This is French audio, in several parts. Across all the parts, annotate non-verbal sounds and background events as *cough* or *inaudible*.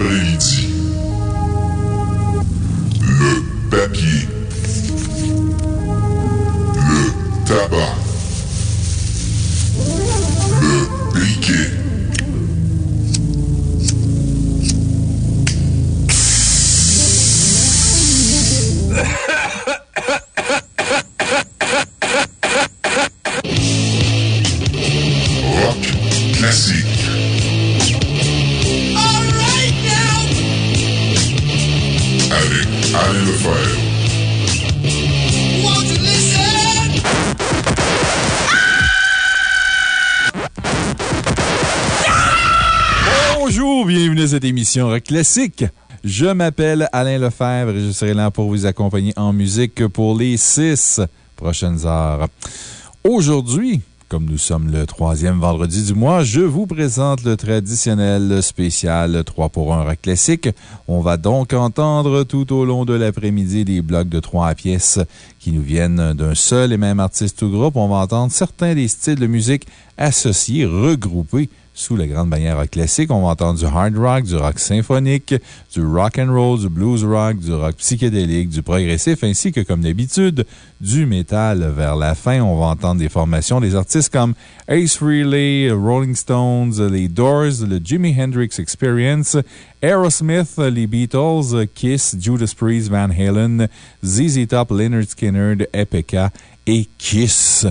Vendredi cette émission Rock Classique. Je m'appelle Alain Lefebvre et je serai là pour vous accompagner en musique pour les six prochaines heures. Aujourd'hui, comme nous sommes le troisième vendredi du mois, je vous présente le traditionnel spécial 3 pour 1 rock classique. On va donc entendre tout au long de l'après-midi des blocs de trois pièces qui nous viennent d'un seul et même artiste ou groupe. On va entendre certains des styles de musique associés, regroupés sous la grande bannière classique. On va entendre du hard rock, du rock symphonique, du rock and roll, du blues rock, du rock psychédélique, du progressif, ainsi que, comme d'habitude, du métal vers la fin. On va entendre des formations des artistes comme Ace Frehley, Rolling Stones, les Doors, le Jimi Hendrix Experience, Aerosmith, les Beatles, Kiss, Judas Priest, Van Halen, ZZ Top, Leonard Skinner, Epica et Kiss.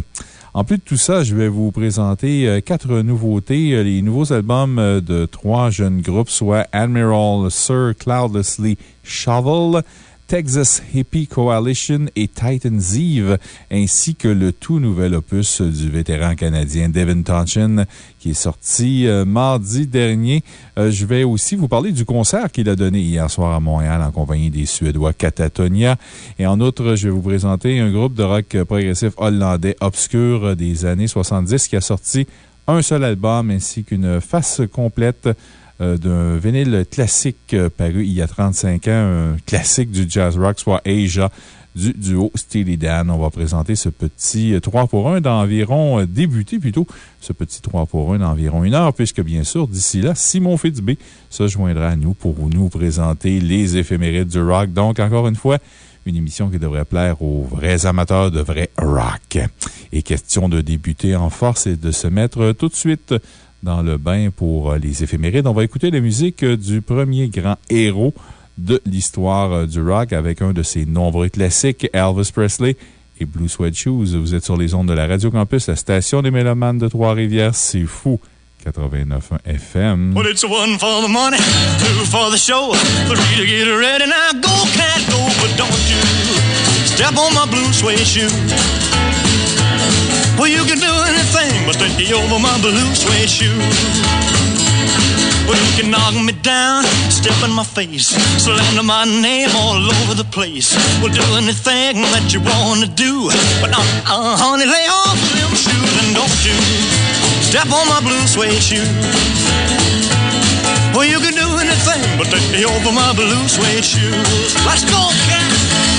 En plus de tout ça, je vais vous présenter euh, quatre nouveautés, euh, les nouveaux albums euh, de trois jeunes groupes, soit Admiral Sir Cloudlessly Shovel, Texas Hippie Coalition et Titans Eve, ainsi que le tout nouvel opus du vétéran canadien Devin Tonchin, qui est sorti mardi dernier. je vais aussi vous parler du concert qu'il a donné hier soir à Montréal en compagnie des Suédois Catatonia. Et en outre, je vais vous présenter un groupe de rock progressif hollandais obscur des années 70 qui a sorti un seul album ainsi qu'une face complète euh, d'un vinyle classique euh, paru il y a 35 ans, un classique du jazz rock, soit Asia du duo Steely Dan. On va présenter ce petit 3 pour 1 d'environ, euh, débuté plutôt, ce petit 3 pour 1 d'environ une heure, puisque bien sûr, d'ici là, Simon Fitzbé se joindra à nous pour nous présenter les éphémérides du rock. Donc, encore une fois, une émission qui devrait plaire aux vrais amateurs de vrai rock. Et question de débuter en force et de se mettre tout de suite dans le bain pour euh, les éphémérides. On va écouter la musique euh, du premier grand héros de l'histoire euh, du rock avec un de ses nombreux classiques, Elvis Presley et Blue Sweat Shoes. Vous êtes sur les ondes de la Radio Campus, la station des Mélomanes de Trois-Rivières. C'est fou! 89.1 FM. Well, it's one for the money, two for the show, three to get go, go, but don't step on my blue suede. Well, you can do anything but take over my blue suede shoe. Well, you can knock me down, step in my face, slander my name all over the place. Well, do anything that you want to do. But, uh, uh, honey, lay off them shoes and don't you step on my blue suede shoe. Well, you can do anything but take me over my blue suede shoes. Let's go, cat.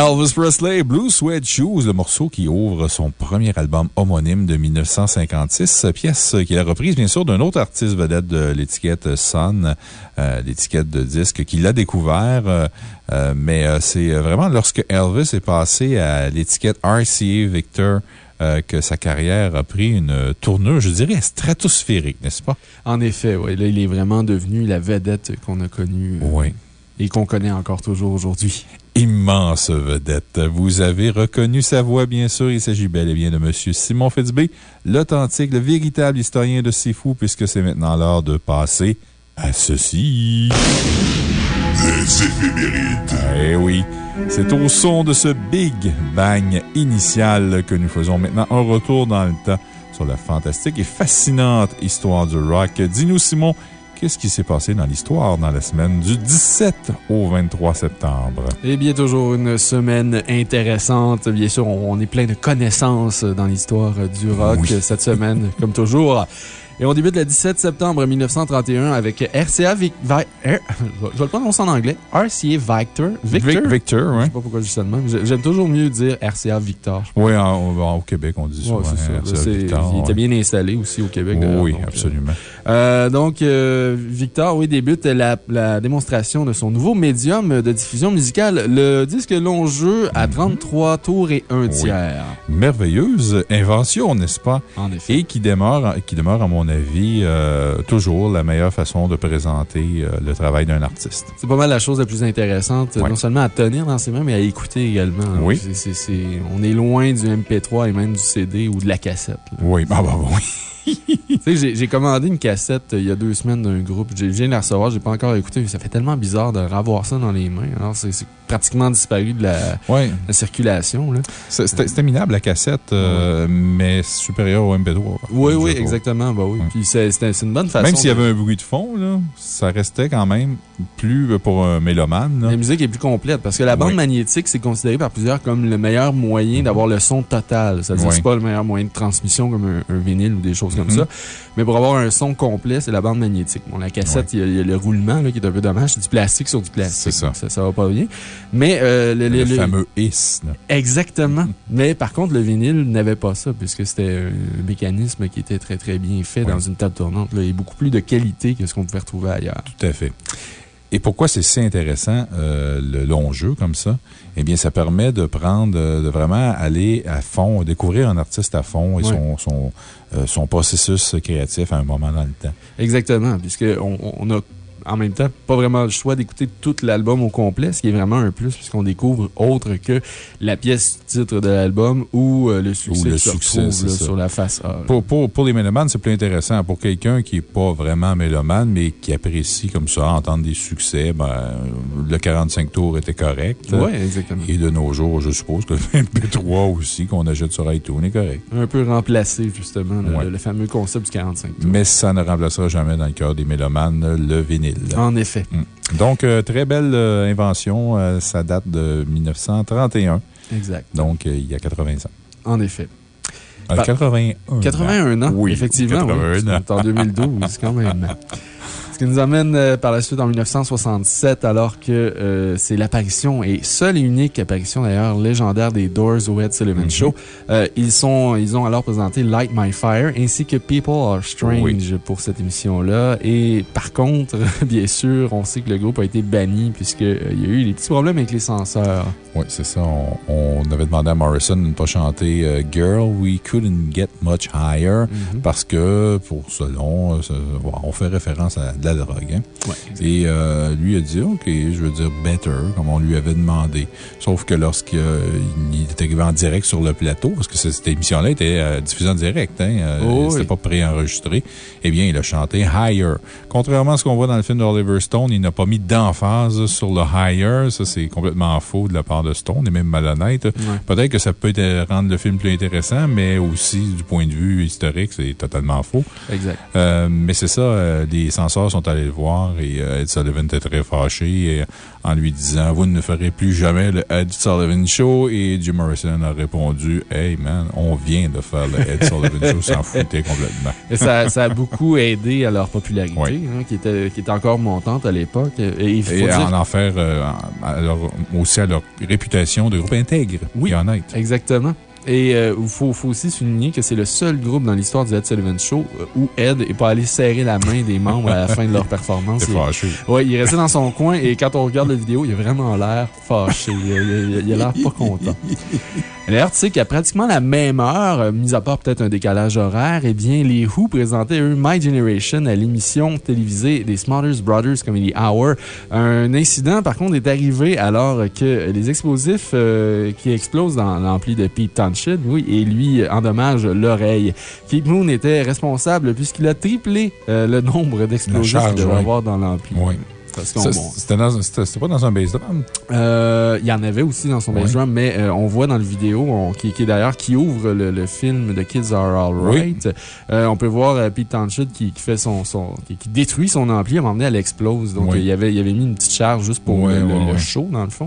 Elvis Presley, Blue Sweat Shoes, le morceau qui ouvre son premier album homonyme de 1956, pièce qu'il a reprise bien sûr d'un autre artiste vedette de l'étiquette Sun, euh, l'étiquette de disque qu'il a découvert, euh, euh, mais c'est vraiment lorsque Elvis est passé à l'étiquette RCA Victor que sa carrière a pris une tournure, je dirais, stratosphérique, n'est-ce pas? En effet, oui. Là, il est vraiment devenu la vedette qu'on a connue. Oui. Et qu'on connaît encore toujours aujourd'hui immense vedette. Vous avez reconnu sa voix, bien sûr. Il s'agit bel et bien de M. Simon Fitzbé, l'authentique, le véritable historien de Sifu, puisque c'est maintenant l'heure de passer à ceci. Les éphémérides. Eh oui. C'est au son de ce Big Bang initial que nous faisons maintenant un retour dans le temps sur la fantastique et fascinante histoire du rock. Dis-nous, Simon, Qu'est-ce qui s'est passé dans l'histoire dans la semaine du 17 au 23 septembre? Eh bien, toujours une semaine intéressante. Bien sûr, on est plein de connaissances dans l'histoire du rock cette semaine, comme toujours. Et on débute le 17 septembre 1931 avec RCA Victor. *laughs* Je vais le prononcer en anglais. RCA Victor? Victor? Victor, oui. Je sais pas pourquoi je dis ça de même. J'aime toujours mieux dire RCA Victor. Oui, au Québec, on dit ça. c'est ça. il était bien installé aussi au Québec. Oui, euh, absolument. Euh, donc, euh, Victor, oui, débute la, la, démonstration de son nouveau médium de diffusion musicale, le disque long jeu à 33 mhm. tours et 1 tiers. Merveilleuse invention, n'est-ce pas? En effet. Et qui demeure, qui demeure à mon avis, euh, toujours la meilleure façon de présenter euh, le travail d'un artiste. C'est pas mal la chose la plus intéressante, non seulement à tenir dans ses mains, mais à écouter également. Oui. on est loin du MP3 et même du CD ou de la cassette. Oui, bah, bah, oui. J'ai commandé une cassette euh, il y a deux semaines d'un groupe. Je viens de la recevoir, j'ai pas encore écouté. Ça fait tellement bizarre de revoir ça dans les mains. Alors, c'est pratiquement disparu de la, circulation. C'était minable, la cassette, euh, mais supérieure au MP3. Oui, oui, exactement. Bah oui. c'était une bonne façon. Même s'il y avait un bruit de fond, là, ça restait quand même plus pour un mélomane. La musique est plus complète parce que la bande magnétique, c'est considéré par plusieurs comme le meilleur moyen d'avoir le son total. Ça veut dire c'est pas le meilleur moyen de transmission comme un, vinyle ou des choses comme ça. Mais pour avoir un son complet, c'est la bande magnétique. Bon, la cassette, il y, a le roulement qui est un peu dommage. C'est du plastique sur du plastique. Ça. ça. va pas bien. Mais euh, le, fameux is. Exactement. Mais par contre, le vinyle n'avait pas ça puisque c'était un mécanisme qui était très très bien fait dans une table tournante là, et beaucoup plus de qualité que ce qu'on pouvait retrouver ailleurs. Tout à fait. Et pourquoi c'est si intéressant, euh, le long jeu comme ça? Eh bien, ça permet de prendre, de vraiment aller à fond, découvrir un artiste à fond et son, son, euh, son processus créatif à un moment dans le temps. Exactement, puisqu'on on a en même temps, pas vraiment le choix d'écouter tout l'album au complet, ce qui est vraiment un plus, puisqu'on découvre autre que la pièce titre de l'album ou euh, le succès, le succès sur la face A. Pour, pour, pour, les mélomanes, c'est plus intéressant. Pour quelqu'un qui n'est pas vraiment mélomane, mais qui apprécie comme ça, entendre des succès, ben, le 45 tours était correct. Oui, exactement. Et de nos jours, je suppose que le MP3 aussi, qu'on achète sur iTunes, est correct. Un peu remplacé, justement, le, le, fameux concept du 45 tours. Mais ça ne remplacera jamais dans le cœur des mélomanes le vinyle. En effet. Mm. Donc, euh, très belle euh, invention. Euh, ça date de 1931. Exact. Donc, il y a 80 ans. En effet. 81 81 ans. Oui, effectivement. 81 ans. En 2012, quand même. *laughs* qui nous amène euh, par la suite en 1967, alors que euh, c'est l'apparition, et seule et unique apparition d'ailleurs légendaire des Doors au Ed Sullivan mm-hmm. Show. Euh, ils, sont, ils ont alors présenté Light My Fire ainsi que People Are Strange pour cette émission-là. Et par contre, *laughs* bien sûr, on sait que le groupe a été banni puisqu'il y a eu des petits problèmes avec les censeurs. Oui, c'est ça. On, avait demandé à Morrison de ne pas chanter Girl, We Couldn't Get Much Higher mm-hmm. parce que, pour selon, on fait référence à de la drogue. Hein. Et euh, lui a dit, OK, je veux dire better, comme on lui avait demandé. Sauf que lorsqu'il euh, est arrivé en direct sur le plateau, parce que cette émission-là était euh, diffusée en direct, hein, oh, c'était pas préenregistré, eh bien, il a chanté Higher. Contrairement à ce qu'on voit dans le film d'Oliver Stone, il n'a pas mis d'emphase sur le Higher. Ça, c'est complètement faux de la part de Stone et même malhonnête. Peut-être que ça peut rendre le film plus intéressant, mais aussi, du point de vue historique, c'est totalement faux. Exact. mais c'est ça, les censeurs sont sont allés le voir et Ed Sullivan était très fâché en lui disant Vous ne ferez plus jamais le Ed Sullivan Show. Et Jim Morrison a répondu Hey man, on vient de faire le Ed Sullivan Show, s'en foutait complètement. Et ça, ça, a beaucoup aidé à leur popularité, hein, qui, était, qui était encore montante à l'époque. Et, il faut et en en faire aussi à leur réputation de groupe intègre oui, et honnête. Exactement. Et euh, il faut, faut, aussi souligner que c'est le seul groupe dans l'histoire du Ed Sullivan Show euh, où Ed n'est pas allé serrer la main des membres à la fin de leur performance. *laughs* Il, fâché. Ouais, il est resté dans son coin et quand on regarde la vidéo, il a vraiment l'air fâché. Il, il a l'air pas content. *laughs* D'ailleurs, tu sais qu'à pratiquement la même heure, euh, mis à part peut-être un décalage horaire, eh bien, les Who présentaient, eux, My Generation à l'émission télévisée des Smothers Brothers Comedy Hour. Un incident, par contre, est arrivé alors que les explosifs euh, qui explosent dans l'ampli de Pete Townshend, oui, et lui endommage l'oreille. Keith Moon était responsable puisqu'il a triplé euh, le nombre d'explosifs qu'il devait avoir dans l'ampli. Oui. C'était pas dans un bass drum? Euh, il y en avait aussi dans son bass drum, mais euh, on voit dans le vidéo, qui, est d'ailleurs qui ouvre le, film The Kids Are Alright. Euh, on peut voir Pete Townshend qui, fait son, son qui, détruit son ampli. À un moment donné, elle explose. Donc, il, avait, il avait mis une petite charge juste pour le, show, dans le fond.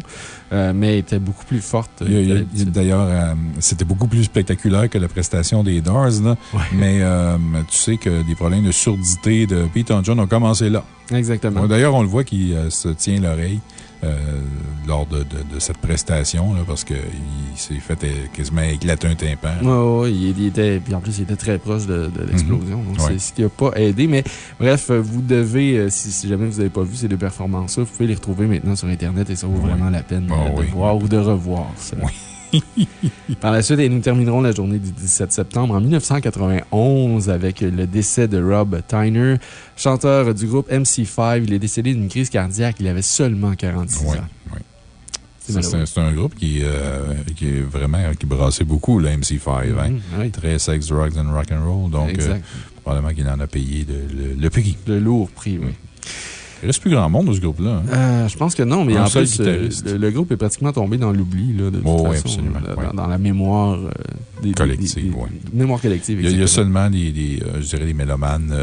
mais elle était beaucoup plus forte. D'ailleurs, c'était beaucoup plus spectaculaire que la prestation des Doors. Mais tu sais que des problèmes de surdité de Pete Townshend ont commencé là. Exactement. D'ailleurs, on le voit qu'il euh, se tient l'oreille. Euh, lors de, cette prestation, parce qu'il s'est fait quasiment éclater un tympan. Oui, oui, il était, puis en plus, il était très proche de, l'explosion. Donc, c'est ce qui n'a pas aidé. Mais bref, vous devez, euh, si, jamais vous n'avez pas vu ces deux performances-là, vous pouvez les retrouver maintenant sur Internet et ça vaut vraiment la peine ah de, voir ou de revoir. Ça. *laughs* Par la suite, et nous terminerons la journée du 17 septembre en 1991 avec le décès de Rob Tyner, chanteur du groupe MC5. Il est décédé d'une crise cardiaque. Il avait seulement 46 ans. Oui. C'est un groupe qui, euh, qui est vraiment, qui brassait beaucoup, le MC5. Hein. Mm-hmm. Très sex, drugs and rock and roll. Donc, euh, probablement qu'il en a payé le, prix. Le lourd prix, oui. Il reste plus grand monde dans ce groupe-là. Hein? Euh, je pense que non, mais en plus, euh, le, groupe est pratiquement tombé dans l'oubli, de toute oh, façon, absolument, dans, la mémoire euh, des, collective. mémoire collective. Il y a, seulement des, je dirais, des mélomanes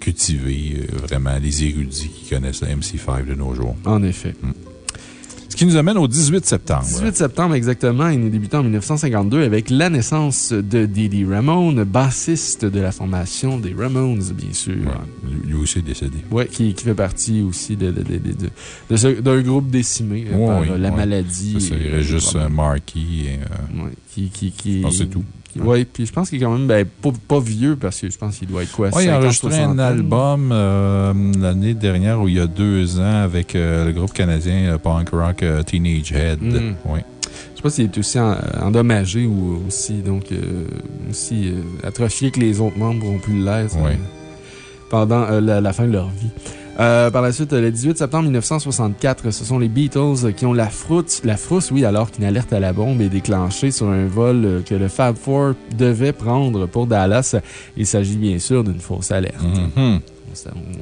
cultivés, vraiment, des érudits qui connaissent la MC5 de nos jours. En effet. Hmm qui nous amène au 18 septembre. 18 septembre, exactement. Il est débuté en 1952 avec la naissance de Didi Ramone, bassiste de la formation des Ramones, bien sûr. lui aussi est décédé. Oui, qui, qui, fait partie aussi d'un de, de, groupe décimé euh, par la maladie. Ça, il juste Marky. Euh, qui, qui, qui, c'est tout. Oui, puis je pense qu'il est quand même ben, pas, vieux parce que je pense qu'il doit être quoi, Oui, il a enregistré un album euh, l'année dernière ou il y a deux ans avec euh, le groupe canadien euh, punk rock Teenage Head. Mm. Oui. Je sais pas s'il est aussi endommagé ou aussi, donc, aussi atrophié que les autres membres ont pu l'être pendant la, fin de leur vie. Euh, par la suite, le 18 septembre 1964, ce sont les Beatles qui ont la frousse, la frousse, oui, alors qu'une alerte à la bombe est déclenchée sur un vol que le Fab Four devait prendre pour Dallas. Il s'agit bien sûr d'une fausse alerte.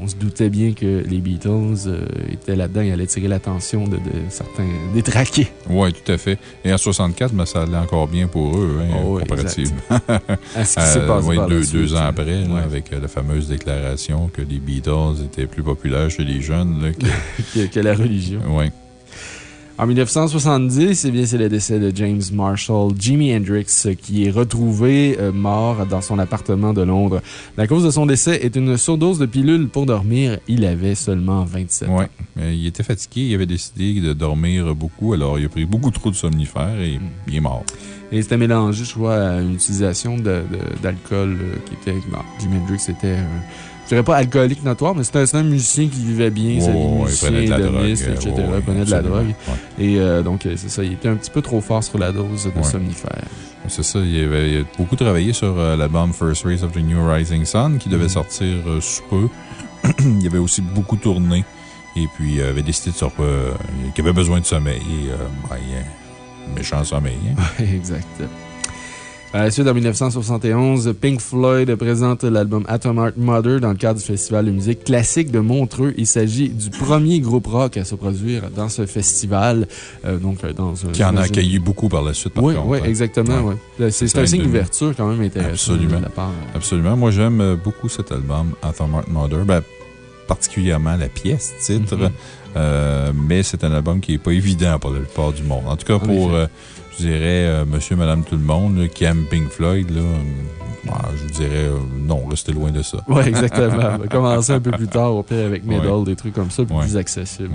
On, se doutait bien que les Beatles euh, étaient là-dedans et allaient tirer l'attention de, certains détraqués. Oui, tout à fait. Et en 64, mais ça allait encore bien pour eux, hein, oh, comparativement. à ce qui s'est passé euh, deux, ans après, avec euh, la fameuse déclaration que les Beatles étaient plus populaires chez les jeunes *laughs* que, que la religion. Oui. En 1970, eh c'est le décès de James Marshall, Jimi Hendrix, qui est retrouvé euh, mort dans son appartement de Londres. La cause de son décès est une surdose de pilules pour dormir. Il avait seulement 27 ans. Oui, il était fatigué. Il avait décidé de dormir beaucoup. Alors, il a pris beaucoup trop de somnifères et il est mort. Et c'était mélangé, je crois, à une utilisation d'alcool euh, qui était. Jimi Hendrix était je dirais pas alcoolique notoire, mais c'était un, musicien qui vivait bien, sa vie musicien, il de la drogue, etc. il de la drogue. Et euh, donc, euh, c'est ça, il était un petit peu trop fort sur la dose de somnifères. C'est ça, il avait, beaucoup travaillé sur euh, l'album First Race of the New Rising Sun, qui devait mm-hmm. sortir sous peu. *clears throat* il avait aussi beaucoup tourné. Et puis, il avait décidé de sortir, qu'il avait besoin de sommeil. Et, ben, méchant sommeil. Hein. *laughs* exact. À la suite, en 1971, Pink Floyd présente l'album Atom Heart Mother dans le cadre du Festival de musique classique de Montreux. Il s'agit du premier groupe rock à se produire dans ce festival. Euh, donc, euh, Qui en a accueilli beaucoup par la suite, par oui, Oui, hein. exactement. C'est un signe d'ouverture quand même intéressant. Absolument. De la part. Absolument. Moi, j'aime beaucoup cet album, Atom Heart Mother. Ben, particulièrement la pièce titre. Mm-hmm. mais c'est un album qui n'est pas évident pour la plupart du monde. En tout cas, pour, je dirais, monsieur, madame, tout le monde qui aime Pink Floyd, là, ah, je dirais euh, non, restez loin de ça. Oui, exactement. Commencer un peu plus tard, au pire, avec Middle, des trucs comme ça, plus accessibles.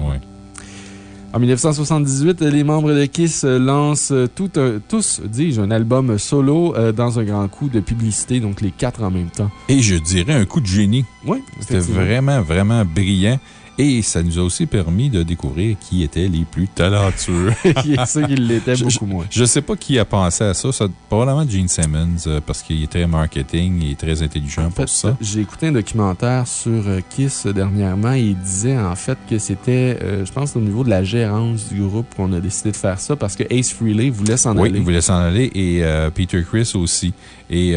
En 1978, les membres de Kiss lancent tout tous, dis-je, un album solo euh, dans un grand coup de publicité, donc les quatre en même temps. Et je dirais un coup de génie. Oui, C'était vraiment, vraiment brillant. Et ça nous a aussi permis de découvrir qui étaient les plus talentueux. *laughs* Ceux qui l'étaient beaucoup moins. Je ne sais pas qui a pensé à ça. ça probablement Gene Simmons, euh, parce qu'il est très marketing, il est très intelligent pour ça. J'ai écouté un documentaire sur euh, Kiss dernièrement et il disait en fait que c'était, euh, je pense, au niveau de la gérance du groupe qu'on a décidé de faire ça parce que Ace Frehley voulait s'en aller. Oui, il voulait s'en aller et Peter Chris aussi. Et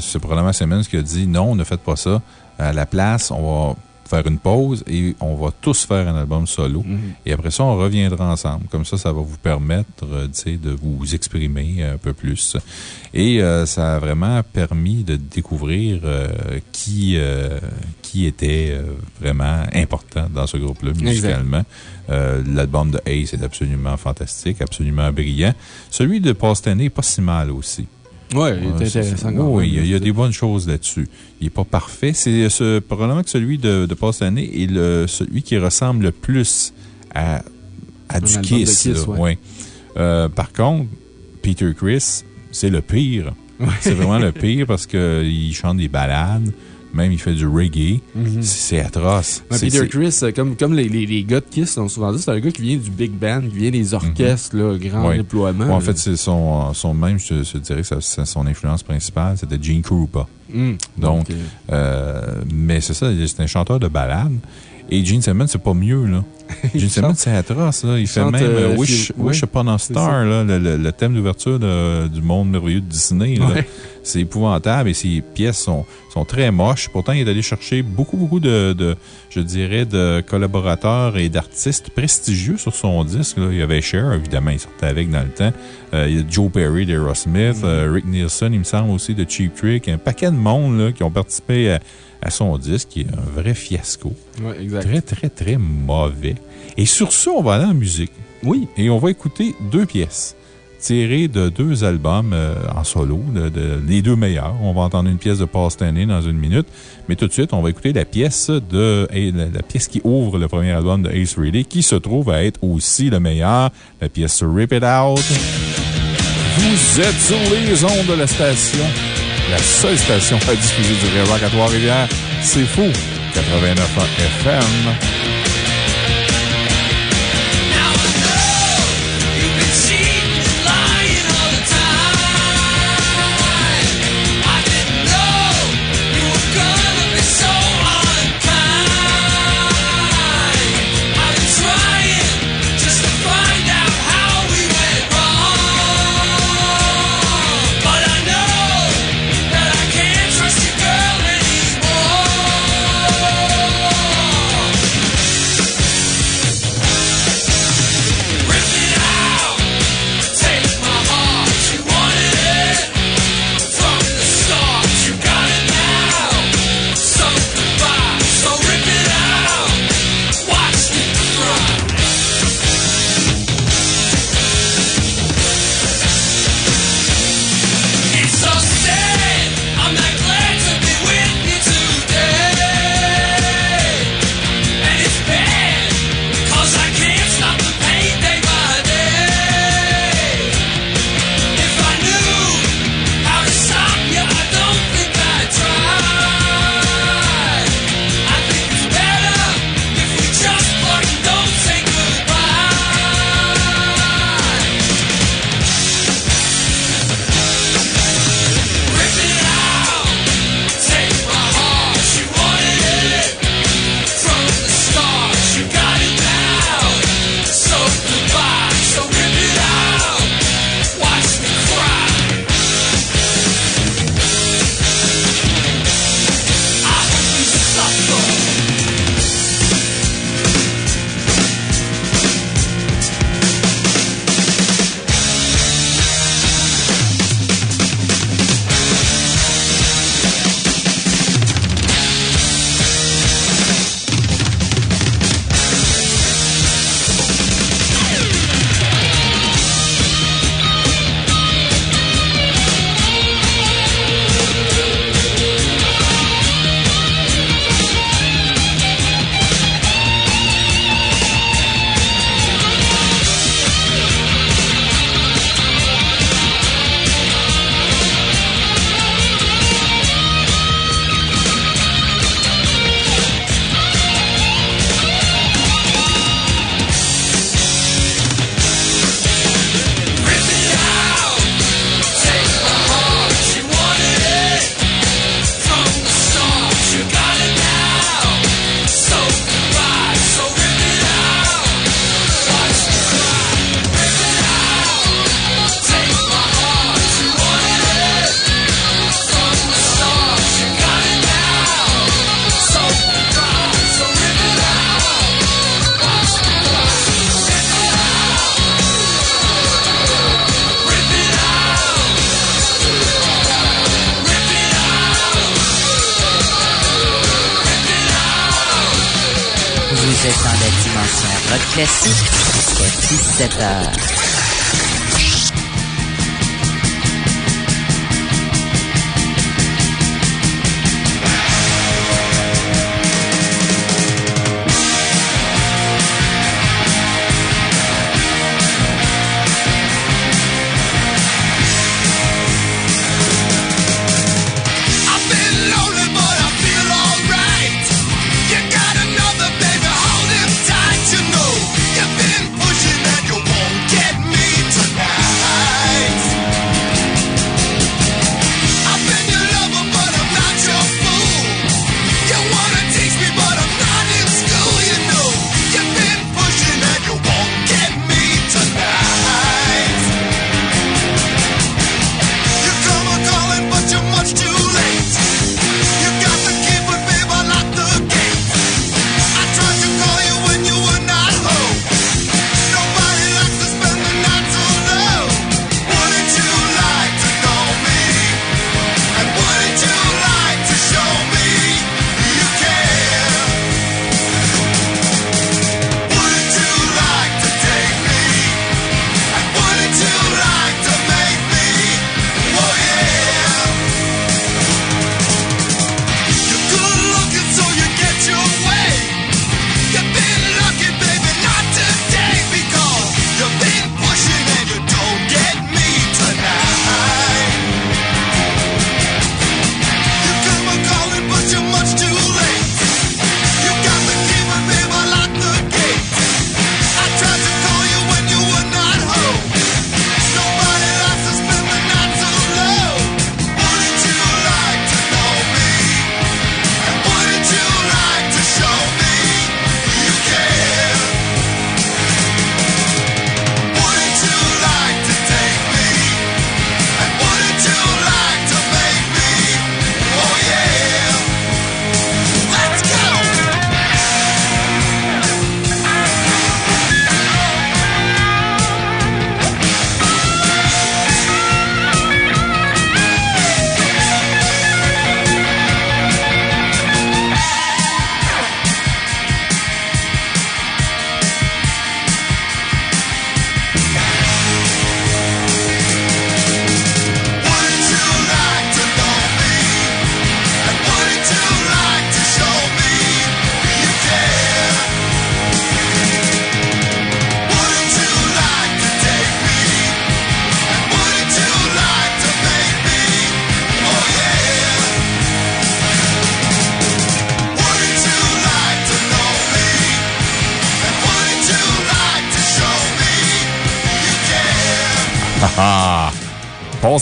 c'est probablement Simmons qui a dit non, ne faites pas ça. À la place, on va faire une pause et on va tous faire un album solo. Mhm. Et après ça, on reviendra ensemble. Comme ça, ça va vous permettre euh, de vous exprimer un peu plus. Et euh, ça a vraiment permis de découvrir euh, qui, qui était vraiment important dans ce groupe-là, musicalement. L'album de Ace est absolument fantastique, absolument brillant. Celui de Paul Stanley pas si mal aussi. Oui, il est intéressant. Oui, il y, a, des bonnes choses là-dessus. Il n'est pas parfait. C'est probablement que celui de, de Paul Stanley est le, celui qui ressemble le plus à, à du Kiss. Euh, par contre, Peter Chris, c'est le pire. C'est vraiment le pire parce qu'il chante des ballades. Même, il fait du reggae. Mhm. C'est atroce. Peter Chris, euh, comme, comme les, les, gars de Kiss sont souvent dit, c'est un gars qui vient du big band, qui vient des orchestres, mhm. là, grand déploiement. en fait, c'est son, son même, je, je dirais que c'est son influence principale, c'était Gene Krupa. Mm. Donc, euh, mais c'est ça, c'est un chanteur de ballade. Et Gene Simmons, c'est pas mieux, là. *laughs* Gene Simmons, c'est atroce, là. Il, fait même euh, Wish, Wish Upon a Star, là, le, le, thème d'ouverture du monde merveilleux de Disney. C'est épouvantable et ses pièces sont, sont très moches. Pourtant, il est allé chercher beaucoup, beaucoup de, de je dirais, de collaborateurs et d'artistes prestigieux sur son disque. Là. Il y avait Cher, évidemment, il sortait avec dans le temps. Euh, il y a Joe Perry d'Aerosmith, mm. euh, Rick Nielsen, il me semble aussi, de Cheap Trick. Un paquet de monde là, qui ont participé à à son disque, qui est un vrai fiasco. Oui, exact. Très, très, très mauvais. Et sur ce, on va aller en musique. Oui. Et on va écouter deux pièces tirées de deux albums euh, en solo, de, les deux meilleurs. On va entendre une pièce de Paul Stanley dans une minute. Mais tout de suite, on va écouter la pièce de, la, pièce qui ouvre le premier album de Ace Frehley, qui se trouve à être aussi le meilleur, la pièce Rip It Out. Vous êtes sur les ondes de la station la seule station à diffuser du Vrai Rock à Trois-Rivières. C'est fou. 89 FM.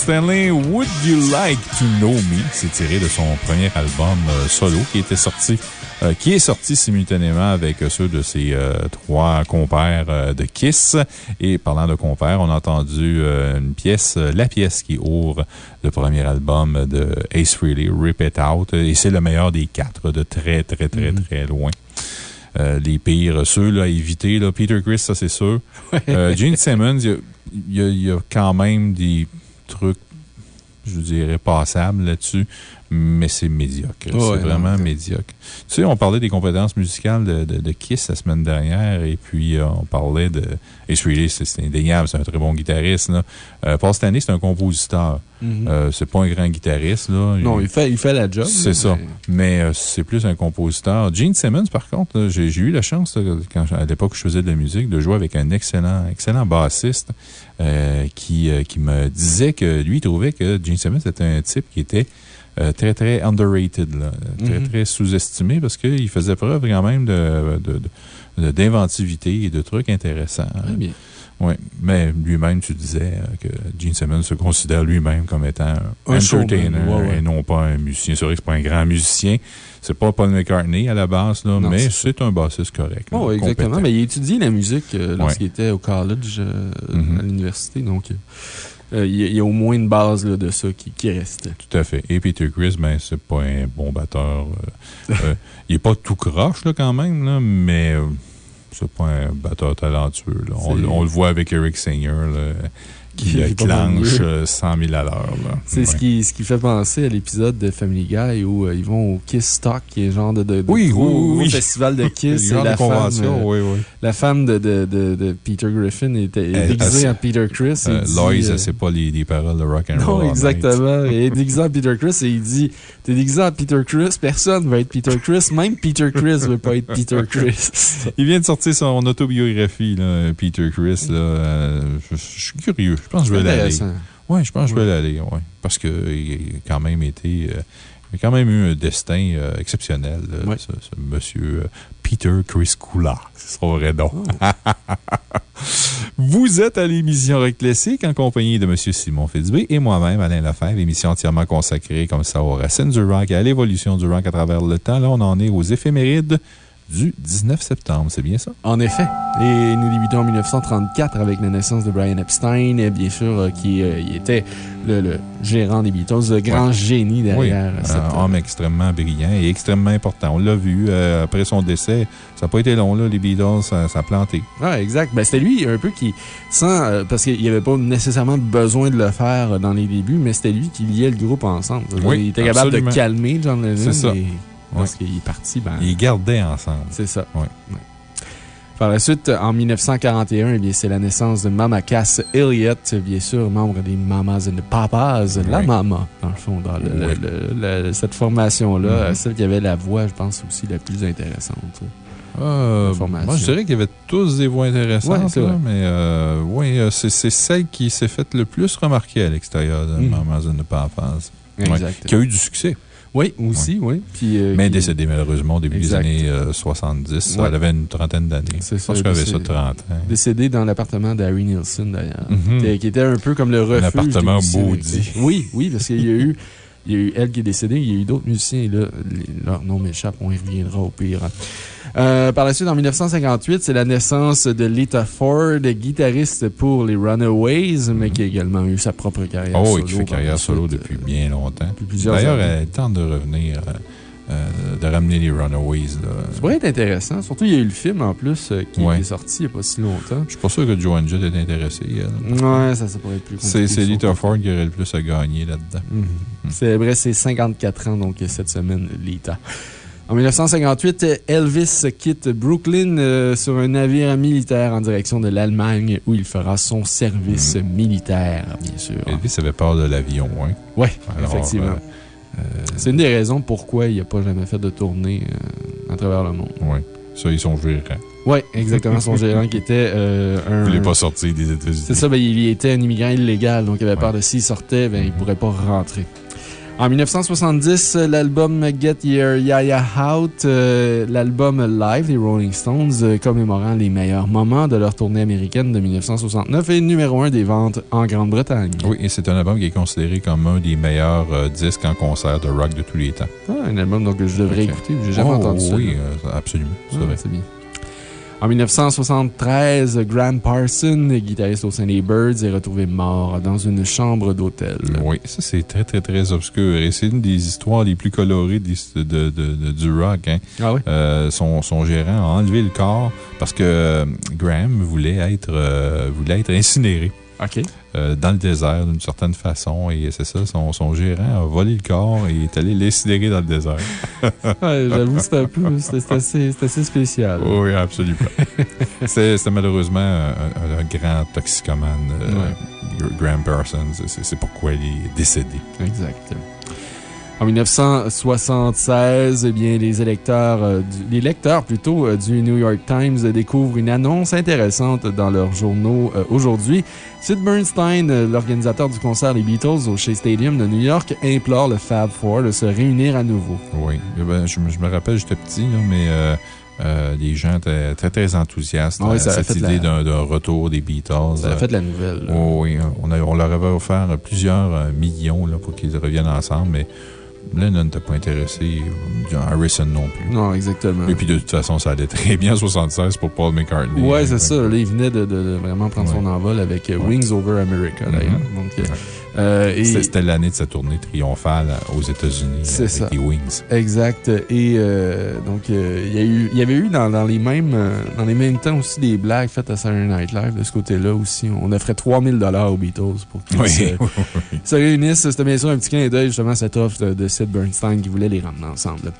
Stanley, Would You Like to Know Me? C'est tiré de son premier album euh, solo qui était sorti, euh, qui est sorti simultanément avec euh, ceux de ses trois compères de Kiss. Et parlant de compères, on a entendu une pièce, la pièce qui ouvre le premier album de Ace Frehley, Rip It Out. Et c'est le meilleur des quatre, de très, très, très, mm-hmm. très loin. les pires, ceux là, à éviter. Là. Peter Chris, ça c'est sûr. Gene Simmons, il y, a quand même des truc, je dirais, passable là-dessus, mais c'est médiocre. c'est vraiment médiocre. Tu sais, on parlait des compétences musicales de, de, Kiss la semaine dernière, et puis euh, on parlait de. Ace Frehley, c'est indéniable, c'est un très bon guitariste. Là. Euh, Paul Stanley, c'est un compositeur. Mm-hmm. Euh, c'est pas un grand guitariste. Là. Non, il, fait, il fait la job. C'est ça. Mais c'est plus un compositeur. Gene Simmons, par contre, j'ai eu la chance, quand, à l'époque où je faisais de la musique, de jouer avec un excellent, excellent bassiste qui, qui me disait que lui, il trouvait que Gene Simmons était un type qui était euh, très, très underrated, très, mhm. très sous-estimé parce qu'il faisait preuve quand même d'inventivité de, de, et de trucs intéressants. Très bien. Oui, mais lui-même, tu disais euh, que Gene Simmons se considère lui-même comme étant un, entertainer et non pas un musicien. C'est vrai que c'est pas un grand musicien. C'est pas Paul McCartney à la base, là, mais c'est un bassiste correct. Oui, exactement. Mais il étudié la musique euh, lorsqu'il était au college, mhm. à l'université. Donc, euh, il y, a au moins une base de ça qui, qui, reste. Tout à fait. Et Peter Chris, ben, c'est pas un bon batteur. Euh, euh, il est pas tout croche, là, quand même, là, mais c'est pas un batteur talentueux. On, le voit avec Eric Singer, qui clenche 100 000 à l'heure. C'est ce, qui, ce qui fait penser à l'épisode de Family Guy où ils vont au Kiss Talk, qui est genre de, de, oui, oui, festival de *laughs* Kiss. la, femme, oui, la femme de, de, Peter Griffin est, déguisée en Peter Chris. Euh, Lois, c'est pas les, les, paroles de rock and roll. Non, exactement. *laughs* Elle est déguisée en Peter Chris et il dit T'es déguisé en Peter Chris, personne va être Peter Chris, même Peter Chris veut pas être Peter Chris. il vient de sortir son autobiographie, là, Peter Chris. Là, euh, je, suis curieux. Je pense que je vais l'aller. Oui, je pense que je vais l'aller. Ouais. Parce qu'il a quand même été. Euh, il a quand même eu un destin euh, exceptionnel, ce, monsieur Peter Chris Kula. C'est son vrai nom. Oh. *laughs* Vous êtes à l'émission Rock Classique en compagnie de M. Simon Fitzbé et moi-même, Alain Lefebvre, émission entièrement consacrée comme ça aux racines du rock et à l'évolution du rock à travers le temps. Là, on en est aux éphémérides du 19 septembre, c'est bien ça? En effet. Et nous débutons en 1934 avec la naissance de Brian Epstein, bien sûr, euh, qui euh, était le, gérant des Beatles, le grand génie derrière. Oui, un homme extrêmement brillant et extrêmement important. On l'a vu, euh, après son décès, ça n'a pas été long, là, les Beatles, ça, a planté. Oui, exact. Ben, c'était lui un peu qui, sans, parce qu'il n'y avait pas nécessairement besoin de le faire dans les débuts, mais c'était lui qui liait le groupe ensemble. Oui, il était capable de calmer John Lennon. C'est ça. Parce qu'il est parti. Ben, Ils gardaient ensemble. C'est ça. Par la suite, en 1941, eh c'est la naissance de Mama Cass Elliott, bien sûr, membre des Mamas and the Papas, la Mama, dans le fond, dans cette formation-là, mm-hmm. celle qui avait la voix, je pense, aussi la plus intéressante. Euh, moi, je dirais qu'il y avait tous des voix intéressantes, mais euh, oui, euh, c'est celle qui s'est faite le plus remarquer à l'extérieur de mm. Mamas and the Papas. Exact. qui a eu du succès. Oui, aussi, oui. Euh, mais décédée malheureusement au début des années 70. Euh, Elle avait une trentaine d'années. Je pense qu'elle avait ça 30 ans. Décédée dans l'appartement d'Harry Nielsen, d'ailleurs. Mhm. Qui était un peu comme le refuge. L'appartement maudit. Oui, oui, parce qu'il y a eu. Il y a eu elle qui est décédée, il y a eu d'autres musiciens, et là, leur nom m'échappe, on y reviendra au pire. Euh, par la suite, en 1958, c'est la naissance de Lita Ford, guitariste pour les Runaways, mais qui a également eu sa propre carrière solo. Oh, qui fait carrière solo depuis bien longtemps. D'ailleurs, elle tente de revenir. Euh, euh, de ramener les Runaways. Ça pourrait être intéressant. Surtout, il y a eu le film en plus qui est sorti il n'y a pas si longtemps. Je suis pas sûr que Joan Jett est intéressée. Ouais, ça, ça pourrait être plus compliqué. C'est Lita Ford qui aurait le plus à gagner là-dedans. Mhm. C'est vrai, c'est 54 ans, donc cette semaine, Lita. En 1958, Elvis quitte Brooklyn euh, sur un navire militaire en direction de l'Allemagne où il fera son service hmm. militaire, bien sûr. Elvis avait peur de l'avion, hein? Oui, effectivement. Euh, euh, C'est une des raisons pourquoi il n'a pas jamais fait de tournée à travers le monde. Oui, ça, ils sont gérants. Oui, exactement. Son gérant qui était un. Il ne voulait pas sortir des États-Unis. C'est ça, ben, il était un immigrant illégal, donc il avait peur de s'il sortait, ben, il ne pourrait pas rentrer. En 1970, l'album Get Your Yaya Out, euh, l'album live des Rolling Stones, euh, commémorant les meilleurs moments de leur tournée américaine de 1969 est numéro un des ventes en Grande-Bretagne. Oui, et c'est un album qui est considéré comme un des meilleurs euh, disques en concert de rock de tous les temps. Ah, un album donc, que je devrais écouter. J'ai jamais oh, entendu ça. Oui, absolument. Ah, c'est bien. En 1973, Graham Parson, guitariste au sein des Birds, est retrouvé mort dans une chambre d'hôtel. Oui, ça c'est très, très, très obscur. Et c'est une des histoires les plus colorées de, du rock. Hein. Ah oui? Euh, son, son, gérant a enlevé le corps parce que euh, Graham voulait être, euh, voulait être incinéré. OK. Euh, dans le désert d'une certaine façon. Et c'est ça, son, son, gérant a volé le corps et est allé l'incinérer dans le désert. *laughs* J'avoue, c'était un peu. C'était assez, assez, spécial. Oui, absolument. *laughs* C'était malheureusement un, grand toxicomane, euh, Graham Parsons. C'est pourquoi il est décédé. Exact. En 1976, eh bien, les électeurs, euh, les lecteurs plutôt euh, du New York Times découvrent une annonce intéressante dans leurs journaux euh, aujourd'hui. Sid Bernstein, l'organisateur du concert Les Beatles au Shea Stadium de New York, implore le Fab Four de se réunir à nouveau. Oui, eh ben, je, me rappelle, j'étais petit, mais les gens étaient très, très enthousiastes ah à cette idée d'un retour des Beatles. Ça a fait la nouvelle. oui, on, on, leur avait offert plusieurs millions là, pour qu'ils reviennent ensemble, mais Lennon n'était pas intéressé, Harrison non plus. Non, exactement. Et puis, de toute façon, ça allait très bien en 76 pour Paul McCartney. Ouais, c'est ça. Là, il venait de, vraiment prendre son envol avec Wings Over America, d'ailleurs. Mm-hmm. Donc, euh, C'était l'année de sa tournée triomphale aux États-Unis avec ça. les Wings. Exact. Et euh, donc, euh, il, y a eu, il y avait eu dans, dans, les mêmes, dans les mêmes temps aussi des blagues faites à Saturday Night Live de ce côté-là aussi. On offrait 3000 aux Beatles pour qu'ils *laughs* se, réunissent. C'était bien sûr un petit clin d'œil justement à cette offre de, de Sid Bernstein qui voulait les ramener ensemble.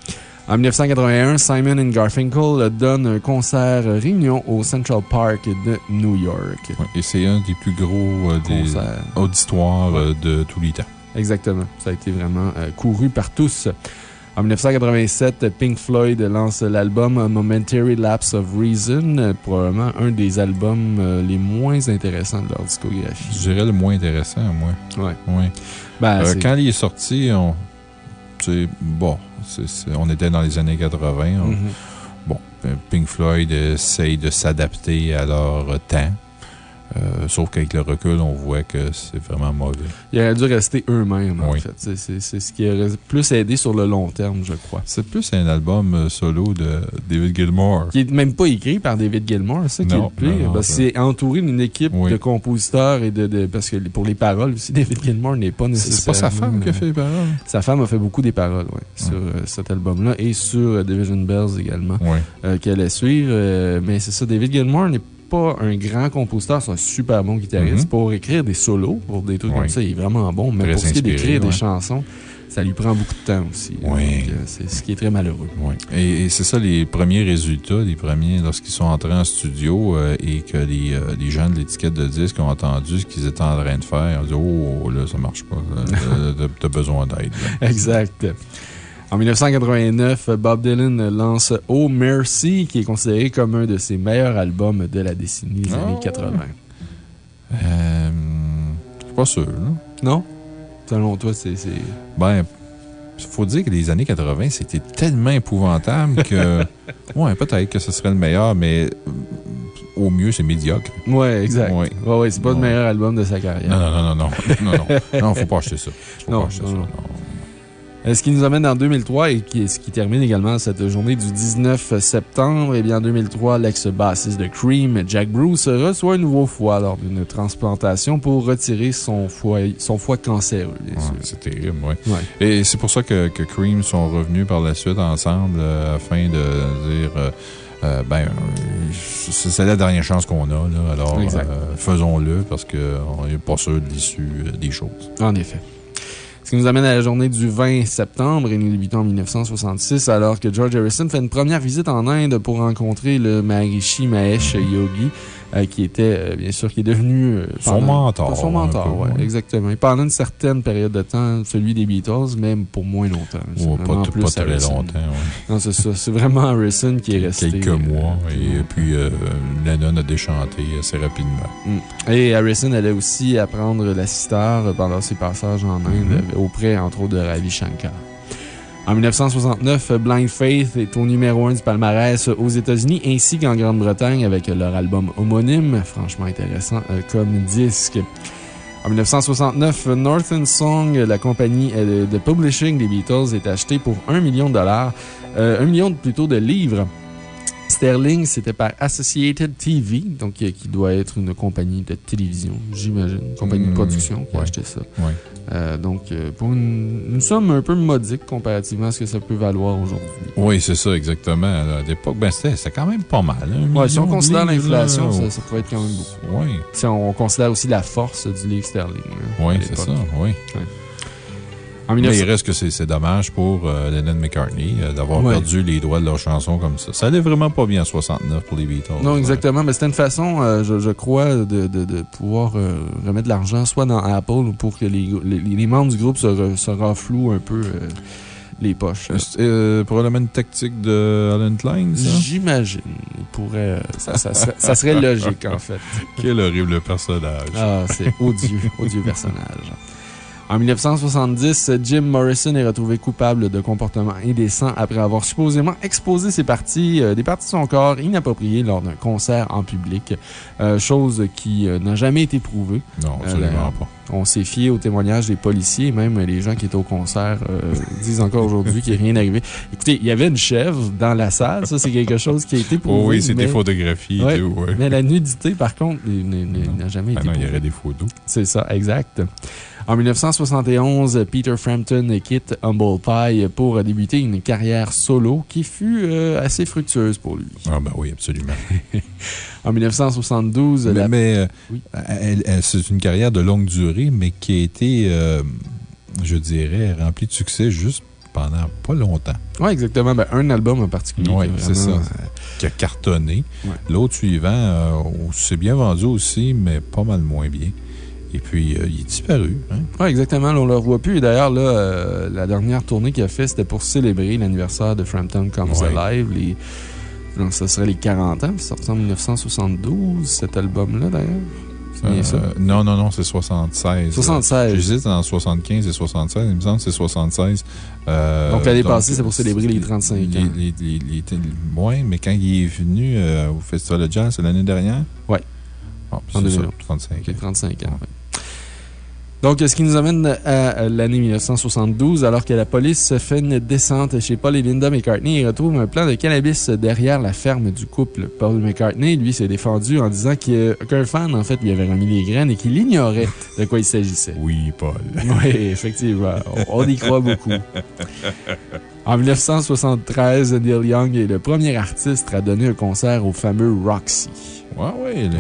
En 1981, Simon Garfinkel donne un concert réunion au Central Park de New York. et c'est un des plus gros euh, des auditoires euh, de tous les temps. Exactement. Ça a été vraiment euh, couru par tous. En 1987, Pink Floyd lance l'album Momentary Lapse of Reason, probablement un des albums les moins intéressants de leur discographie. Je dirais le moins intéressant, moi. Ouais. Ben, quand il est sorti, on. Bon, on était dans les années 80. Mm-hmm. Bon, Pink Floyd essaye de s'adapter à leur temps. Euh, sauf qu'avec le recul, on voit que c'est vraiment mauvais. Il aurait dû rester eux-mêmes, en fait. C'est ce qui aurait plus aidé sur le long terme, je crois. C'est plus un album euh, solo de David Gilmour. Qui n'est même pas écrit par David Gilmour, c'est ça qui est le pire. C'est entouré d'une équipe de compositeurs et de, Parce que pour les paroles aussi, *laughs* David Gilmour n'est pas nécessairement. C'est pas sa femme qui a fait les paroles. Sa femme a fait beaucoup des paroles, oui, sur euh, cet album-là et sur Division Bells également, qu'elle allait suivre. mais c'est ça, David Gilmour n'est pas pas un grand compositeur, c'est un super bon guitariste. Mm-hmm. Pour écrire des solos, pour des trucs comme ça, il est vraiment bon. Mais pour ce qui est d'écrire des chansons, ça lui prend beaucoup de temps aussi. Oui. Euh, c'est ce qui est très malheureux. Oui. Et, c'est ça, les premiers résultats, les premiers, lorsqu'ils sont entrés en studio euh, et que les, euh, les, gens de l'étiquette de disque ont entendu ce qu'ils étaient en train de faire, ils ont dit Oh, là, ça marche pas. *laughs* T'as besoin d'aide. exact. En 1989, Bob Dylan lance Oh Mercy, qui est considéré comme un de ses meilleurs albums de la décennie des années 80. Euh, je suis pas sûr, Non? Selon toi, c'est. Ben, il faut dire que les années 80, c'était tellement épouvantable que. *laughs* ouais, peut-être que ce serait le meilleur, mais au mieux, c'est médiocre. Ouais, exact. Ouais, ouais, c'est pas le meilleur album de sa carrière. Non, non, non, non. Non, non, non. *laughs* non faut pas acheter ça. Faut non, pas acheter ça. Non. Euh, ce qui nous amène en 2003 et qui, ce qui termine également cette journée du 19 septembre. Eh bien, en 2003, l'ex-bassiste de Cream, Jack Bruce, reçoit un nouveau foie lors d'une transplantation pour retirer son foie, son foie cancéreux, bien sûr. C'est terrible, oui. Et c'est pour ça que, Cream sont revenus par la suite ensemble euh, afin de dire. Euh, ben, c'est la dernière chance qu'on a, là, alors faisons-le parce qu'on n'est pas sûr de l'issue des choses. En effet. Ce qui nous amène à la journée du 20 septembre et nous débutons en 1966 alors que George Harrison fait une première visite en Inde pour rencontrer le Maharishi Mahesh Yogi. Euh, qui était, euh, bien sûr, qui est devenu... Euh, son mentor. Son mentor, oui, exactement. Et pendant une certaine période de temps, celui des Beatles, même pour moins longtemps. pas, plus pas très longtemps, oui. Non, c'est ça. C'est vraiment Harrison qui est resté. Quelques mois. Et puis, Lennon a déchanté assez rapidement. Mm. Et Harrison allait aussi apprendre la sitar pendant ses passages en Inde, mm-hmm. auprès, entre autres, de Ravi Shankar. En 1969, Blind Faith est au numéro 1 du palmarès aux États-Unis ainsi qu'en Grande-Bretagne avec leur album homonyme, franchement intéressant euh, comme disque. En 1969, Northern Song, la compagnie euh, de publishing des Beatles, est achetée pour 1 million de dollars, euh, 1 million plutôt de livres. Sterling, c'était par Associated TV, donc qui doit être une compagnie de télévision, j'imagine, une compagnie de mmh, production qui a acheté ça. Euh, donc, euh, pour une, somme un peu modique comparativement à ce que ça peut valoir aujourd'hui. Oui, c'est ça, exactement. À l'époque, ben, c'était quand même pas mal. Hein, si on considère l'inflation, ça, ça, pourrait être quand même beaucoup. Oui. Si on, considère aussi la force du livre sterling. Hein, oui, c'est ça, oui. Mais il reste que c'est dommage pour euh, Lennon McCartney euh, d'avoir perdu les droits de leur chanson comme ça. Ça allait vraiment pas bien en 69 pour les Beatles. Non, exactement. Mais c'était une façon, euh, je, crois, de, de, pouvoir remettre de l'argent soit dans Apple ou pour que les, les, membres du groupe se, se renflouent un peu les poches. Euh, probablement une tactique de Alan Klein, J'imagine. Ça, ça, ça, serait logique, en fait. *laughs* Quel horrible personnage. Ah, c'est odieux, odieux personnage. En 1970, Jim Morrison est retrouvé coupable de comportement indécent après avoir supposément exposé ses parties, euh, des parties de son corps inappropriées lors d'un concert en public, euh, chose qui euh, n'a jamais été prouvée. Non, absolument pas. On s'est fié au témoignage des policiers, même les gens qui étaient au concert *laughs* disent encore aujourd'hui qu'il n'y a rien arrivé. Écoutez, il y avait une chèvre dans la salle. Ça, c'est quelque chose qui a été prouvé. Oh oui, c'est des photographies. Mais la nudité, par contre, n'a jamais ah été. non, il y aurait des photos. C'est ça, exact. En 1971, Peter Frampton quitte Humble Pie pour débuter une carrière solo qui fut euh, assez fructueuse pour lui. Ah, ben oui, absolument. *laughs* en 1972, mais, euh, c'est une carrière de longue durée, mais qui a été, euh, je dirais, remplie de succès juste pendant pas longtemps. Oui, exactement. Ben, un album en particulier. Oui, c'est ça. Qui a cartonné. L'autre suivant, s'est bien vendu aussi, mais pas mal moins bien. Et puis, euh, il est disparu. Hein? Oui, exactement. on ne le revoit plus. Et d'ailleurs, là, euh, la dernière tournée qu'il a fait, c'était pour célébrer l'anniversaire de Frampton Comes Alive. Les... Donc, ça serait les 40 ans. C'est sorti en 1972, cet album-là, d'ailleurs. Euh, non, non, non, c'est 76. 76. J'hésite entre 75 et 76. Il me semble que c'est 76. donc, l'année passée, c'est pour célébrer les 35 ans. Les, oui, mais quand il est venu au Festival de Jazz, c'est l'année dernière? Oui. en 35 35 ans. Donc, ce qui nous amène à l'année 1972, alors que la police fait une descente chez Paul et Linda McCartney et retrouve un plan de cannabis derrière la ferme du couple. Paul McCartney, lui, s'est défendu en disant qu'un fan, en fait, lui avait remis les graines et qu'il ignorait de quoi il s'agissait. Oui, Paul. *laughs* Oui, effectivement. On y croit beaucoup. En 1973, Neil Young est le premier artiste à donner un concert au fameux Roxy. Ouais, ouais,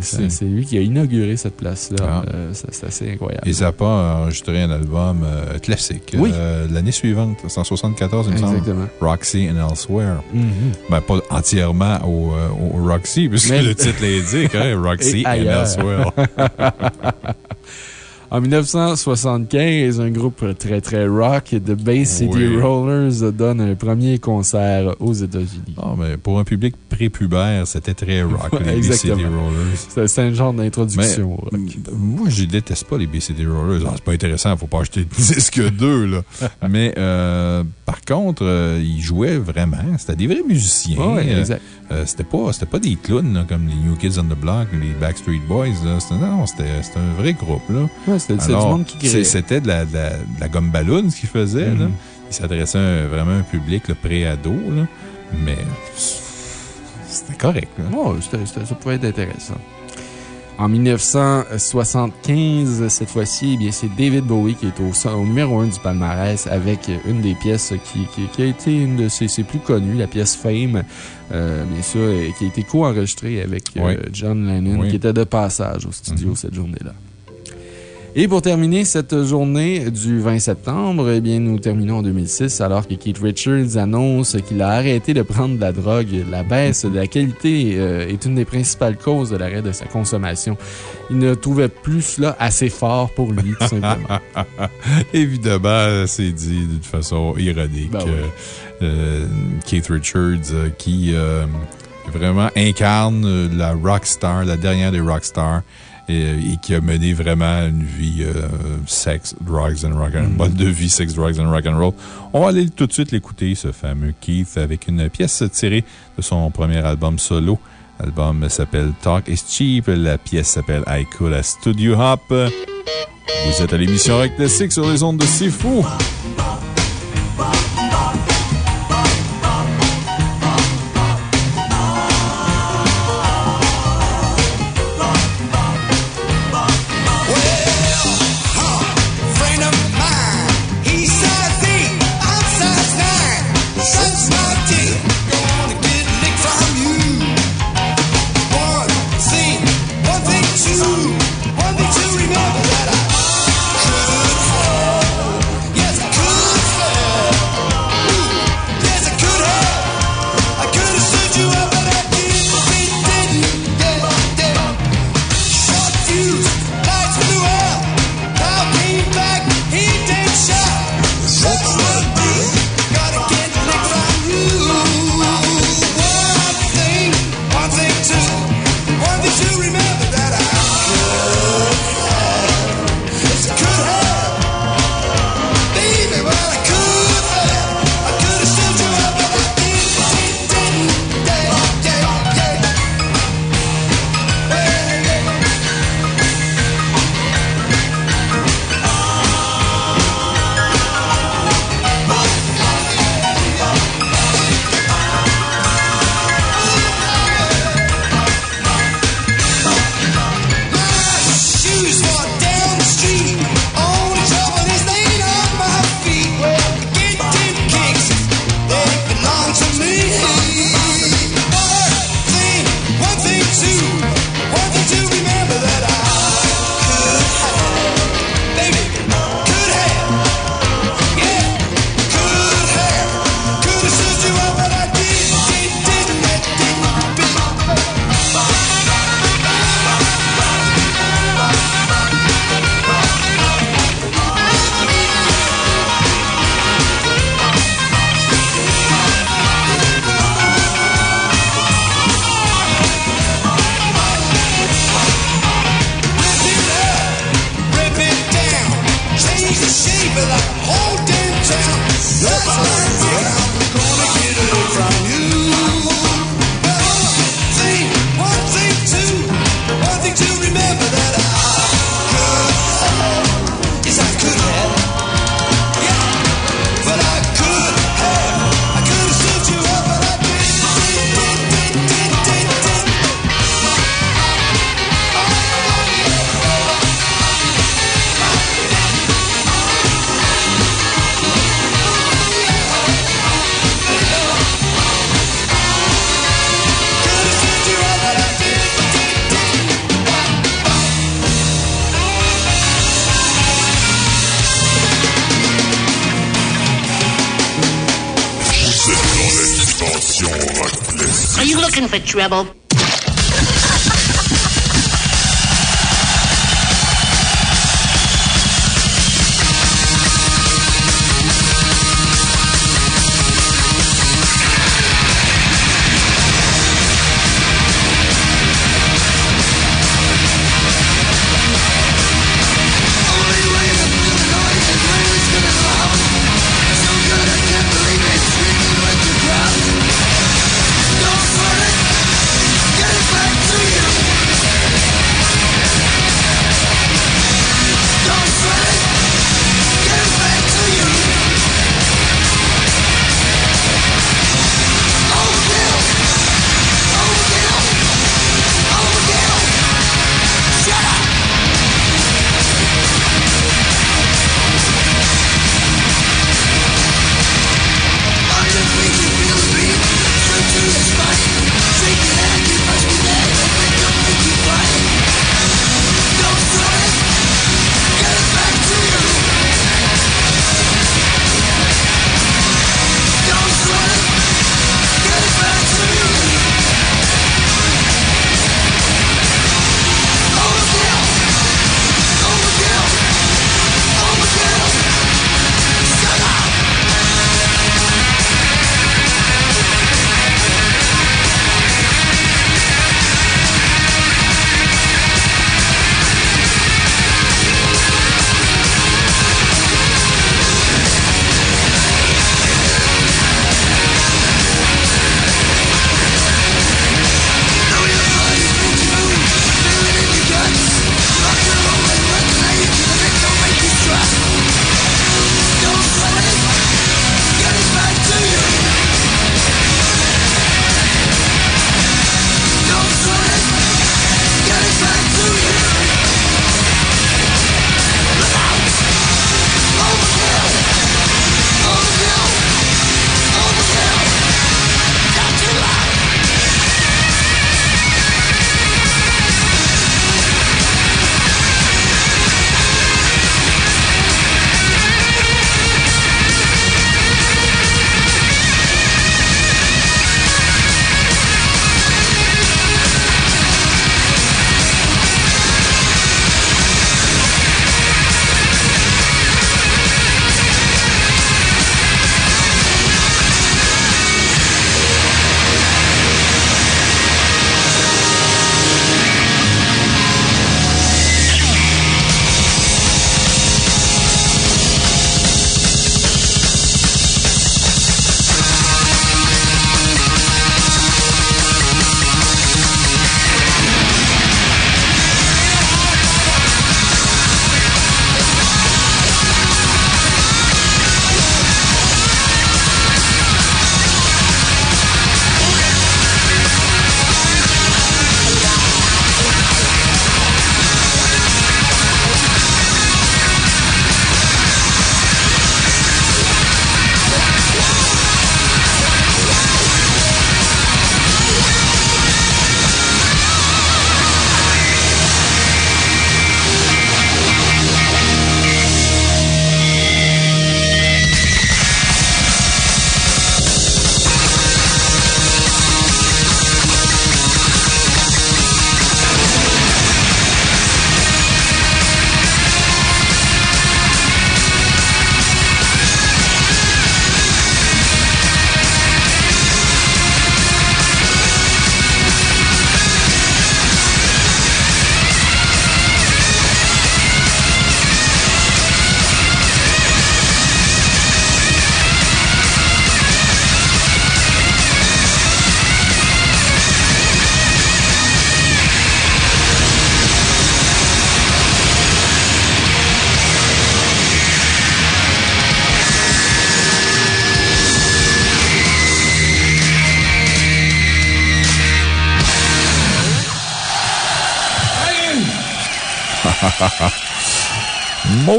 c'est lui qui a inauguré cette place-là. Ah. Euh, c'est assez incroyable. Et ça n'a pas enregistré un album euh, classique. Oui. Euh, l'année suivante, c'est en 1974, il me semble. Roxy and Elsewhere. Mm-hmm. ben, pas entièrement au, Roxy, puisque le titre l'indique, hein, Roxy and Elsewhere. *laughs* En 1975, un groupe très très rock, The Bay City Rollers, donne un premier concert aux États-Unis. Ah, mais pour un public prépubère, c'était très *laughs* rock, les City Rollers. C'est un genre d'introduction. Moi, je déteste pas les Bay City Rollers. Ah, c'est pas intéressant, faut pas acheter disque 2, là. *laughs* mais euh, par contre, euh, ils jouaient vraiment. C'était des vrais musiciens. Oui, exact. Euh, c'était pas, pas des clowns comme les New Kids on the Block, les Backstreet Boys. Non, c'était un vrai groupe. Ouais, c'était du monde qui C'était de la, de, la, gomme ballon ce qu'ils faisaient. Mm-hmm. Ils s'adressaient vraiment à un public pré-ado. Mais c'était correct. ça pouvait être intéressant. En 1975, cette fois-ci, eh c'est David Bowie qui est au, numéro 1 du palmarès avec une des pièces qui, a été une de ses, plus connues, la pièce Fame, euh, bien sûr, qui a été co-enregistrée avec euh, John Lennon, qui était de passage au studio mm-hmm. cette journée-là. Et pour terminer cette journée du 20 septembre, eh bien, nous terminons en 2006 alors que Keith Richards annonce qu'il a arrêté de prendre de la drogue. La baisse de la qualité euh, est une des principales causes de l'arrêt de sa consommation. Il ne trouvait plus cela assez fort pour lui, tout simplement. *laughs* Évidemment, c'est dit d'une façon ironique. Ben euh, Keith Richards euh, qui vraiment incarne la rockstar, la dernière des rockstars et, qui a mené vraiment une vie euh, sex, drugs and rock and roll. Mm-hmm. de vie, sex, drugs and rock and roll. On va aller tout de suite l'écouter, ce fameux Keith, avec une pièce tirée de son premier album solo. L'album s'appelle Talk is Cheap. La pièce s'appelle I Could a Studio Hop. Vous êtes à l'émission Rock Classic sur les ondes de C'est Fou.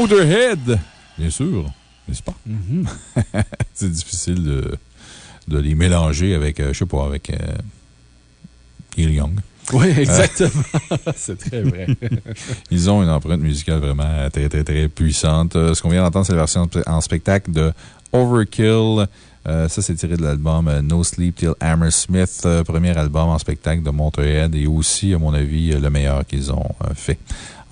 Motorhead, bien sûr, n'est-ce pas? *laughs* C'est difficile de, de, les mélanger avec, euh, je sais pas, avec euh, Neil Young. Oui, exactement. *laughs* c'est très vrai. *laughs* Ils ont une empreinte musicale vraiment très, très, très puissante. Ce qu'on vient d'entendre, c'est la version en spectacle de Overkill. ça, c'est tiré de l'album No Sleep Till Hammersmith, premier album en spectacle de Motorhead et aussi, à mon avis, le meilleur qu'ils ont fait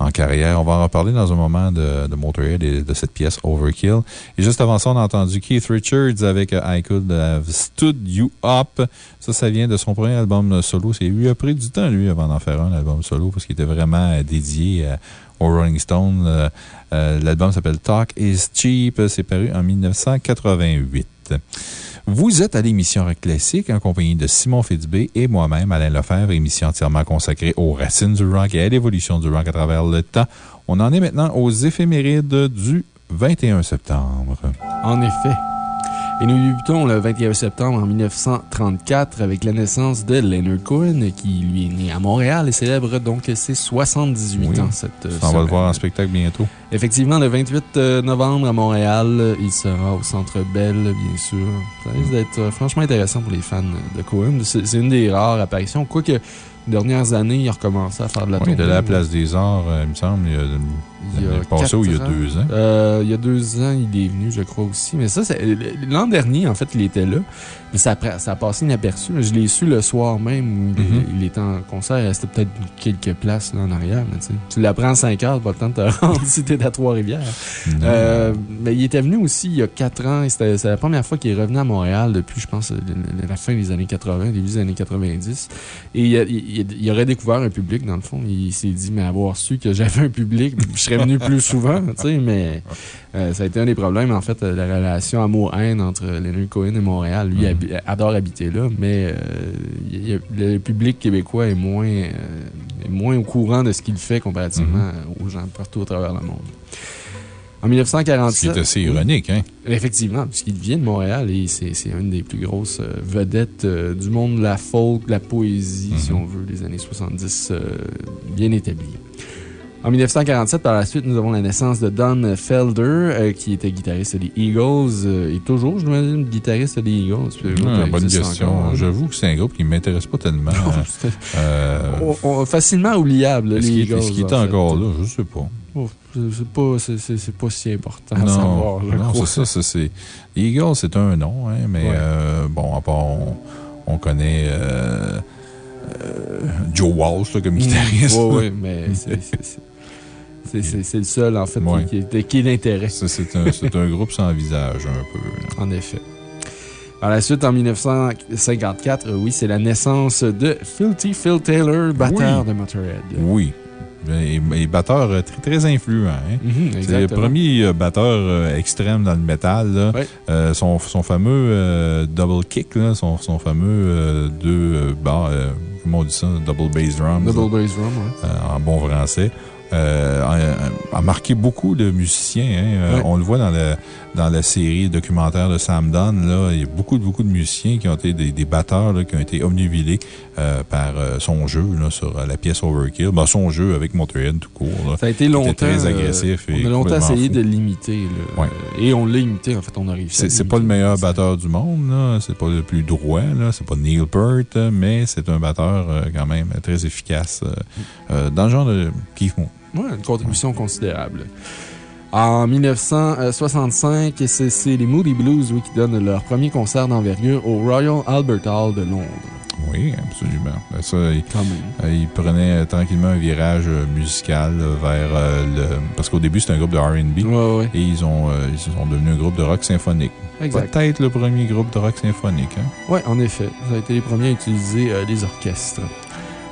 en carrière. On va en reparler dans un moment de, de et de cette pièce Overkill. Et juste avant ça, on a entendu Keith Richards avec I Could Have Stood You Up. Ça, ça vient de son premier album solo. Lui a pris du temps, lui, avant d'en faire un album solo parce qu'il était vraiment dédié au Rolling Stone. Euh, euh, l'album s'appelle Talk is Cheap. C'est paru en 1988. Vous êtes à l'émission Rock Classique en compagnie de Simon Fitzbé et moi-même, Alain Lefebvre, émission entièrement consacrée aux racines du rock et à l'évolution du rock à travers le temps. On en est maintenant aux éphémérides du 21 septembre. En effet. Et nous débutons le 21 septembre en 1934 avec la naissance de Leonard Cohen, qui lui est né à Montréal et célèbre donc ses 78 ans cette euh, On va le voir en spectacle bientôt. Effectivement, le 28 euh, novembre à Montréal, il sera au Centre Bell, bien sûr. Ça risque d'être euh, franchement intéressant pour les fans de Cohen. C'est une des rares apparitions, quoique dernières années, il a recommencé à faire de la tournée. de la Place des Arts, il me semble. Il y a il, a passé il y a deux ans? Euh, il y a deux ans, il est venu, je crois aussi. Mais ça, l'an dernier, en fait, il était là. Mais ça, ça a passé inaperçu. Je l'ai su le soir même où il, mm-hmm. était en concert. Il restait peut-être quelques places là, en arrière. Mais tu l'apprends à 5 heures, pas le temps de te *laughs* rendre si t'es à Trois-Rivières. Euh, mais il était venu aussi il y a quatre ans. C'est la première fois qu'il est revenu à Montréal depuis, je pense, la fin des années 80, début des années 90. Et il, il, aurait découvert un public, dans le fond. Il s'est dit, mais avoir su que j'avais un public, *laughs* je serais venu plus souvent, tu sais, mais euh, ça a été un des problèmes, en fait, la relation amour-haine entre Leonard Cohen et Montréal. Lui adore habiter là, mais euh, le public québécois est moins, euh, moins au courant de ce qu'il fait comparativement mm-hmm. aux gens partout au travers le monde. En 1947. C'est assez ironique, hein? Effectivement, puisqu'il vient de Montréal et c'est une des plus grosses vedettes du monde de la folk, de la poésie, si mm-hmm. on veut, des années 70, bien établie. En 1947, par la suite, nous avons la naissance de Don Felder, euh, qui était guitariste des Eagles, euh, et toujours, je me guitariste des Eagles. Ah, bonne question. Hein. J'avoue que c'est un groupe qui ne m'intéresse pas tellement. euh, facilement oubliable, les Eagles. Est-ce qu'il est encore là? Je ne sais pas. Oh, c'est pas, pas si important à savoir, Non, c'est ça. C'est, Eagles, c'est un nom, hein, mais euh, bon, à part, on, connaît Joe Walsh comme mm. guitariste. Oui, oui, mais c'est c'est le seul, en fait, qui, qui, est d'intérêt. C'est un, un, groupe sans visage, un peu. En effet. Par la suite, en 1954, oui, c'est la naissance de Filthy Phil Taylor, batteur de Motorhead. Oui. Et, batteur euh, très, très influent. Hein? Mhm, c'est le premier euh, batteur euh, extrême dans le métal. son, son, fameux double kick, là, son, son, fameux deux, comment on dit ça? Double bass drum. Double bass drum, oui. en bon français. Euh, a, marqué beaucoup de musiciens. Hein. Euh, on le voit dans, la série documentaire de Sam Dunn. Là, il y a beaucoup, beaucoup de musiciens qui ont été des, des batteurs qui ont été omnubilés euh, par son jeu là, sur la pièce Overkill. Ben, son jeu avec Motorhead tout court. Ça a été longtemps. très agressif. on a longtemps essayé de l'imiter. Et on l'a imité, en fait, on a réussi. C'est pas le meilleur batteur du monde. C'est pas le plus droit. C'est pas Neil Peart, mais c'est un batteur quand même très efficace dans le genre de Keith Moon. Oui, une contribution considérable. En 1965, c'est les Moody Blues qui donnent leur premier concert d'envergure au Royal Albert Hall de Londres. Oui, absolument. Ben, ça, ils, euh, prenaient tranquillement un virage euh, musical vers euh, le. Parce qu'au début, c'était un groupe de RB. Et ils, ont, ils sont devenus un groupe de rock symphonique. Peut-être le premier groupe de rock symphonique. Hein? Oui, en effet. Ça a été les premiers à utiliser les orchestres.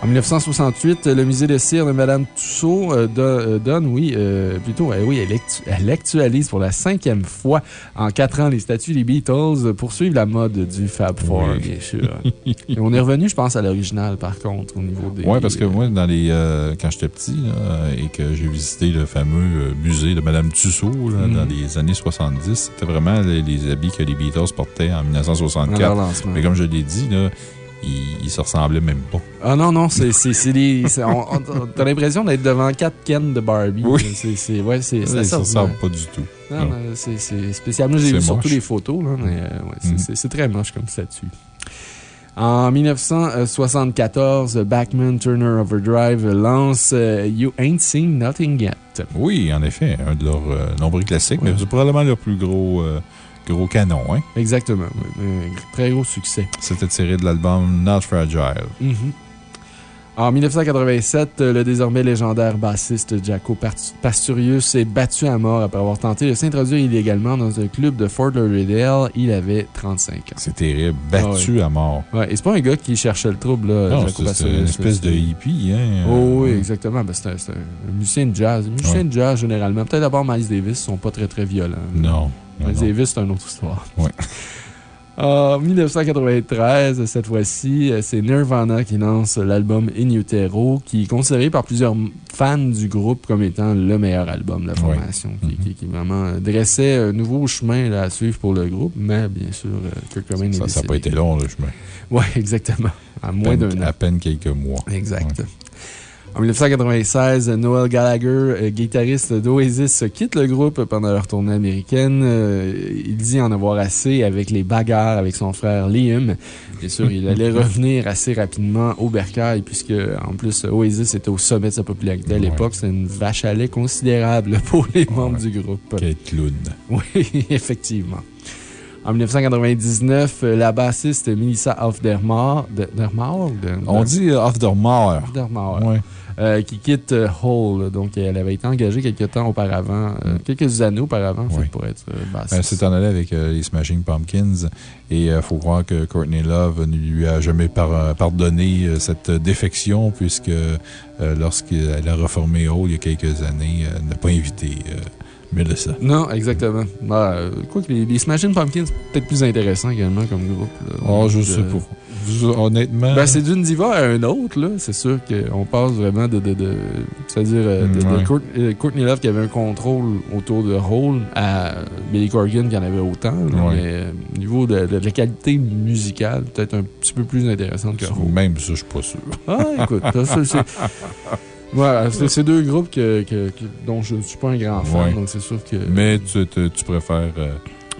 En 1968, le musée de cire de Mme Tussaud euh, euh, donne, oui, euh, plutôt, oui, elle, actualise pour la cinquième fois en quatre ans les statues des Beatles pour suivre la mode du Fab Four, bien sûr. *laughs* on est revenu, je pense, à l'original, par contre, au niveau des. Oui, parce que moi, dans les, quand j'étais petit et que j'ai visité le fameux musée de Mme Tussaud mm. dans les années 70, c'était vraiment les, habits que les Beatles portaient en 1964. Mais comme je l'ai dit, là, ils, se ressemblaient même pas. Ah non, non, c'est des. T'as l'impression d'être devant quatre Ken de Barbie. Oui. C'est, ouais, ça ne se ressemble pas du tout. Non, c'est spécial. Moi, j'ai vu surtout les photos, là, mais euh, mm. c'est très moche comme statue. En 1974, Backman Turner Overdrive lance euh, You Ain't Seen Nothing Yet. Oui, en effet, un de leurs euh, nombreux classiques, mais c'est probablement le plus gros gros canon, hein? Exactement. Un très gros succès. C'était tiré de l'album Not Fragile. Mm-hmm. En 1987, le désormais légendaire bassiste Jaco Pasturius est battu à mort après avoir tenté de s'introduire illégalement dans un club de Fort Lauderdale. Il avait 35 ans. C'est terrible. Battu à mort. Ouais, et c'est pas un gars qui cherchait le trouble, là, Jaco Pasturius. C'est une espèce de hippie, hein. Oh, oui, exactement. Ben, c'est un, musicien de jazz. Un musicien de jazz, généralement. Peut-être d'abord Miles Davis, sont pas très, très violents. Non. Miles Davis, c'est une autre histoire. Oui. *laughs* En 1993, cette fois-ci, c'est Nirvana qui lance l'album In Utero, qui est considéré par plusieurs fans du groupe comme étant le meilleur album de la formation, qui, qui, vraiment dressait un nouveau chemin à suivre pour le groupe, mais bien sûr, euh, Kurt Cobain Ça n'a pas été long, le chemin. Oui, *laughs* exactement. À moins d'un an. À peine quelques mois. Exact. En 1996, Noel Gallagher, euh, guitariste d'Oasis, quitte le groupe pendant leur tournée américaine. Euh, il dit en avoir assez avec les bagarres avec son frère Liam. Bien sûr, il allait *laughs* revenir assez rapidement au Bercail, puisque, en plus, Oasis était au sommet de sa popularité à l'époque. C'est une vache à lait considérable pour les membres du groupe. Clown. Oui, *laughs* effectivement. En 1999, la bassiste Melissa Hofdermar. On dit. Hofdermar. Oui. Euh, qui quitte euh, Hole. Donc, elle avait été engagée quelques temps auparavant, euh, mm. quelques années auparavant, pour être bassiste. Elle s'est en allée avec les Smashing Pumpkins et il faut croire que Courtney Love ne lui a jamais pardonné cette défection puisque lorsqu'elle a reformé Hole il y a quelques années, elle n'a pas invité Melissa. Non, exactement. Bah, quoi que les, Smashing Pumpkins, peut-être plus intéressant également comme groupe. Oh, je sais pas honnêtement. Ben, c'est d'une diva à un autre, là. C'est sûr qu'on passe vraiment de. de, de C'est-à-dire euh, de, euh, Courtney Love qui avait un contrôle autour de Hole à Billy Corgan qui en avait autant. Mais euh, au niveau de, la qualité musicale, peut-être un petit peu plus intéressante que Hole. Même ça, je suis pas sûr. Ah, écoute, c'est. *laughs* Voilà, c'est deux groupes que, que, dont je ne suis pas un grand fan, donc c'est sûr que. Mais tu, tu préfères.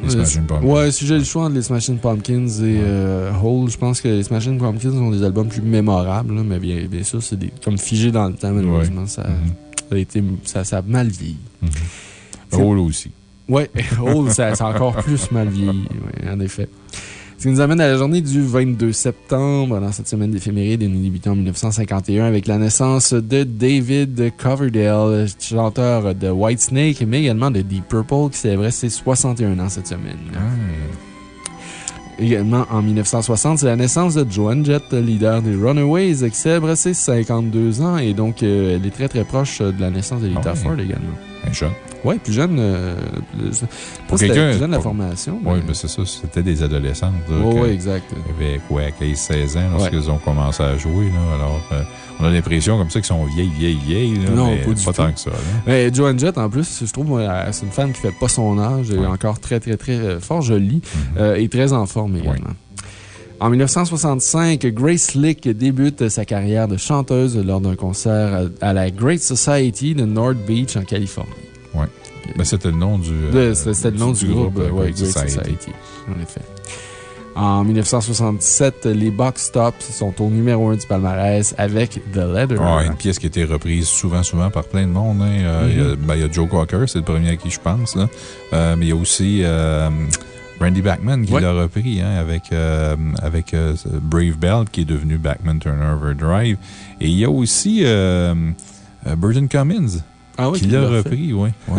Les Smashing Pumpkins. Ouais, si j'ai le choix entre les Smashing Pumpkins et euh, Hole, je pense que les Smashing Pumpkins ont des albums plus mémorables, mais bien, bien sûr, c'est comme figé dans le temps, malheureusement. Ça, ça, a été, ça, ça a mal vieilli. Mm-hmm. Hole aussi. Oui, *laughs* Hole, ça, a encore plus mal vieilli, en effet. Ce qui nous amène à la journée du 22 septembre, dans cette semaine d'éphéméride, et nous débutons en 1951 avec la naissance de David Coverdale, chanteur de Whitesnake, mais également de Deep Purple, qui célébrait ses 61 ans cette semaine. Également en 1960, c'est la naissance de Joan Jett, leader des Runaways, qui célèbre ses 52 ans et donc euh, elle est très très proche de la naissance de Lita ah Ford également. Un jeune. Oui, plus jeune. Euh, pour quelqu'un. Plus jeune de la formation. Oui, mais c'est ça. C'était des adolescentes. oui, exact. Ils avaient quoi, 15-16 ans lorsqu'ils ont commencé à jouer. Là, alors, euh, on a l'impression comme ça qu'ils sont vieilles, vieilles, vieilles. non, pas, du pas tant que ça. Mais Joan Jett, en plus, je trouve, c'est une femme qui fait pas son âge. Elle est encore très, très, très euh, fort jolie mm-hmm. et très en forme également. En 1965, Grace Lick débute sa carrière de chanteuse lors d'un concert à la Great Society de North Beach, en Californie. Oui. Ben, c'était le nom du, euh, c'était le nom du, groupe, groupe Great Society. En effet. En 1967, les Box Tops sont au numéro 1 du palmarès avec The Leather. Ah, une pièce qui a été reprise souvent, souvent par plein de monde. Hein. Euh, mm-hmm. ben, il, y a, Joe Cocker, c'est le premier à qui je pense. Là. Euh, mais il y a aussi Randy Backman qui l'a repris hein, avec, avec Brave Belt qui est devenu Backman Turnover Drive. Et il y a aussi Burton Cummins. Ah oui, qui l'a repris, oui. *laughs*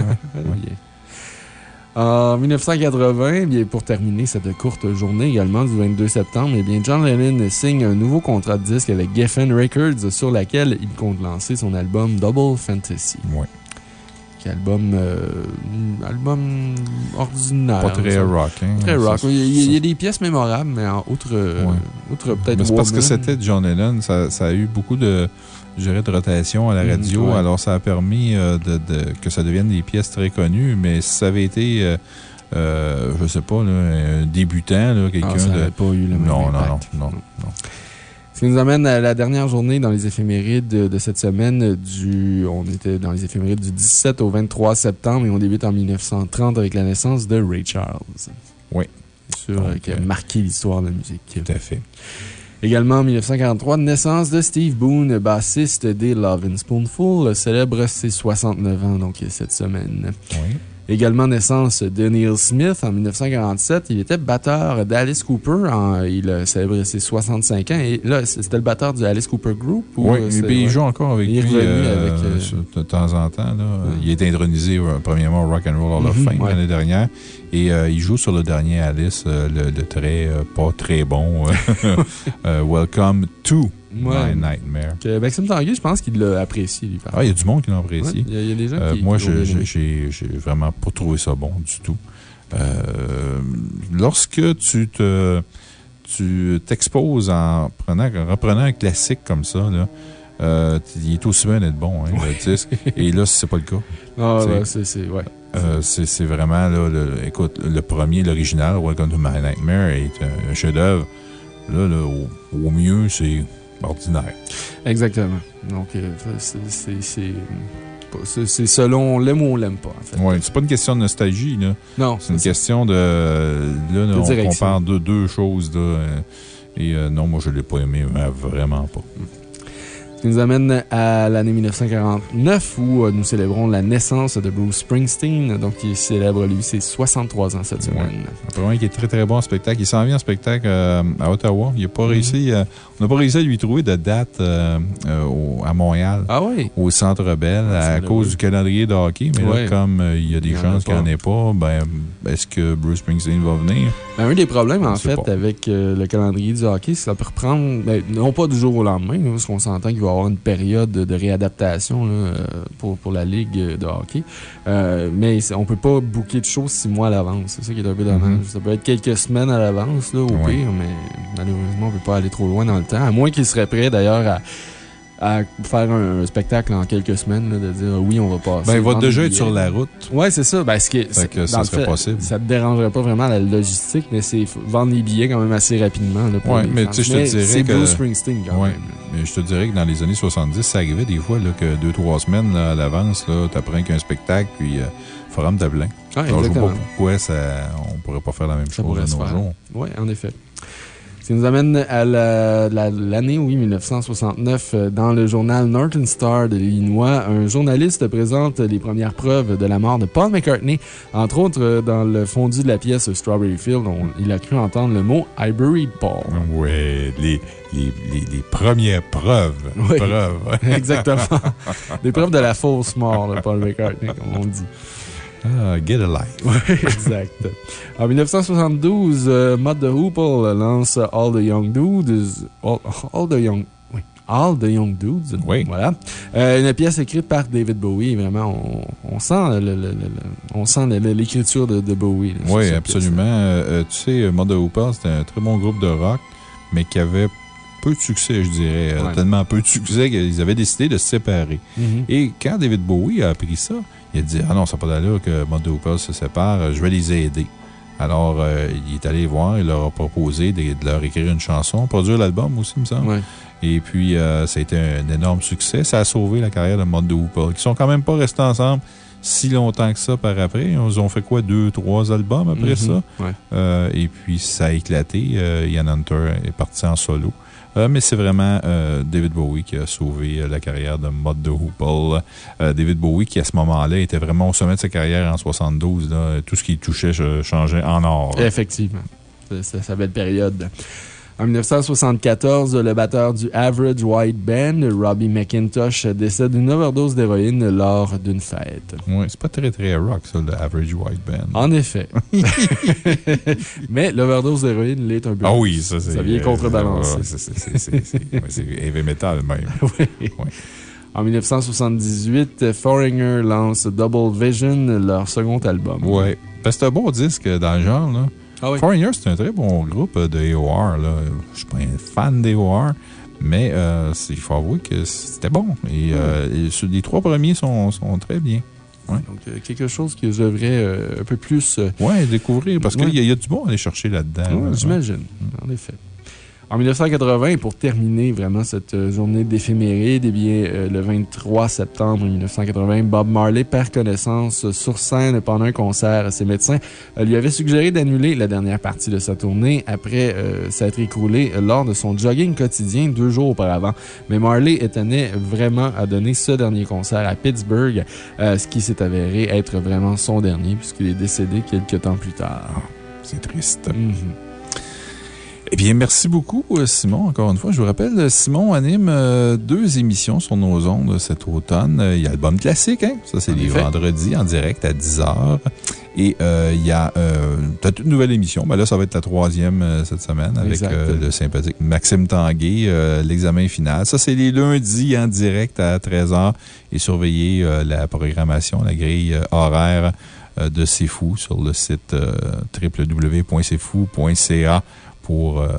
En 1980, bien, pour terminer cette courte journée également du 22 septembre, eh bien, John Lennon signe un nouveau contrat de disque avec Geffen Records sur lequel il compte lancer son album Double Fantasy. Oui. Album, euh, album ordinaire. Pas très rock. Hein, très rock. Il y, a, des pièces mémorables, mais en outre, outre peut-être. C'est parce que c'était John Lennon. Ça, ça, a eu beaucoup de de rotation à la mm, radio. Alors, ça a permis euh, de, que ça devienne des pièces très connues. Mais si ça avait été, euh, euh, je ne sais pas, un débutant, quelqu'un ah, de. pas eu le même non, non, non, non, Ce qui nous amène à la dernière journée dans les éphémérides de cette semaine. Du, on était dans les éphémérides du 17 au 23 septembre et on débute en 1930 avec la naissance de Ray Charles. Oui. Sûr, qui a marqué l'histoire de la musique. Tout à fait. Également en 1943, naissance de Steve Boone, bassiste des Love and Spoonful, célèbre ses 69 ans, donc cette semaine. Oui. Également naissance de Neil Smith en 1947. Il était batteur d'Alice Cooper. il a célébré ses 65 ans. Et là, c'était le batteur du Alice Cooper Group. oui, il joue encore avec lui euh, de temps en temps. Il est intronisé premièrement au Rock and Roll Hall of mhm, Fame l'année dernière. Et il joue sur le dernier Alice, le, très, pas très bon *laughs* Welcome to My Nightmare. Que Maxime Tanguy, je pense qu'il l'a apprécié, lui. Ah, il y a du monde qui l'a apprécié. Il y, a des gens euh, qui Moi, j'ai vraiment pas trouvé ça bon du tout. Euh, lorsque tu te tu t'exposes en, prenant, en reprenant un classique comme ça, là, euh, il est aussi bien d'être bon, hein, le disque. Et là, c'est pas le cas. Ah, c'est, ouais. Euh, c'est vraiment, là, le, écoute, le premier, l'original, Welcome to My Nightmare, est un, chef-d'œuvre. Là, là au mieux, c'est ordinaire. Exactement. Donc, euh, c'est selon on l'aime ou on l'aime pas, en fait. Oui, c'est pas une question de nostalgie, là. Non. C'est une question de. Là, on compare deux, deux choses, là. Euh, et euh, non, moi, je l'ai pas aimé, vraiment pas. Mm. Ce qui nous amène à l'année 1949 où euh, nous célébrons la naissance de Bruce Springsteen. Donc, il célèbre, lui, ses 63 ans cette semaine. Ouais. qui est très, très bon en spectacle. Il s'en vient en spectacle euh, à Ottawa. Il a pas mm-hmm. réussi, euh, on n'a pas réussi à lui trouver de date à Montréal. Ah oui? Au Centre Bell ah, à cause du calendrier de hockey. Mais là, comme il y a des chances qu'il n'y en ait pas, ben, est-ce que Bruce Springsteen va venir? Ben, un des problèmes, en fait, avec le calendrier du hockey, c'est que ça peut reprendre, ben, non pas du jour au lendemain, parce qu'on s'entend qu'il va avoir une période de réadaptation euh, pour, pour, la Ligue de hockey. Euh, mais on ne peut pas booker de choses six mois à l'avance. C'est ça qui est un peu dommage. Mm-hmm. Ça peut être quelques semaines à l'avance, au pire, mais malheureusement, on ne peut pas aller trop loin dans le temps. À moins qu'il serait prêt, d'ailleurs, à à faire un, spectacle en quelques semaines, de dire oui, on va passer. Ben, il va déjà être sur la route. Oui, c'est ça. Ben, ce qui ça serait possible. Ça ne dérangerait pas vraiment la logistique, mais c'est vendre les billets quand même assez rapidement. Oui, mais tu sais, je te dirais. C'est Bruce Springsteen quand même. Mais je te dirais que dans les années 70, ça arrivait des fois là, que deux, trois semaines à l'avance, tu apprends qu'un spectacle, puis euh, forum de plein. Ah, Alors, je vois pas pourquoi ça, on ne pourrait pas faire la même chose à nos jours. Oui, en effet qui nous amène à l'année, oui, 1969. Euh, dans le journal Northern Star de l'Illinois, un journaliste présente les premières preuves de la mort de Paul McCartney. Entre autres, euh, dans le fondu de la pièce Strawberry Field, il a cru entendre le mot I buried Paul. Oui, les, les, les, premières preuves. *laughs* Oui, exactement. *laughs* Des preuves de la fausse mort de Paul McCartney, comme on dit. Ah, get a life. *laughs* Oui, exact. En 1972, uh, Matt the Hoople lance All the Young Dudes. All, the Young. Oui. All the Young Dudes. Oui. Voilà. Euh, une pièce écrite par David Bowie. Vraiment, on, on sent l'écriture de, de, Bowie. oui, absolument. Euh, euh, tu sais, Matt the Hoople, c'était un très bon groupe de rock, mais qui avait peu de succès, je dirais. Tellement peu de succès qu'ils avaient décidé de se séparer. Mm-hmm. Et quand David Bowie a appris ça, il a dit Ah non, ça n'a pas d'allure que Mod Hoople se sépare, je vais les aider. Alors, euh, il est allé voir, il leur a proposé de, leur écrire une chanson, produire l'album aussi, il me semble. Et puis, euh, ça a été un énorme succès. Ça a sauvé la carrière de Mod Hoople, qui sont quand même pas restés ensemble si longtemps que ça par après. Ils ont fait quoi, deux, trois albums après mm-hmm. ça? Euh, et puis, ça a éclaté. Ian Hunter est parti en solo. Euh, mais c'est vraiment euh, David Bowie qui a sauvé euh, la carrière de Mod de. David Bowie, qui à ce moment-là était vraiment au sommet de sa carrière en 72. tout ce qui touchait changeait en or. Effectivement. C'est sa belle période. En 1974, le batteur du Average White Band, Robbie McIntosh, décède d'une overdose d'héroïne lors d'une fête. Oui, c'est pas très très rock, ça, le Average White Band. En effet. *laughs* Mais l'overdose d'héroïne l'est un peu. Ah oui, ça c'est. Ça vient contrebalancer. c'est heavy metal même. *laughs* oui. En 1978, Foreigner lance Double Vision, leur second album. Oui. C'est un bon disque dans le genre, là. Ah Foreigner, c'est un très bon groupe euh, de AOR. Là. Je ne suis pas un fan d'AOR, mais euh, il faut avouer que c'était bon. Et, euh, les trois premiers sont, sont très bien. Ouais. Donc, quelque chose que je devrais un peu plus. oui, découvrir, parce qu'il y, a du bon à aller chercher là-dedans. J'imagine, en effet. En 1980, pour terminer vraiment cette euh, journée d'éphéméride, eh bien, euh, le 23 septembre 1980, Bob Marley perd connaissance sur scène pendant un concert. Ses médecins euh, lui avaient suggéré d'annuler la dernière partie de sa tournée après s'être écroulé lors de son jogging quotidien deux jours auparavant. Mais Marley tenait vraiment à donner ce dernier concert à Pittsburgh, ce qui s'est avéré être vraiment son dernier puisqu'il est décédé quelques temps plus tard. C'est triste. Mm-hmm. Eh bien, merci beaucoup, euh, Simon. Encore une fois, je vous rappelle, euh, Simon anime euh, deux émissions sur nos ondes cet automne. Il y a l'album classique, hein? Ça, c'est les vendredis en direct à 10 h. Et il y a toute une nouvelle émission. Ben là, ça va être la troisième cette semaine avec le sympathique Maxime Tanguay, l'examen final. Ça, c'est les lundis en direct à 13 h. Et surveillez la programmation, la grille horaire de C'est Fou sur le site www.cfou.ca pour euh,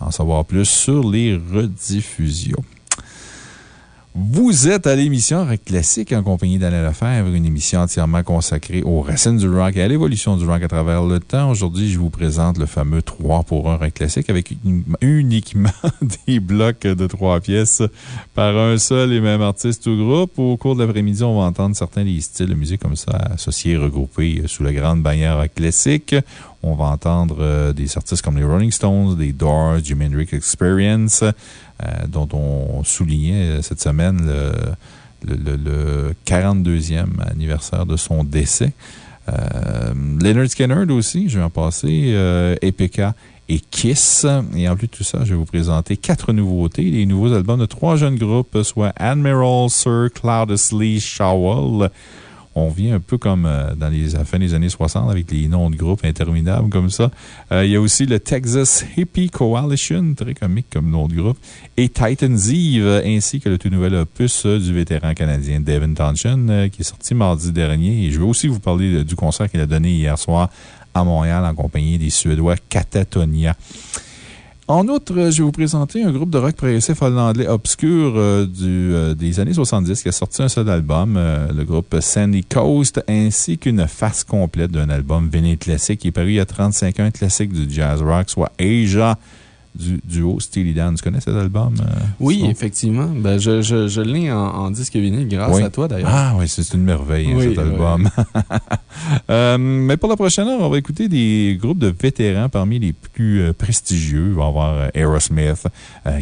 en savoir plus sur les rediffusions. Vous êtes à l'émission Rock Classique en compagnie d'Alain Lefebvre, une émission entièrement consacrée aux racines du rock et à l'évolution du rock à travers le temps. Aujourd'hui, je vous présente le fameux 3 pour 1 Rock Classique avec uniquement *laughs* des blocs de 3 pièces par un seul et même artiste ou groupe. Au cours de l'après-midi, on va entendre certains des styles de musique comme ça associés, regroupés sous la grande bannière Rock Classique. On va entendre euh, des artistes comme les Rolling Stones, les Doors, Jimi Hendrix Experience, euh, dont on soulignait euh, cette semaine le, 42e anniversaire de son décès. Leonard Skinner aussi, je vais en passer, Epica et Kiss. Et en plus de tout ça, je vais vous présenter quatre nouveautés, les nouveaux albums de trois jeunes groupes, soit Admiral, Sir Cloudesley, Shawwell, on vient un peu comme euh, dans les, à des années 60 avec les noms de groupes interminables comme ça. Euh, il y a aussi le Texas Hippie Coalition, très comique comme nom de groupe, et Titans Eve, ainsi que le tout nouvel opus du vétéran canadien Devin Townshend, euh, qui est sorti mardi dernier. Et je vais aussi vous parler du concert qu'il a donné hier soir à Montréal en compagnie des Suédois Catatonia. En outre, je vais vous présenter un groupe de rock progressif hollandais obscur euh, euh, des années 70 qui a sorti un seul album, euh, le groupe Sandy Coast, ainsi qu'une face complète d'un album véné classique qui est paru il y a 35 ans, un classique du jazz rock, soit Asia du duo Steely Dan. Tu connais cet album? Euh, oui, effectivement. Ben, je, je, je l'ai en, disque vinyle grâce à toi, d'ailleurs. Ah oui, c'est une merveille, cet album. *laughs* Euh, mais pour la prochaine heure, on va écouter des groupes de vétérans parmi les plus euh, prestigieux. On va avoir Aerosmith,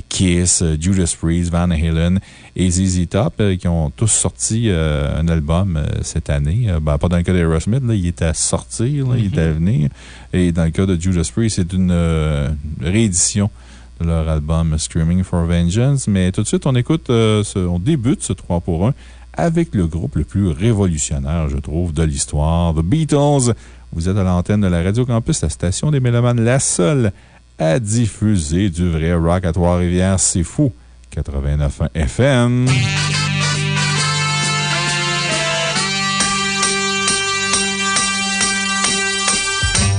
Kiss, Judas Priest, Van Halen et ZZ Top qui ont tous sorti un album cette année. Ben, pas dans le cas d'Aerosmith, il était à sortir, il à mm-hmm. venir. Et dans le cas de Judas Priest, c'est une réédition de leur album Screaming for Vengeance. Mais tout de suite, on écoute, euh, on débute ce 3 pour 1 avec le groupe le plus révolutionnaire, je trouve, de l'histoire, The Beatles. Vous êtes à l'antenne de la Radio Campus, la station des Mélomanes, la seule à diffuser du vrai rock à Trois-Rivières. C'est fou. 89.1 FM.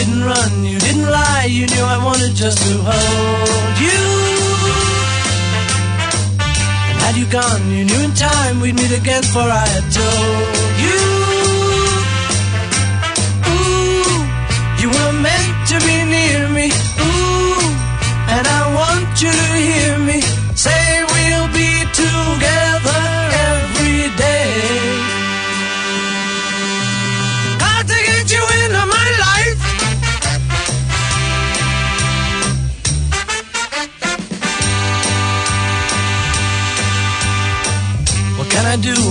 didn't run, you didn't lie, you knew I wanted just to hold you. And had you gone, you knew in time we'd meet again, for I had told you. Ooh, you were meant to be near me. Ooh, and I want you to hear me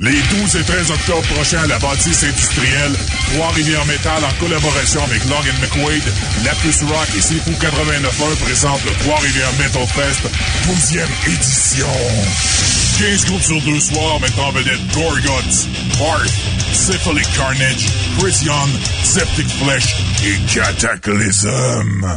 Les 12 et 13 octobre prochains à la bâtisse industrielle, Trois-Rivières Métal en collaboration avec Long McQuaid, Lapus Rock et Sifu 89.1 présentent le Trois-Rivières Metal Fest 12e édition. 15 groupes sur deux soirs mettant en vedette Gorguts, Heart, Syphilic Carnage, Chris Young, Septic Flesh et Cataclysm.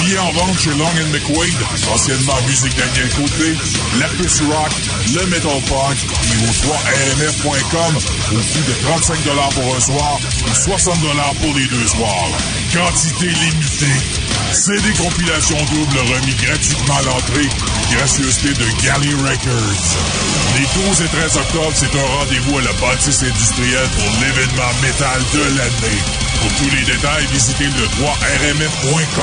Billets en vente chez Long McQuaid, anciennement Musique Daniel Côté, Lapus Rock, le Metal Punk et au 3rmf.com au prix de 35 pour un soir ou 60 pour les deux soirs. Quantité limitée. CD compilation double remis gratuitement à l'entrée. Gracieuseté de Galley Records. Les 12 et 13 octobre, c'est un rendez-vous à la bâtisse industrielle pour l'événement métal de l'année. Pour tous les détails, visitez le 3rmf.com.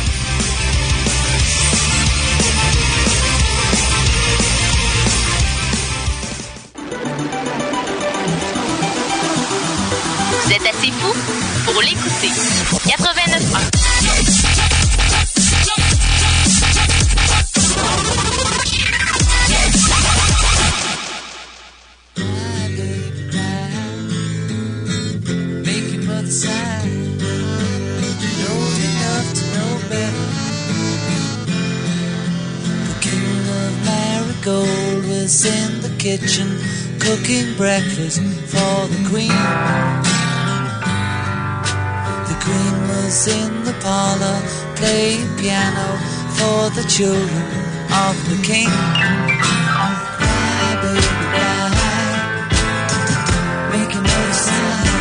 King of Marigold was in the kitchen cooking breakfast for the queen. In the parlor playing piano for the children of the king. Baby. Making mother sigh.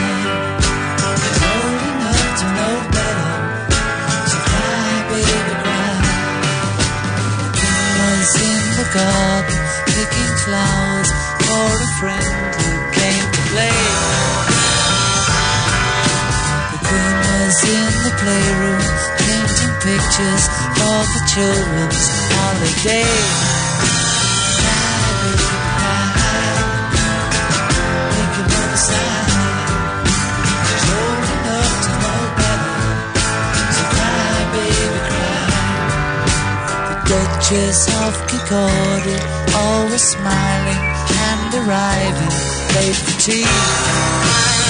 Old enough to know better. So cry, baby, cry. In the garden picking flowers for a friend in the playroom painting pictures for the children's holiday. She's old enough to know better. So cry, baby, cry. The Duchess of Kikordi, always smiling and arriving late for tea.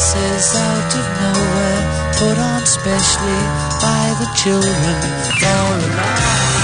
Voices out of nowhere, put on specially by the children for a laugh.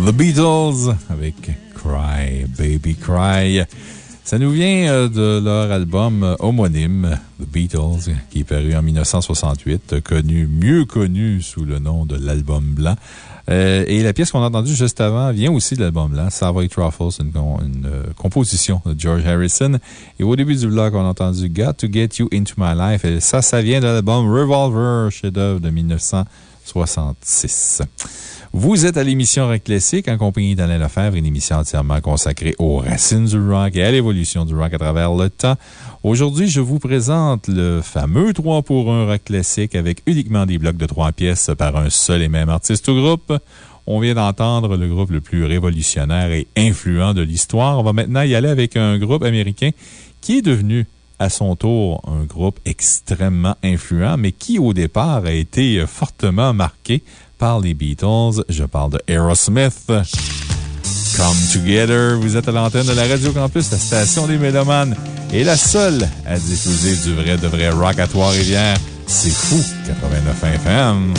The Beatles avec Cry, Baby Cry. Ça nous vient euh, de leur album euh, homonyme, The Beatles, qui est paru en 1968, connu, mieux connu sous le nom de l'album blanc. Euh, et la pièce qu'on a entendue juste avant vient aussi de l'album blanc, Savoy Truffles, une, euh, composition de George Harrison. Et au début du vlog, on a entendu Got to Get You Into My Life. Et ça, ça vient de l'album Revolver, chef-d'œuvre de 1966. Vous êtes à l'émission Rock Classique en compagnie d'Alain Lefebvre, une émission entièrement consacrée aux racines du rock et à l'évolution du rock à travers le temps. Aujourd'hui, je vous présente le fameux 3 pour 1 Rock Classique avec uniquement des blocs de 3 pièces par un seul et même artiste ou groupe. On vient d'entendre le groupe le plus révolutionnaire et influent de l'histoire. On va maintenant y aller avec un groupe américain qui est devenu à son tour un groupe extrêmement influent, mais qui au départ a été fortement marqué par les Beatles. Je parle de Aerosmith. Come Together. Vous êtes à l'antenne de la Radio Campus, la station des Mélomanes, et la seule à diffuser du vrai de vrai rock à Trois-Rivières. C'est fou, 89 FM.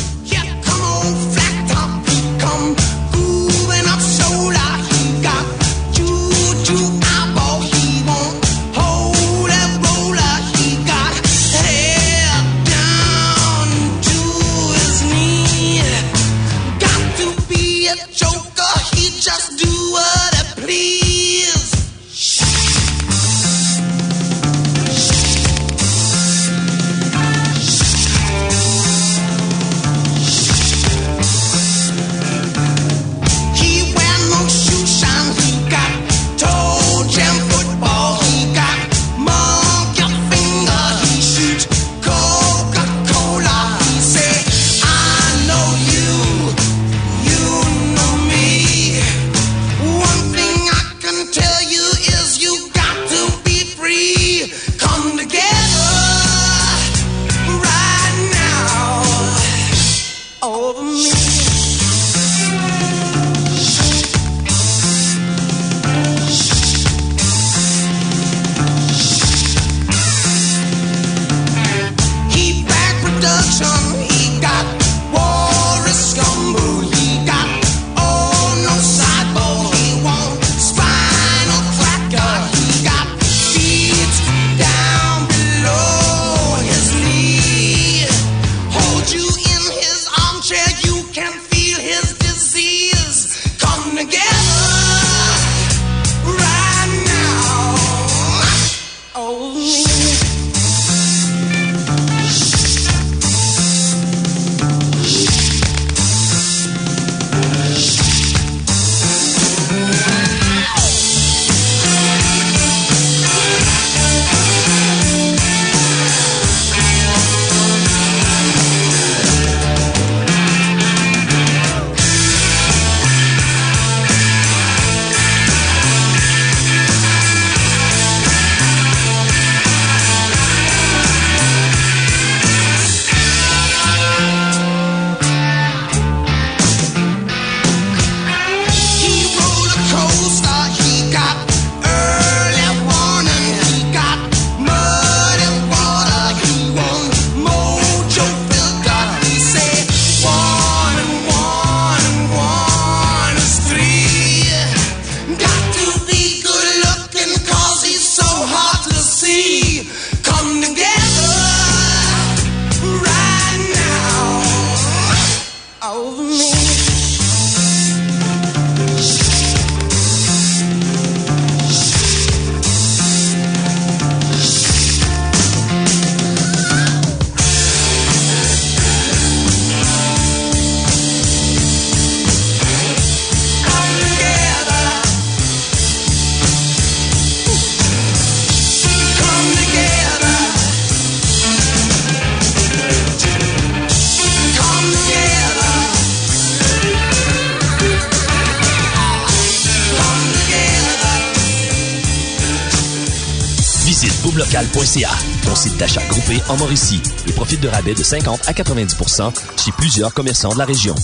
En Mauricie, et profite de rabais de 50 à 90% chez plusieurs commerçants de la région.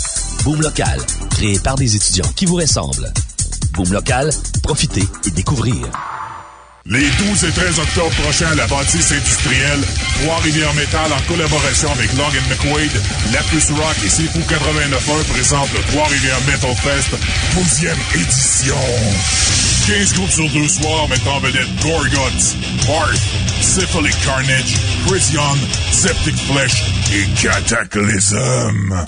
Boom Local, créé par des étudiants qui vous ressemblent. Boom Local, profitez et découvrez. Les 12 et 13 octobre prochains la bâtisse industrielle, Trois-Rivières Métal en collaboration avec Long McQuaid, La Plus Rock et Sifu 89.1 présentent le Trois-Rivières Metal Fest 12e édition. 15 groupes sur deux soirs mettant en vedette Gorguts, Heart, Syphilic Carnage, Chris Young, Septic Flesh et Cataclysm.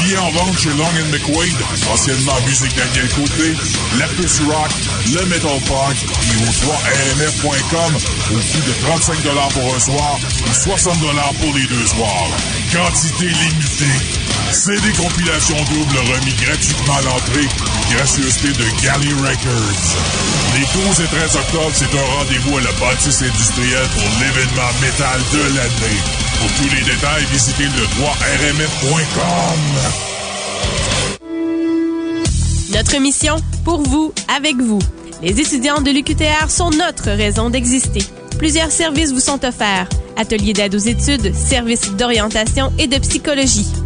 Billets en vente chez Long McQuaid, anciennement Musique Daniel Côté, La Plus Rock, Le Metal Park et au 3rmf.com au coût de 35 pour un soir et 60 pour les deux soirs. Quantité limitée. CD compilation double remis gratuitement à l'entrée. Gracieuseté de Galley Records. Les 12 et 13 octobre, c'est un rendez-vous à la bâtisse industrielle pour l'événement métal de l'année. Pour tous les détails, visitez le 3rmf.com. Notre mission, pour vous, avec vous. Les étudiants de l'UQTR sont notre raison d'exister. Plusieurs services vous sont offerts. Ateliers d'aide aux études, services d'orientation et de psychologie.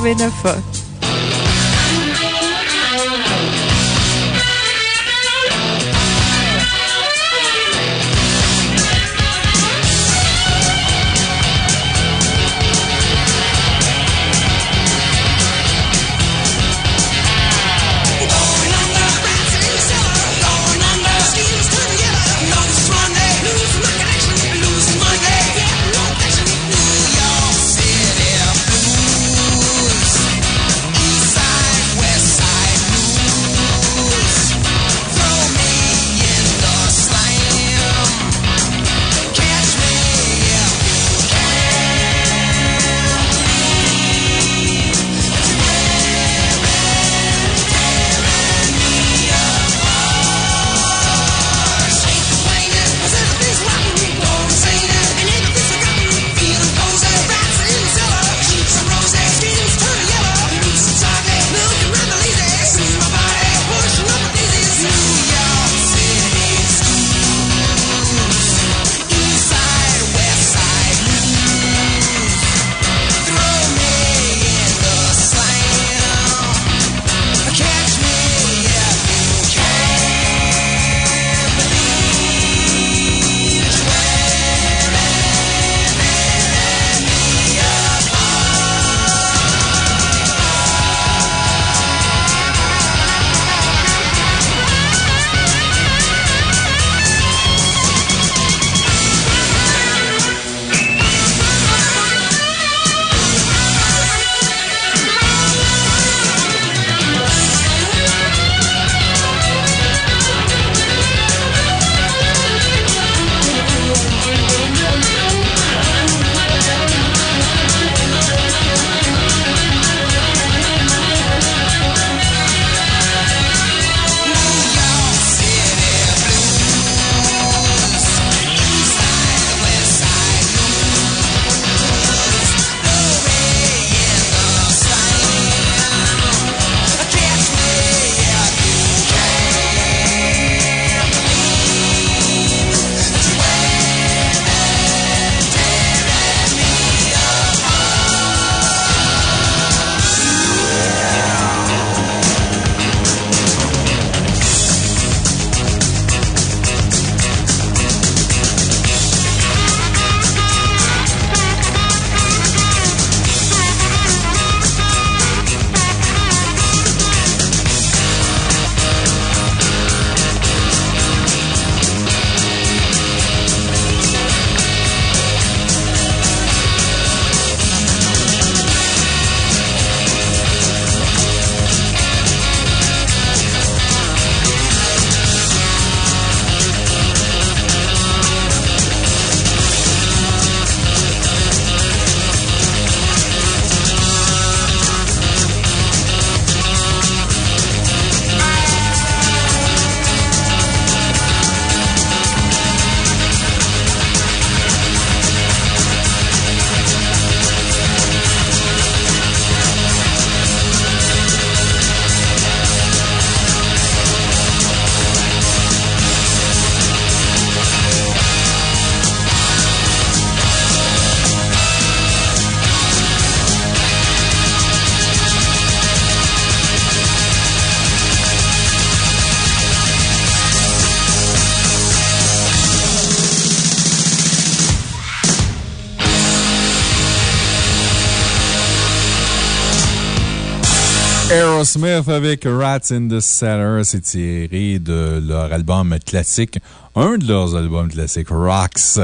89 Aerosmith avec Rats in the Cellar, c'est tiré de leur album classique, un de leurs albums classiques, Rocks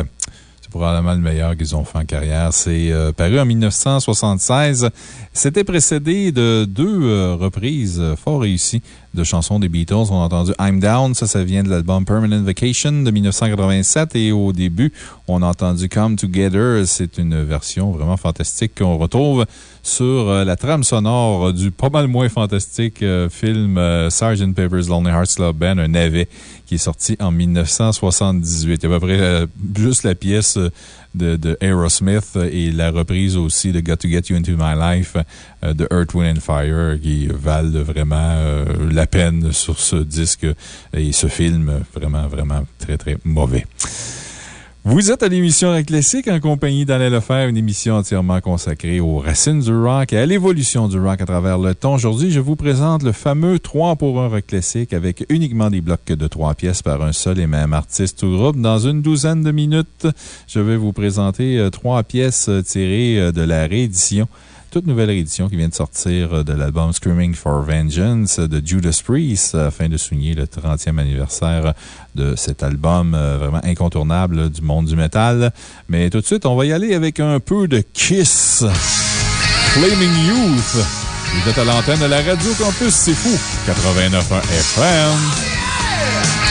probablement le meilleur qu'ils ont fait en carrière. C'est euh, paru en 1976. C'était précédé de deux euh, reprises euh, fort réussies de chansons des Beatles. On a entendu I'm Down, ça, ça vient de l'album Permanent Vacation de 1987. Et au début, on a entendu Come Together. C'est une version vraiment fantastique qu'on retrouve sur la trame sonore du pas mal moins fantastique film Sgt. Pepper's Lonely Hearts Club Band, un navet qui est sorti en 1978. Il y a à peu juste la pièce de, Aerosmith et la reprise aussi de Got to Get You Into My Life euh, de Earth, Wind and Fire qui valent vraiment euh, la peine sur ce disque et ce film vraiment, vraiment très, très mauvais. Vous êtes à l'émission Rock Classique en compagnie d'Alain Lefer, une émission entièrement consacrée aux racines du rock et à l'évolution du rock à travers le temps. Aujourd'hui, je vous présente le fameux 3 pour 1 Rock Classique avec uniquement des blocs de 3 pièces par un seul et même artiste ou groupe. Dans une douzaine de minutes, je vais vous présenter euh, trois pièces euh, tirées euh, de la réédition toute nouvelle édition qui vient de sortir de l'album Screaming for Vengeance de Judas Priest afin de souligner le 30e anniversaire de cet album euh, vraiment incontournable du monde du métal. Mais tout de suite, on va y aller avec un peu de Kiss. Flaming Youth. Vous êtes à l'antenne de la Radio Campus, c'est fou. 89.1 FM.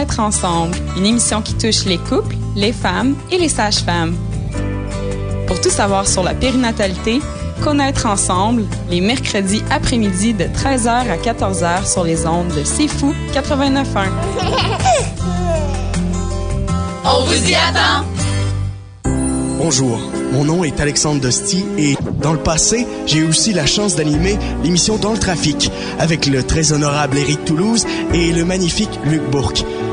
Connaître ensemble, une émission qui touche les couples, les femmes et les sages-femmes. Pour tout savoir sur la périnatalité, Connaître ensemble, les mercredis après-midi de 13h à 14h sur les ondes de C'est Fou 89.1. On vous y attend! Bonjour, mon nom est Alexandre Dosti et dans le passé, j'ai eu aussi la chance d'animer l'émission Dans le trafic avec le très honorable Éric Toulouse et le magnifique Luc Bourque.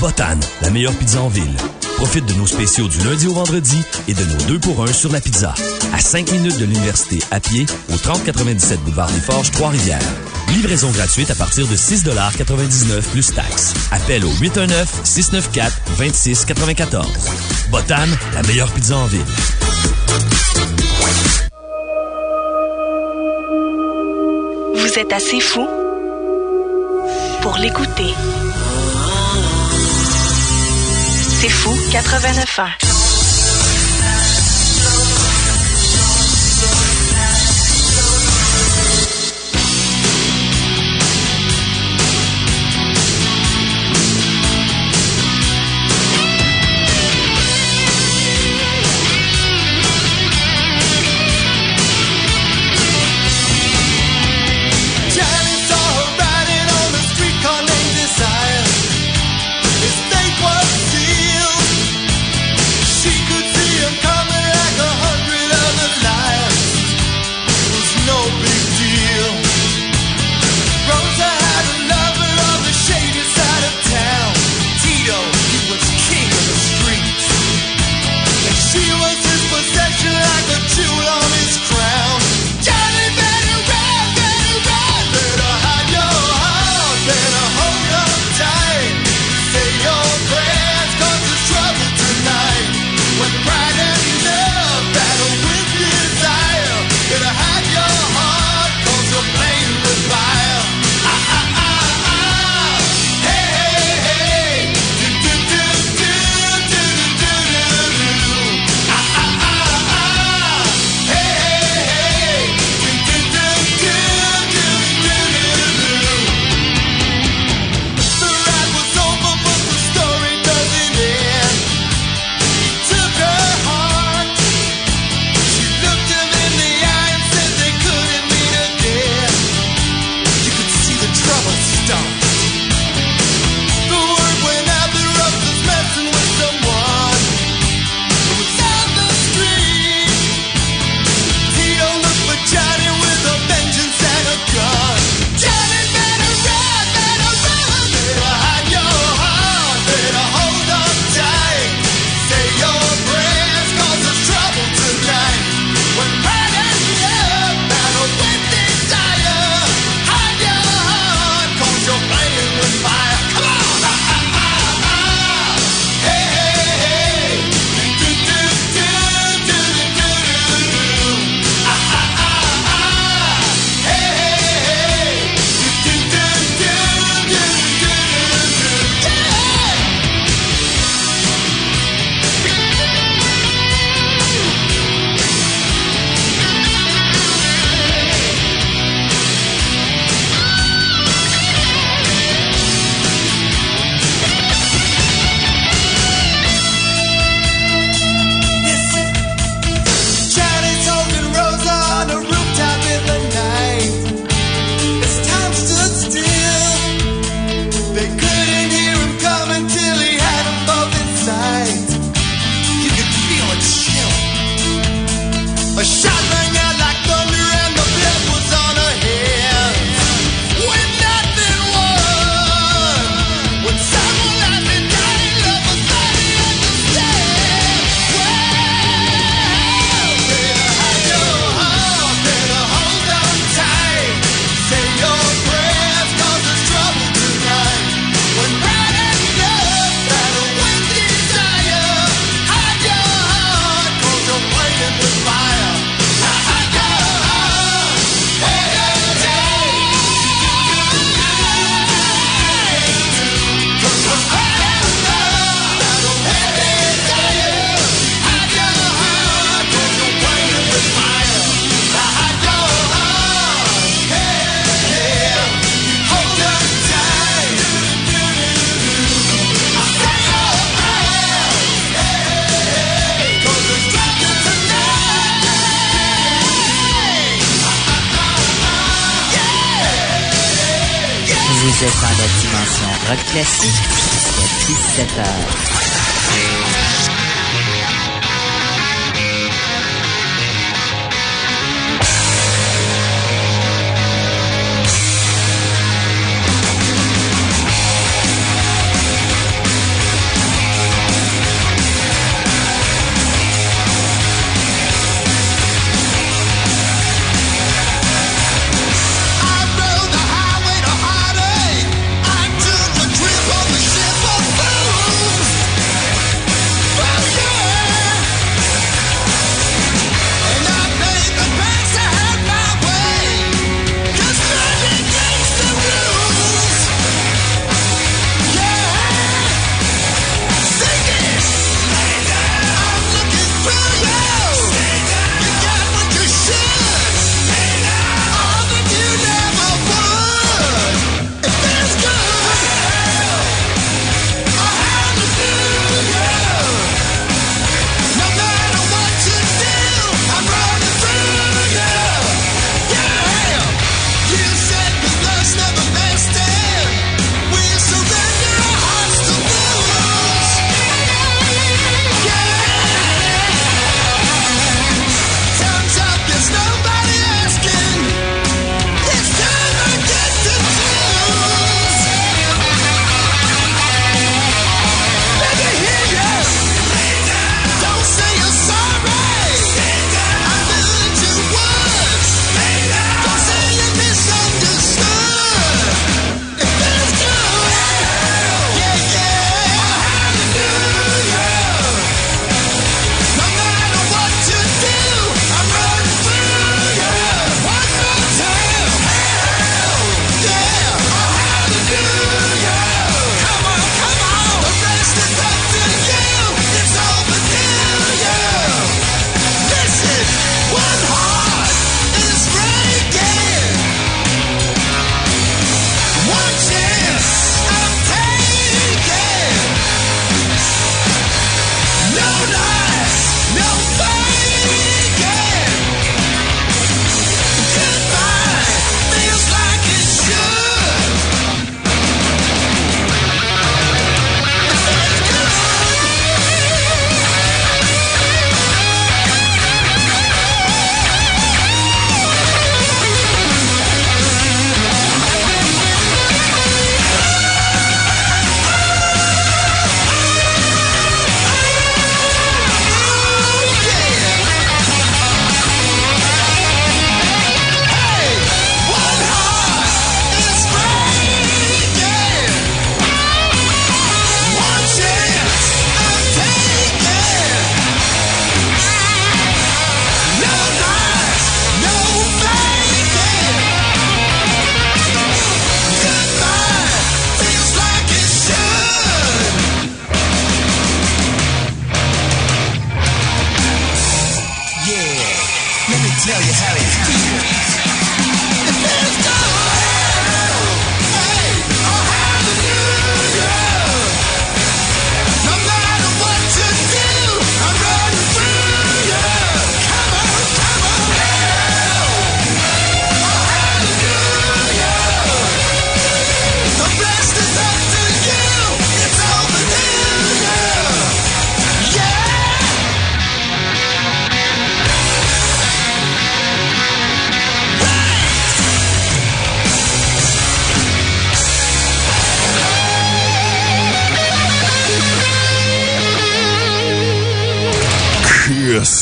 Botan, la meilleure pizza en ville. Profite de nos spéciaux du lundi au vendredi et de nos deux pour un sur la pizza. À 5 minutes de l'université à pied au 3097 boulevard des Forges, Trois-Rivières. Livraison gratuite à partir de 6,99 plus taxes. Appel au 819-694-2694. Botan, la meilleure pizza en ville. Vous êtes assez fou pour l'écouter. C'est fou 89 ans.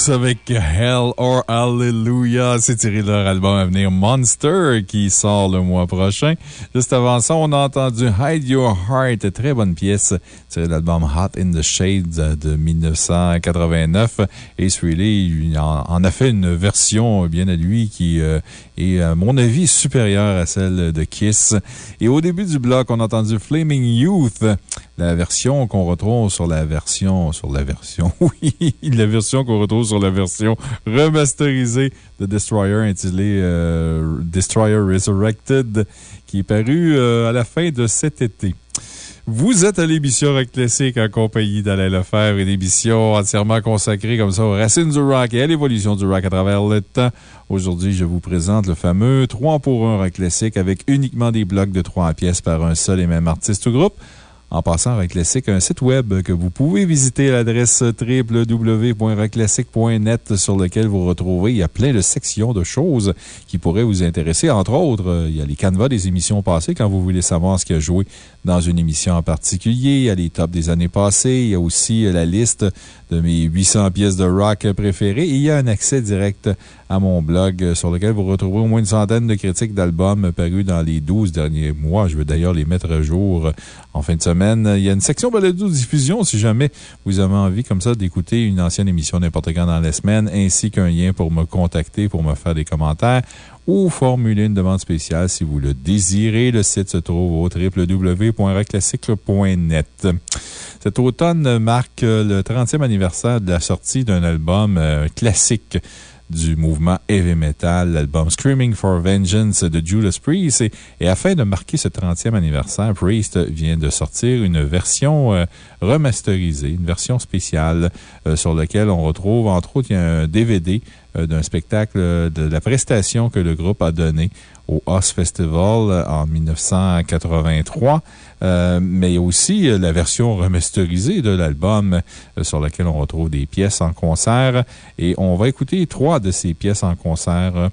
avec Hell c'est tiré de leur album à venir Monster qui sort le mois prochain. Juste avant ça, on a entendu Hide Your Heart, très bonne pièce tirée de l'album Hot in the Shade de 1989. Ace Riley en, a fait une version bien à lui qui euh, est, à mon avis, supérieure à celle de Kiss. Et au début du bloc, on a entendu Flaming Youth, la version qu'on retrouve sur la version, sur la version, *laughs* oui, la version qu'on retrouve sur la version remasterisée de The Destroyer intitulé euh, Destroyer Resurrected qui est paru euh, à la fin de cet été. Vous êtes à l'émission Rock Classique en compagnie d'Alain Lefebvre, une émission entièrement consacrée comme ça aux racines du rock et à l'évolution du rock à travers le temps. Aujourd'hui, je vous présente le fameux 3 pour 1 Rock Classique avec uniquement des blocs de 3 pièces par un seul et même artiste ou groupe. En passant, Rock Classique, un site web que vous pouvez visiter à l'adresse www.rockclassique.net sur lequel vous retrouvez. Il y a plein de sections de choses qui pourraient vous intéresser. Entre autres, il y a les canevas des émissions passées quand vous voulez savoir ce qui a joué dans une émission en particulier. Il y a les tops des années passées. Il y a aussi la liste de mes 800 pièces de rock préférées. Et il y a un accès direct à mon blog sur lequel vous retrouverez au moins une centaine de critiques d'albums parus dans les 12 derniers mois. Je veux d'ailleurs les mettre à jour en fin de semaine. Il y a une section balado-diffusion si jamais vous avez envie comme ça d'écouter une ancienne émission n'importe quand dans la semaine, ainsi qu'un lien pour me contacter, pour me faire des commentaires ou formuler une demande spéciale si vous le désirez. Le site se trouve au www.reclassique.net. Cet automne marque le 30e anniversaire de la sortie d'un album euh, classique du mouvement heavy metal, l'album Screaming for Vengeance de Judas Priest. Et, afin de marquer ce 30e anniversaire, Priest vient de sortir une version euh, remasterisée, une version spéciale euh, sur laquelle on retrouve, entre autres, il un DVD euh, d'un spectacle de la prestation que le groupe a donné au House Festival en 1983. Euh, mais aussi euh, la version remasterisée de l'album euh, sur laquelle on retrouve des pièces en concert. Et on va écouter trois de ces pièces en concert.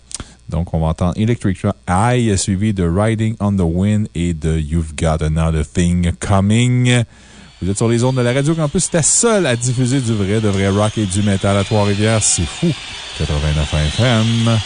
Donc, on va entendre Electric Eye, suivi de Riding on the Wind et de You've Got Another Thing Coming. Vous êtes sur les ondes de la Radio Campus. C'était seul à diffuser du vrai, de vrai rock et du métal à Trois-Rivières. C'est fou. 89 FM.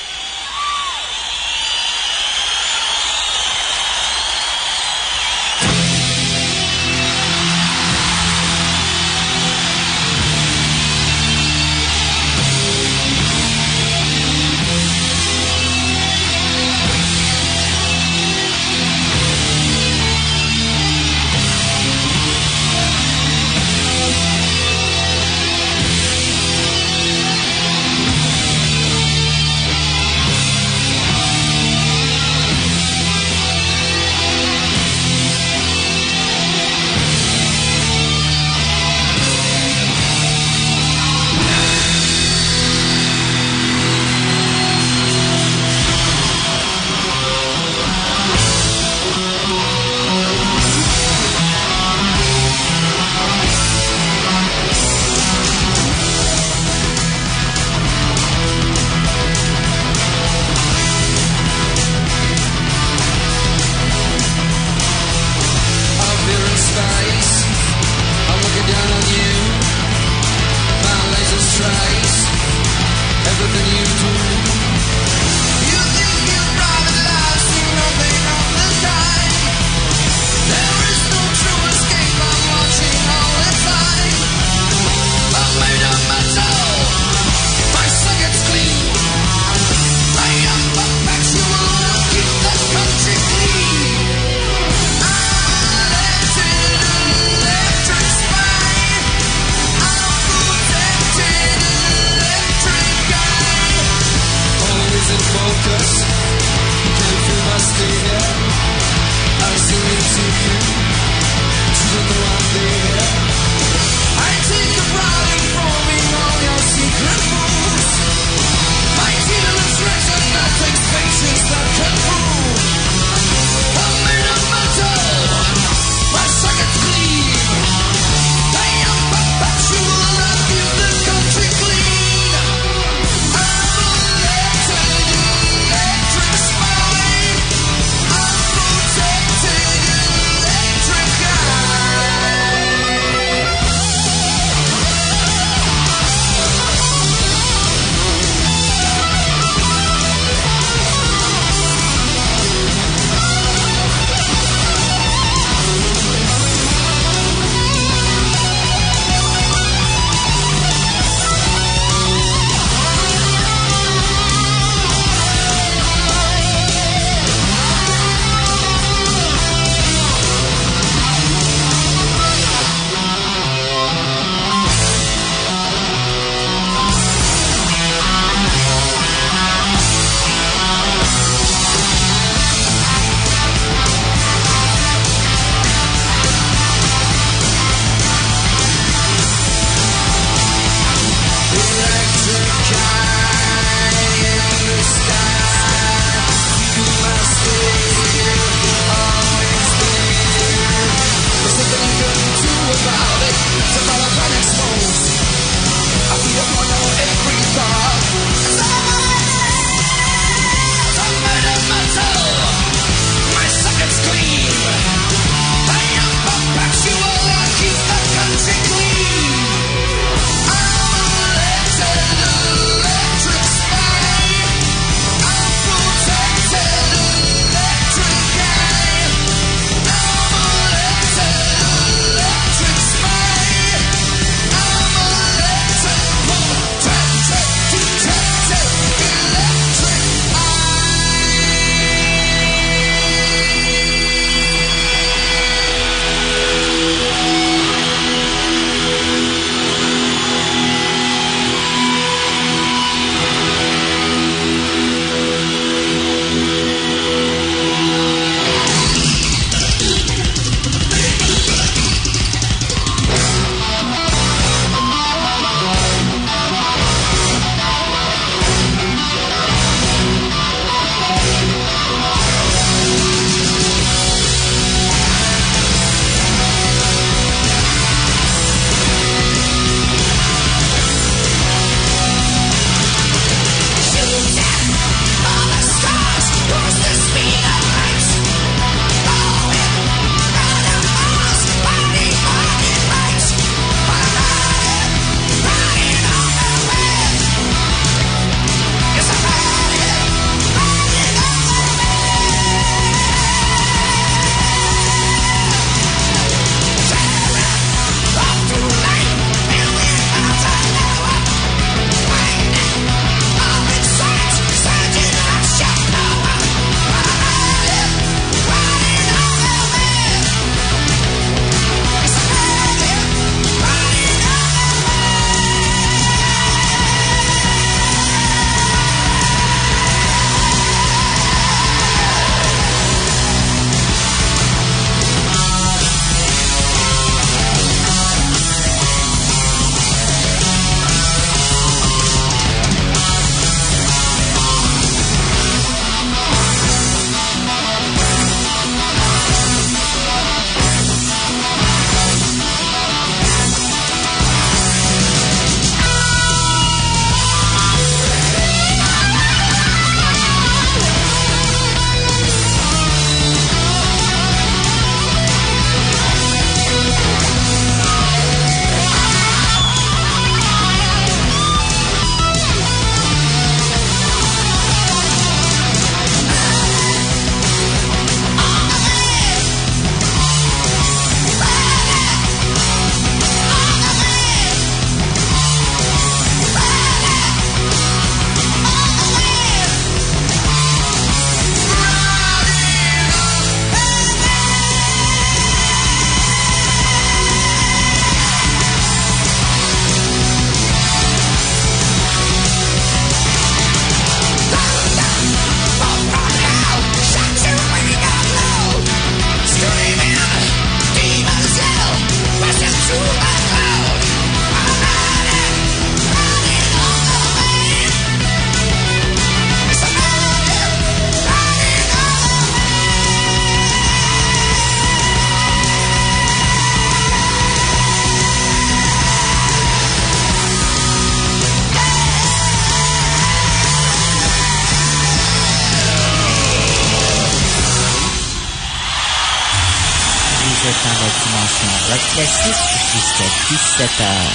Jusqu'à 17h.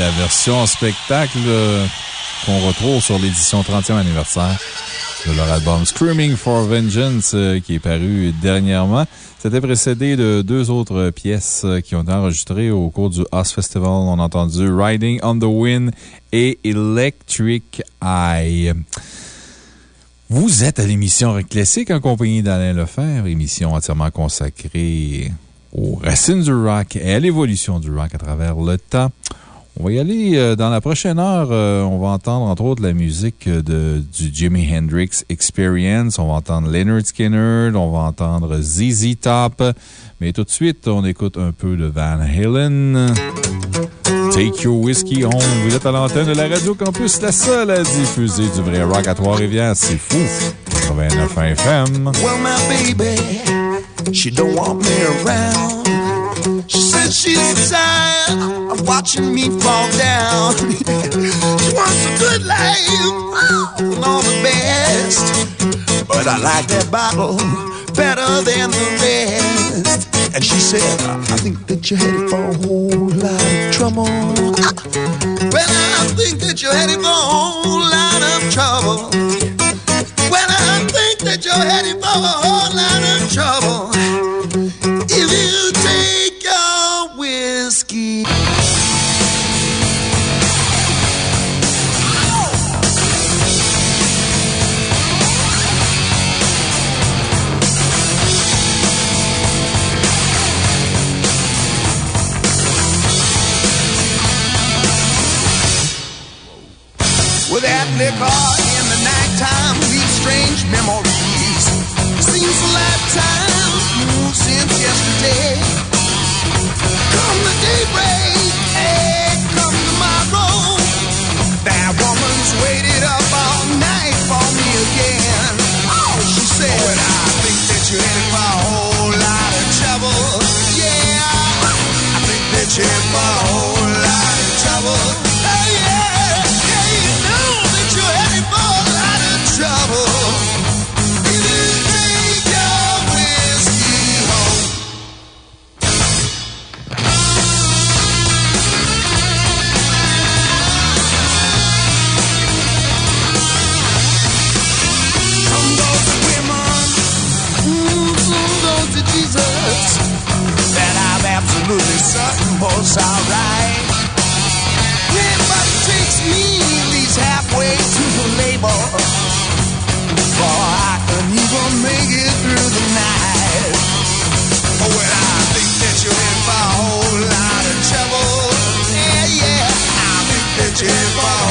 La version spectacle euh, qu'on retrouve sur l'édition 30e anniversaire de leur album Screaming for Vengeance euh, qui est paru dernièrement. C'était précédé de deux autres pièces euh, qui ont été enregistrées au cours du House Festival. On a entendu Riding on the Wind et Electric Eye. Vous êtes à l'émission Rock Classique en compagnie d'Alain Lefebvre, émission entièrement consacrée aux racines du rock et à l'évolution du rock à travers le temps. On va y aller euh, dans la prochaine heure. Euh, on va entendre entre autres la musique de, du Jimi Hendrix Experience. On va entendre Leonard Skinner. On va entendre ZZ Top. Mais tout de suite, on écoute un peu de Van Halen. Take your whiskey home. Vous êtes à l'antenne de la Radio Campus, la seule à diffuser du vrai rock à Trois-Rivières. C'est fou. 89 FM. Well, my baby, she don't want me around. Said she's tired of watching me fall down. *laughs* she wants a good life, and all the best. But I like that bottle better than the rest. And she said, I think that you're headed for a whole lot of trouble. *laughs* Well, I think that you're headed for a whole lot of trouble. Well, I think that you're headed for a whole lot of halfway to the label. For I can even make it through the night. Well, I think that you're in for a whole lot of trouble. Yeah, yeah, I think that you're in for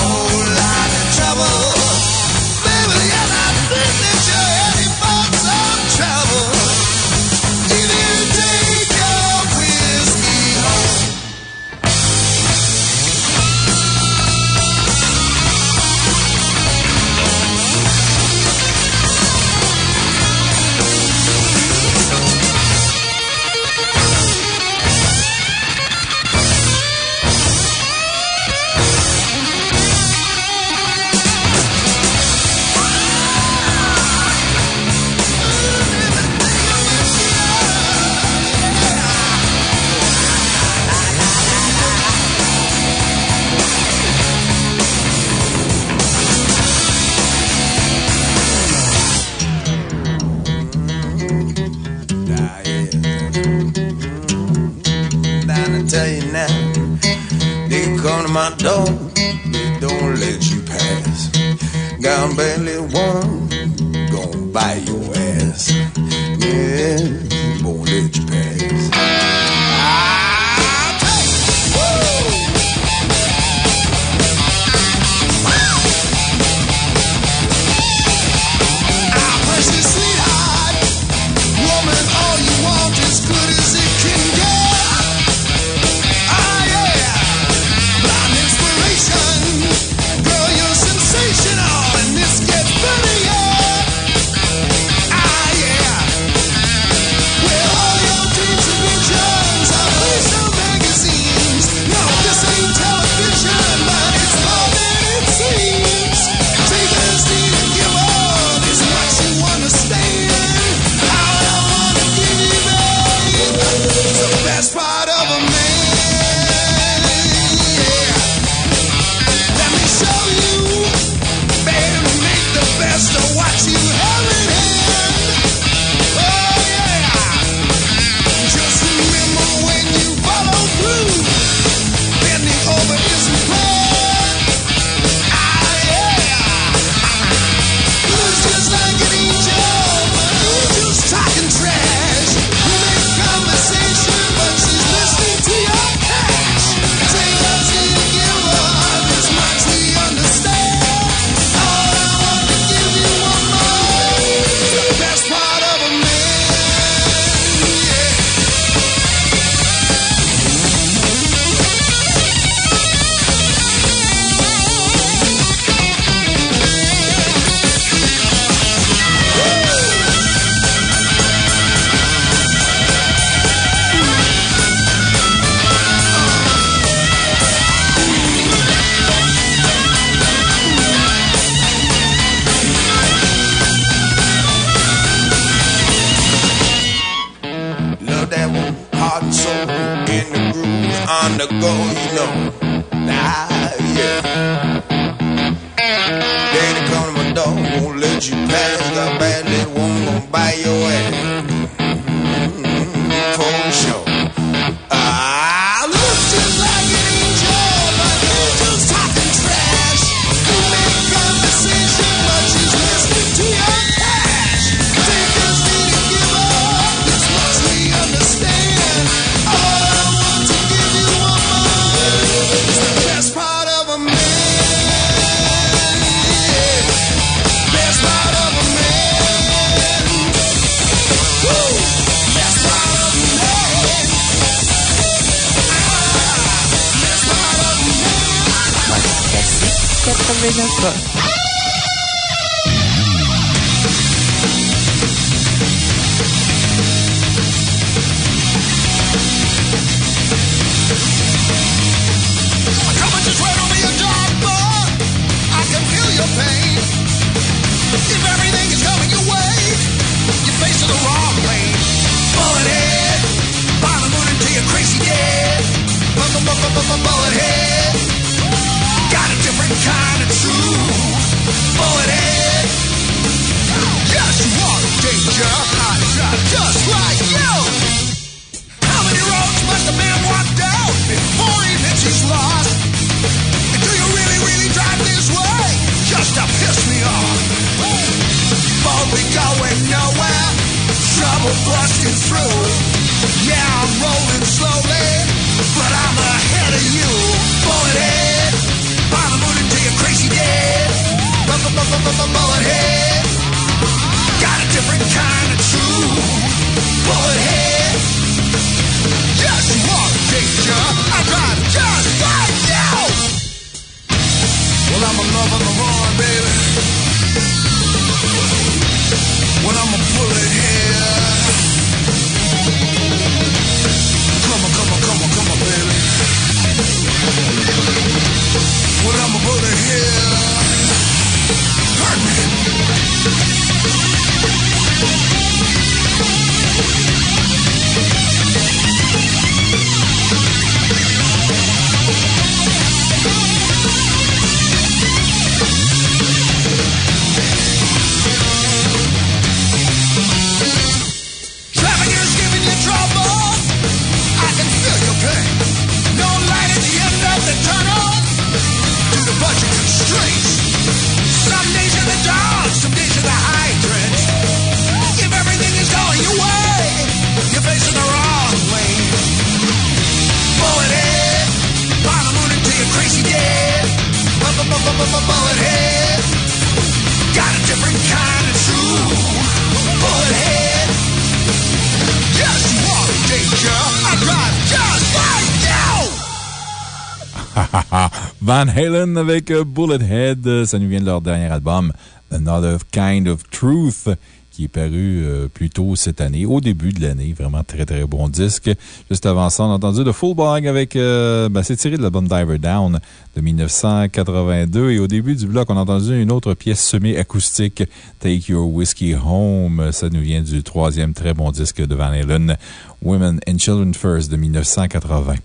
Van Halen avec euh, Bullet Head. Ça nous vient de leur dernier album, Another Kind of Truth, qui est paru euh, plus tôt cette année, au début de l'année. Vraiment très, très bon disque. Juste avant ça, on a entendu The Full Bag avec. euh, ben, C'est tiré de l'album Diver Down de 1982. Et au début du bloc, on a entendu une autre pièce semi-acoustique, Take Your Whiskey Home. Ça nous vient du troisième très bon disque de Van Halen, Women and Children First de 1980.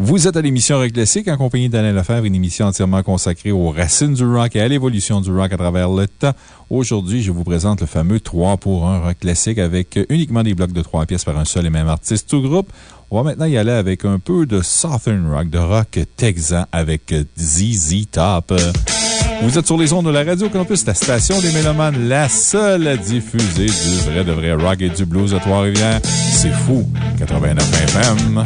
Vous êtes à l'émission Rock Classique en compagnie d'Alain Lefebvre, une émission entièrement consacrée aux racines du rock et à l'évolution du rock à travers le temps. Aujourd'hui, je vous présente le fameux 3 pour 1 Rock Classique avec uniquement des blocs de 3 pièces par un seul et même artiste ou groupe. On va maintenant y aller avec un peu de Southern Rock, de rock texan avec ZZ Top. Vous êtes sur les ondes de la Radio Campus, la station des Mélomanes, la seule à diffuser du vrai de vrai rock et du blues à Trois-Rivières. C'est fou, 89 FM.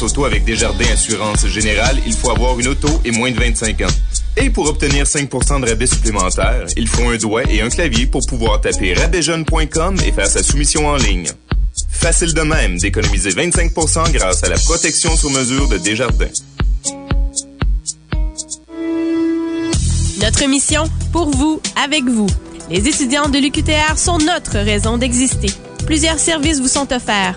Assurance auto avec Desjardins Assurance Générale, il faut avoir une auto et moins de 25 ans. Et pour obtenir 5% de rabais supplémentaires, il faut un doigt et un clavier pour pouvoir taper rabaijeune.com et faire sa soumission en ligne. Facile de même d'économiser 25% grâce à la protection sur mesure de Desjardins. Notre mission, pour vous, avec vous. Les étudiants de l'UQTR sont notre raison d'exister. Plusieurs services vous sont offerts.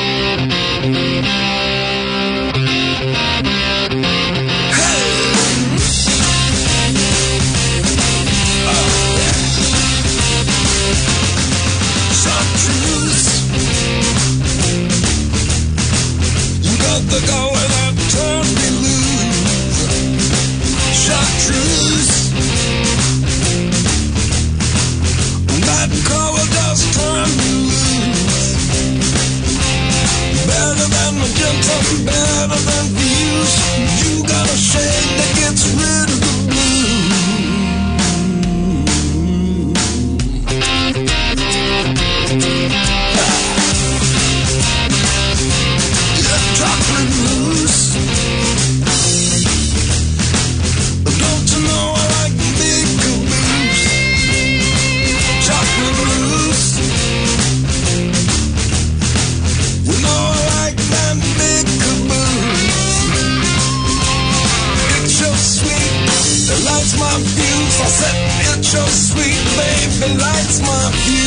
Magenta, better than views. You got a shade that gets rid of lights my fuse.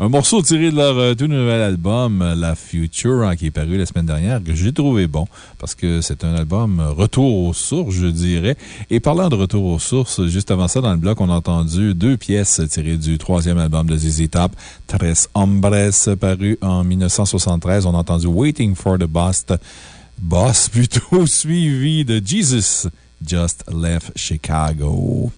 Un morceau tiré de leur euh, tout nouvel album, La Future, hein, qui est paru la semaine dernière, que j'ai trouvé bon, parce que c'est un album euh, retour aux sources, je dirais. Et parlant de retour aux sources, juste avant ça, dans le bloc, on a entendu deux pièces tirées du troisième album de ZZ Top, Tres Hombres, paru en 1973. On a entendu Waiting for the Bust Boss *laughs* plutôt, suivi de Jesus Just Left Chicago.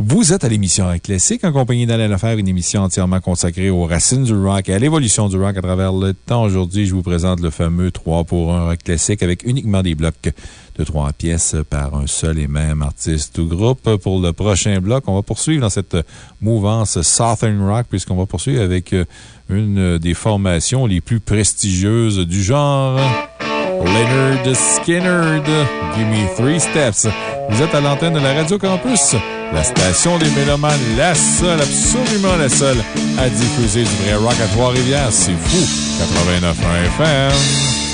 Vous êtes à l'émission Rock Classique en compagnie d'Alain Lefebvre, une émission entièrement consacrée aux racines du rock et à l'évolution du rock à travers le temps. Aujourd'hui, je vous présente le fameux 3 pour 1 Rock Classique avec uniquement des blocs de trois pièces par un seul et même artiste ou groupe. Pour le prochain bloc, on va poursuivre dans cette mouvance Southern Rock puisqu'on va poursuivre avec une des formations les plus prestigieuses du genre. Leonard Skinner, Give Me Three Steps. Vous êtes à l'antenne de la Radio Campus, la station des Mélomanes, la seule, absolument la seule à diffuser du vrai rock à Trois-Rivières. C'est fou! 89.1 FM.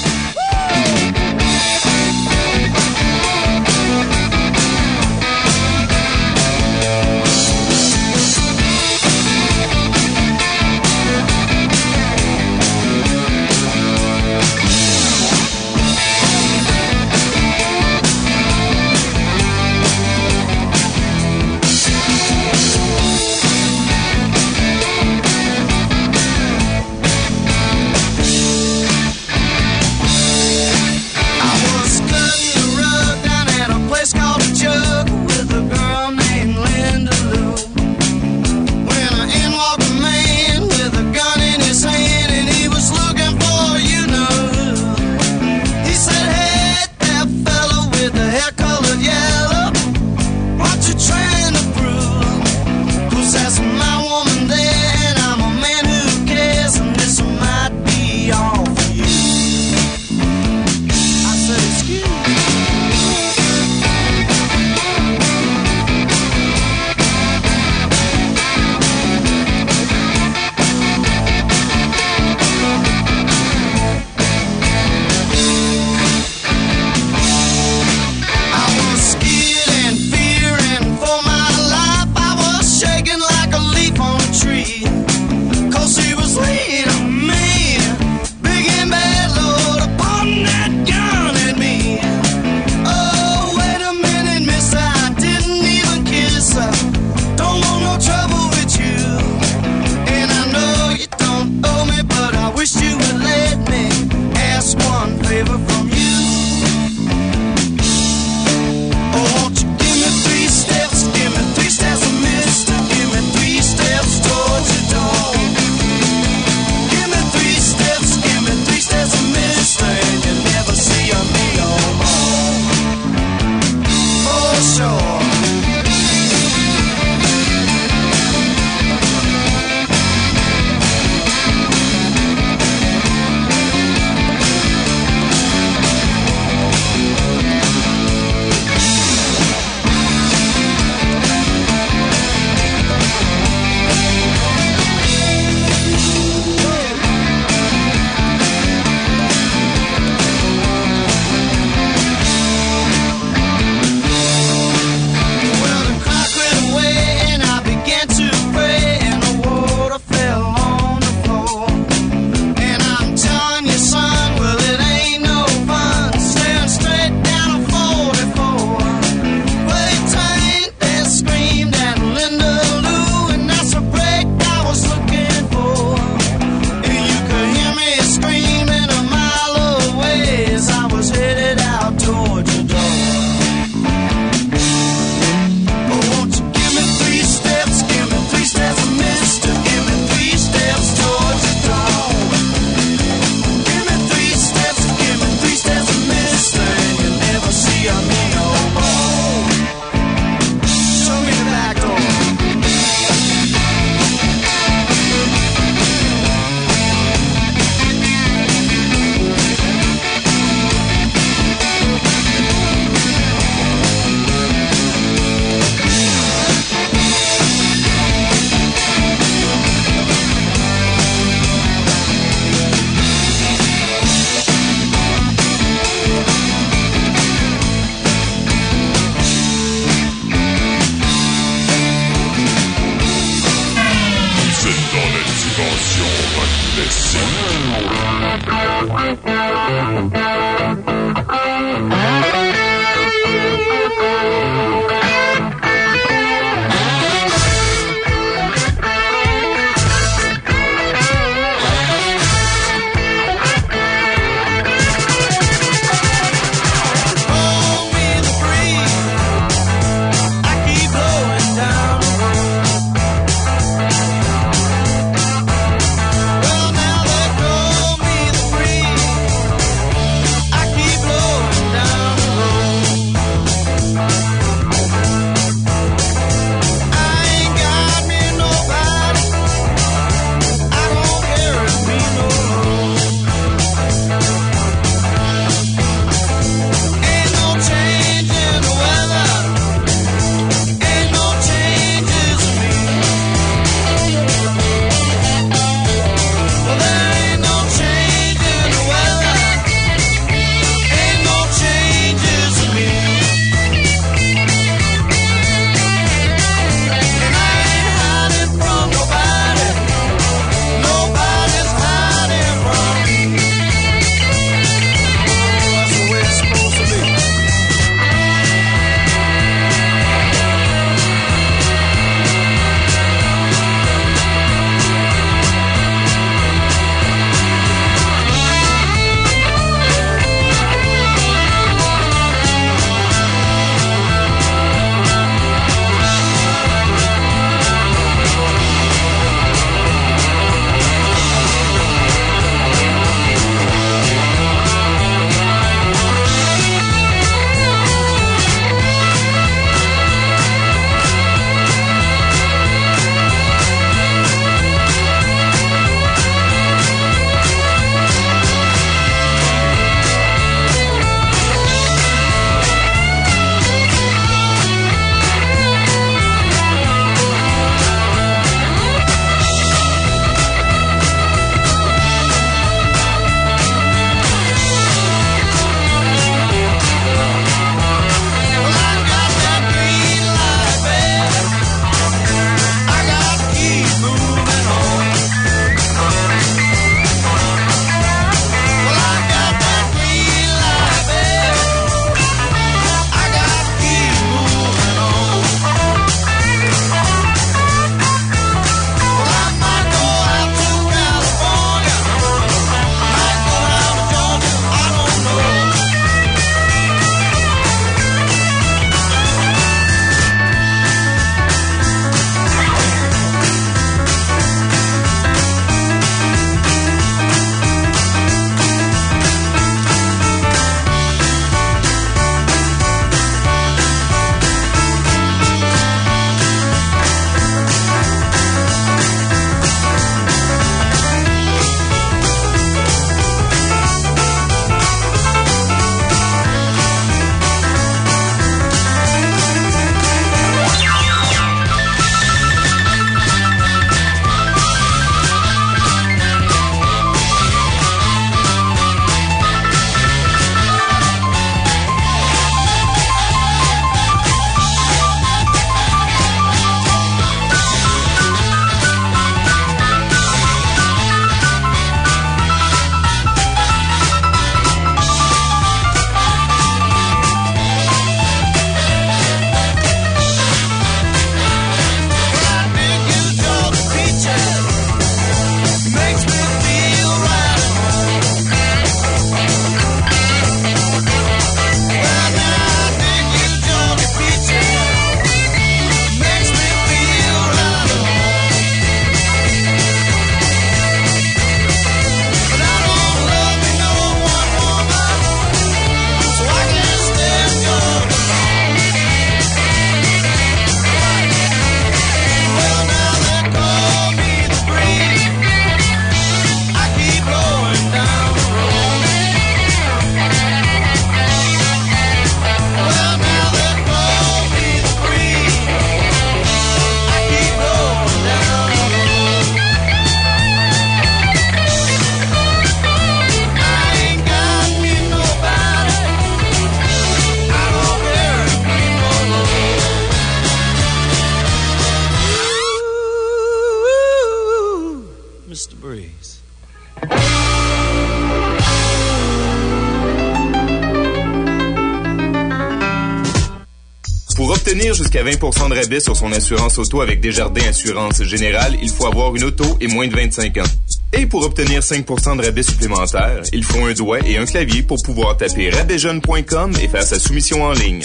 20% de rabais sur son assurance auto avec Desjardins Assurance Générale, il faut avoir une auto et moins de 25 ans. Et pour obtenir 5% de rabais supplémentaires, il faut un doigt et un clavier pour pouvoir taper rabaijeune.com et faire sa soumission en ligne.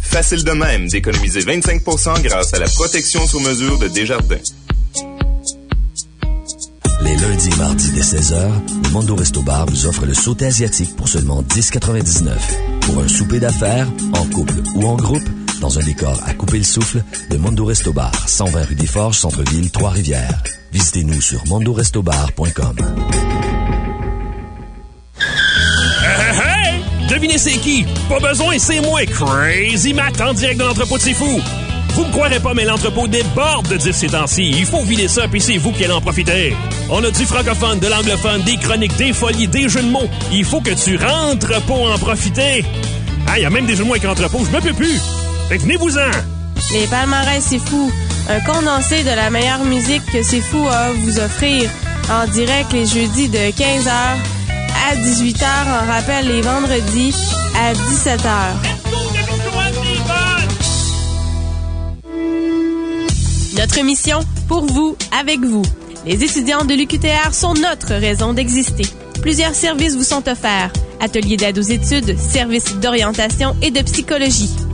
Facile de même d'économiser 25% grâce à la protection sur mesure de Desjardins. Les lundis et mardis dès 16h, le Mondo Resto Bar vous offre le sauté asiatique pour seulement 10,99. Pour un souper d'affaires, en couple ou en groupe, dans un décor à couper le souffle, le Mondo Resto Bar, 120 rue des Forges, Centre-Ville, Trois-Rivières. Visitez-nous sur mondorestobar.com. Hey, hey! Devinez c'est qui? Pas besoin, c'est moi, Crazy Matt, en direct de l'entrepôt de C'est Fou. Vous me croirez pas, mais l'entrepôt déborde de dire ces temps-ci. Il faut vider ça, puis c'est vous qui allez en profiter. On a du francophone, de l'anglophone, des chroniques, des folies, des jeux de mots. Il faut que tu rentres pour en profiter. Ah, il y a même des jeux de mots avec entrepôt, je me peux plus. Que venez-vous-en. Les palmarès, c'est fou. Un condensé de la meilleure musique que c'est fou à vous offrir. En direct les jeudis de 15h à 18h. En rappel les vendredis à 17h. Notre mission, pour vous, avec vous. Les étudiants de l'UQTR sont notre raison d'exister. Plusieurs services vous sont offerts. Ateliers d'aide aux études, services d'orientation et de psychologie.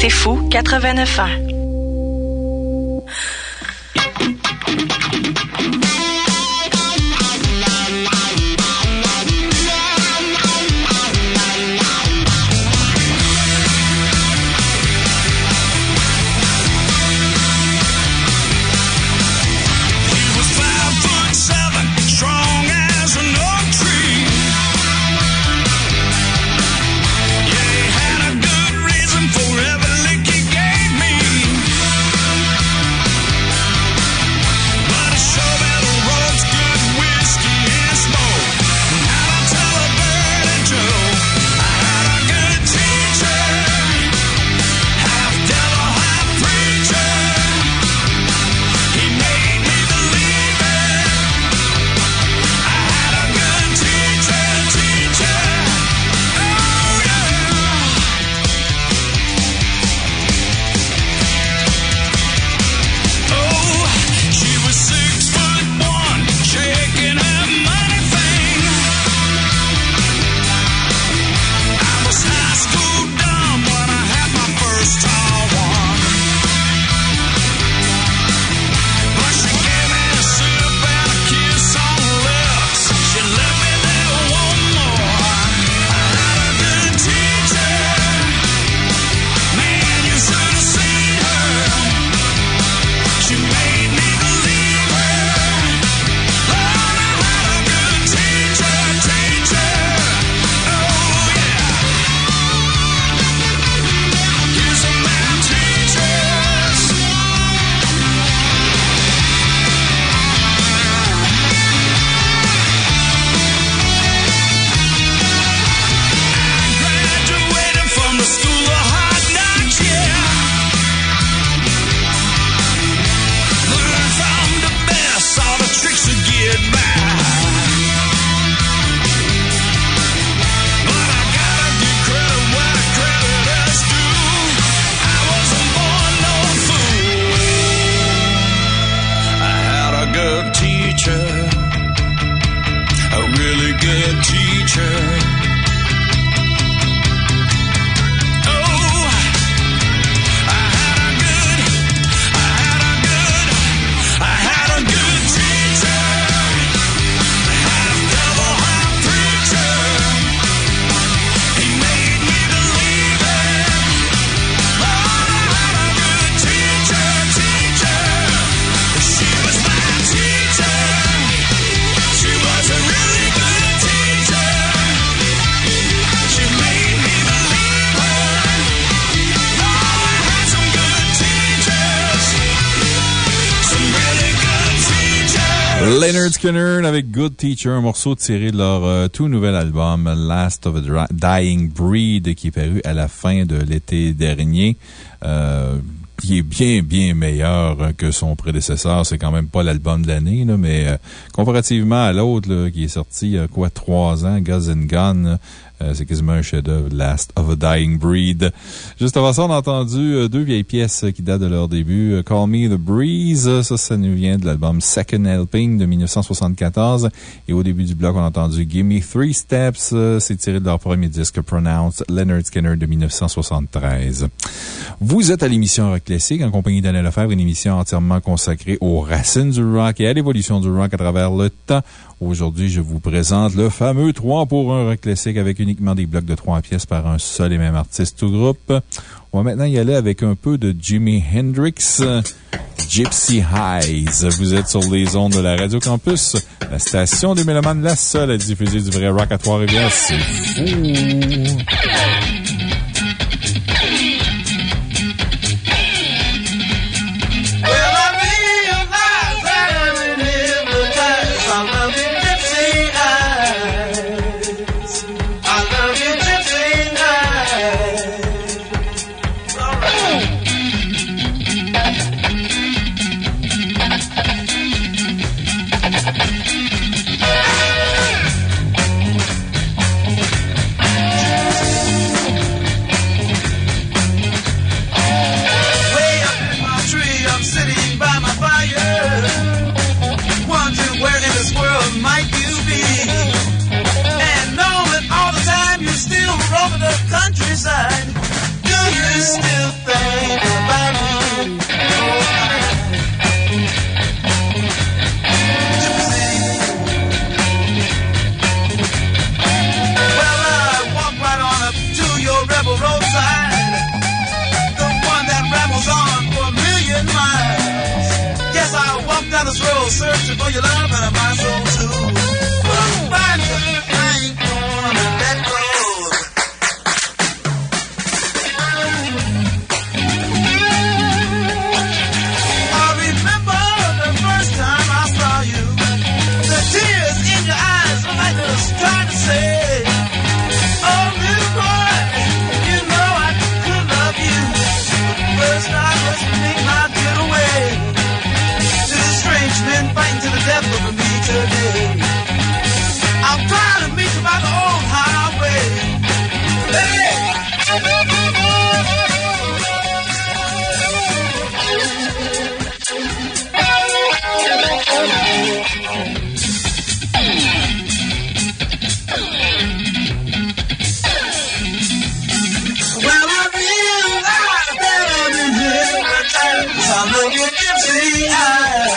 C'est fou 89 ans. Leonard Skinner avec Good Teacher, un morceau tiré de leur euh, tout nouvel album Last of a Dying Breed qui est paru à la fin de l'été dernier. Euh, qui est bien, bien meilleur que son prédécesseur. C'est quand même pas l'album de l'année, mais euh, comparativement à l'autre, qui est sorti il y a quoi, trois ans, Guns and Gun, euh, c'est quasiment un chef-d'œuvre, Last of a Dying Breed. Juste avant ça, on a entendu euh, deux vieilles pièces qui datent de leur début. Euh, Call Me the Breeze, ça, ça nous vient de l'album Second Helping de 1974. Et au début du bloc, on a entendu Gimme Three Steps, c'est tiré de leur premier disque Pronounce, Leonard Skinner de 1973. Vous êtes à l'émission Rock Classique en compagnie d'Anna Lefebvre, une émission entièrement consacrée aux racines du rock et à l'évolution du rock à travers le temps. Aujourd'hui, je vous présente le fameux 3 pour 1 rock classique avec uniquement des blocs de 3 pièces par un seul et même artiste ou groupe. On va maintenant y aller avec un peu de Jimi Hendrix, Gypsy Highs. Vous êtes sur les ondes de la Radio Campus, la station des Mélomanes, la seule à diffuser du vrai rock à Trois-Rivières. C'est fou!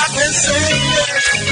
I can see saying.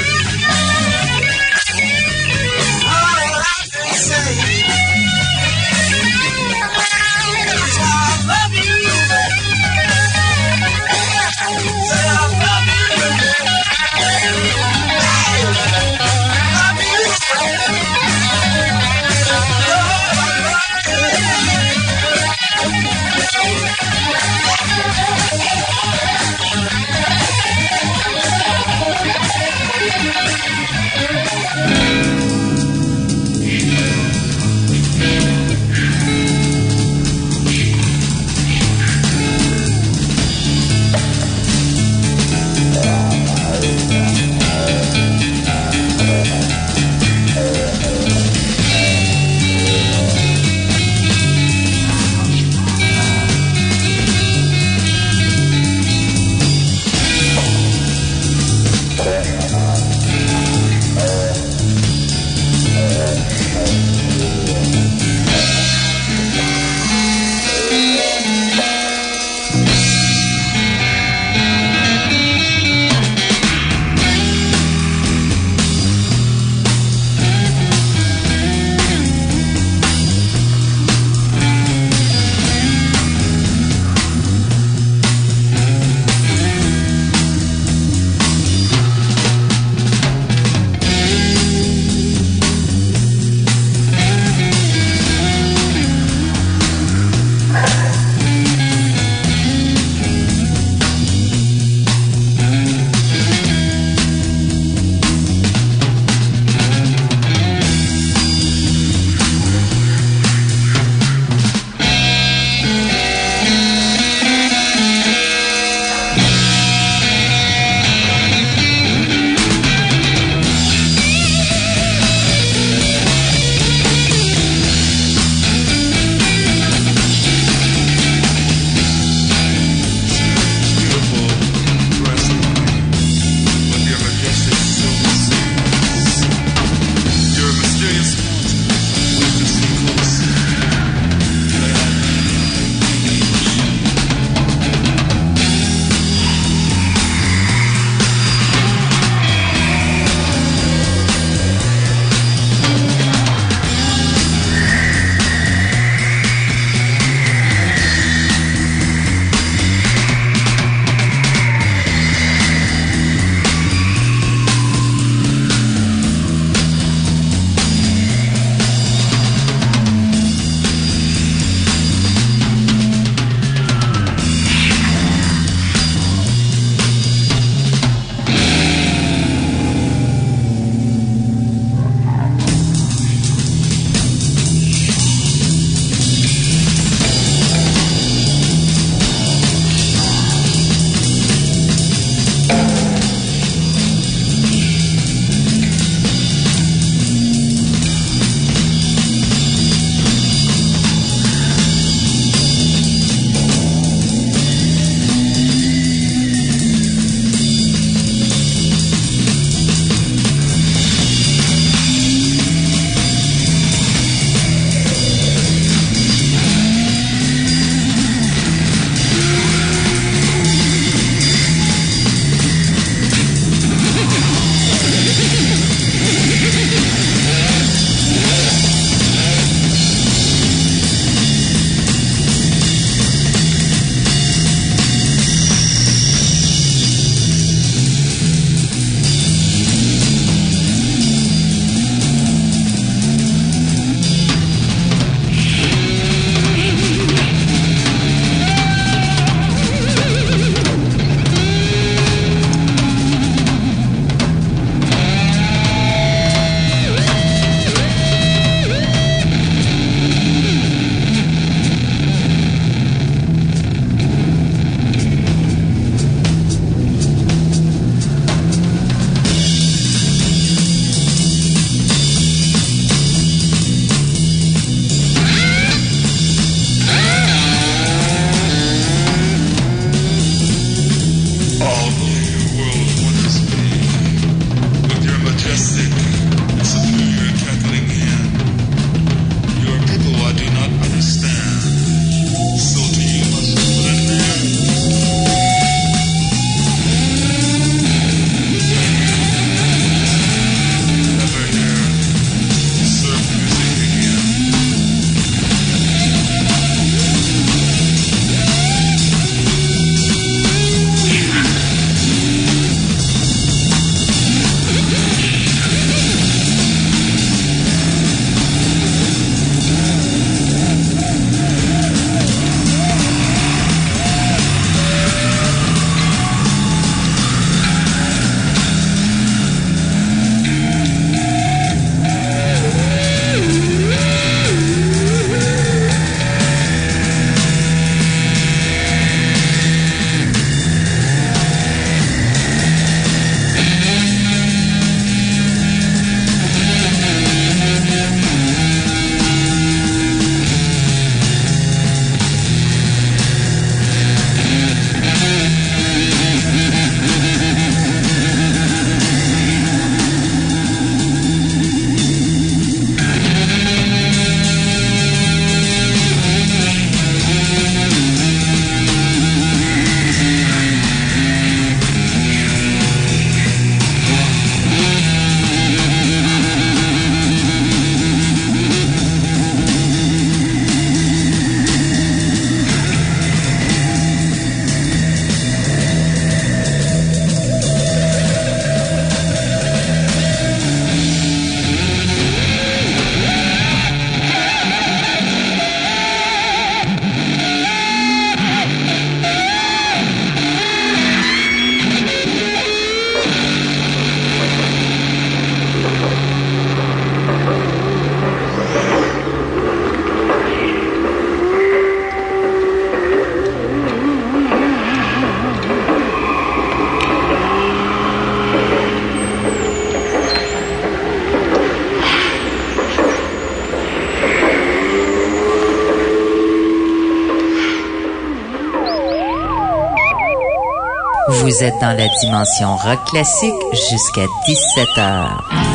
Vous êtes dans la dimension rock classique jusqu'à 17 heures.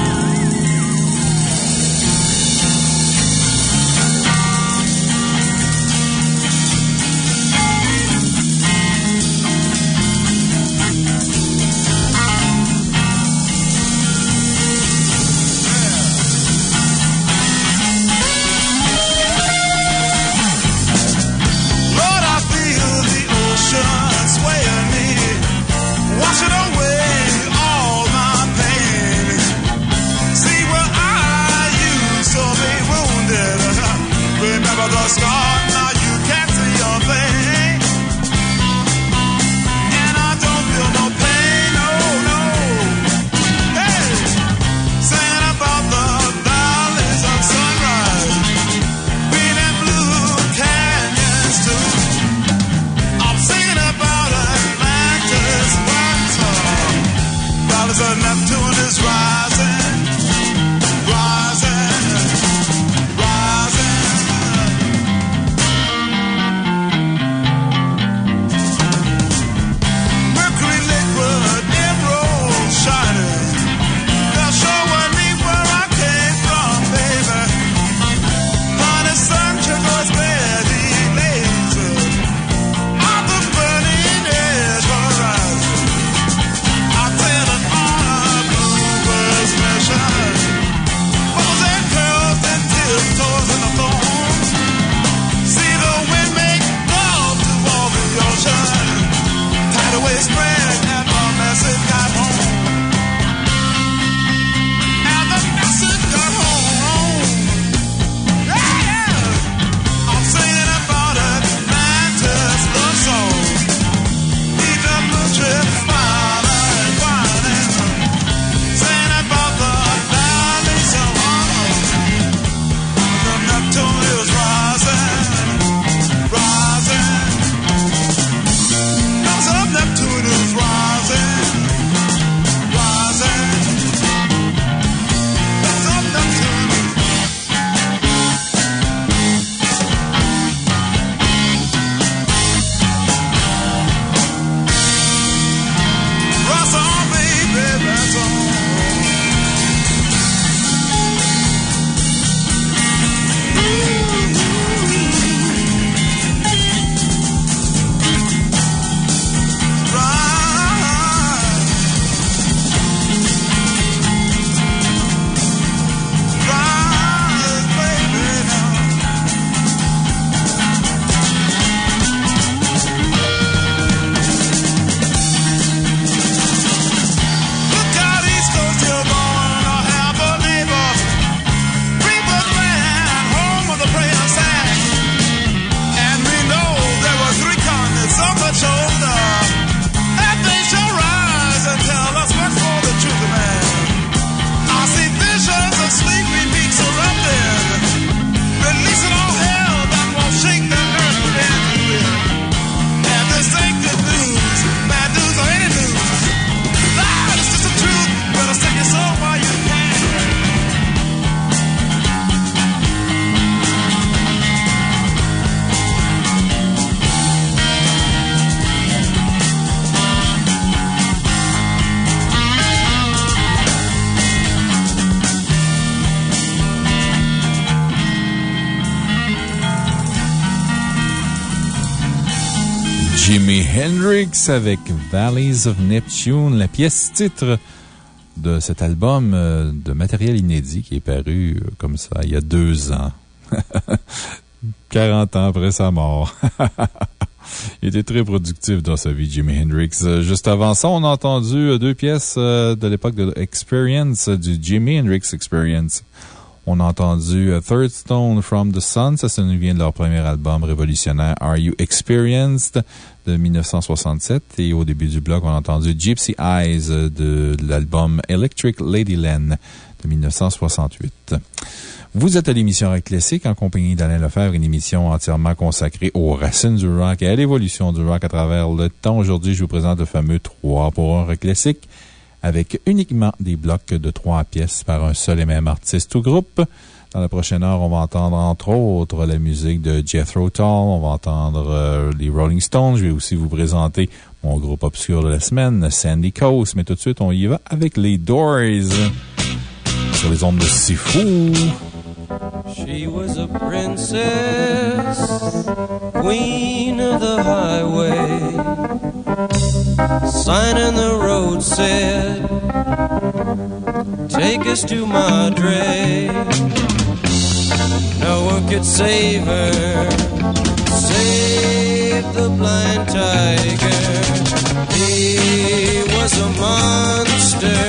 Avec Valleys of Neptune, la pièce titre de cet album euh, de matériel inédit qui est paru euh, comme ça il y a deux ans. *laughs* 40 ans après sa mort. *laughs* Il était très productif dans sa vie, Jimi Hendrix. Euh, Juste avant ça, on a entendu deux pièces de l'époque de Experience, du Jimi Hendrix Experience. On a entendu euh, Third Stone from the Sun, ça, ça nous vient de leur premier album révolutionnaire Are You Experienced de 1967. Et au début du bloc, on a entendu Gypsy Eyes euh, de l'album Electric Ladyland de 1968. Vous êtes à l'émission Rock Classique en compagnie d'Alain Lefebvre, une émission entièrement consacrée aux racines du rock et à l'évolution du rock à travers le temps. Aujourd'hui, je vous présente le fameux 3 pour 1 Rock Classique avec uniquement des blocs de trois pièces par un seul et même artiste ou groupe. Dans la prochaine heure, on va entendre entre autres la musique de Jethro Tull. On va entendre euh, les Rolling Stones. Je vais aussi vous présenter mon groupe obscur de la semaine, Sandy Coast. Mais tout de suite, on y va avec les Doors. Sur les ondes de Sifu. She was a princess, queen of the highway. Sign in the road said, Take us to Madre. No one could save her, save the blind tiger. He was a monster,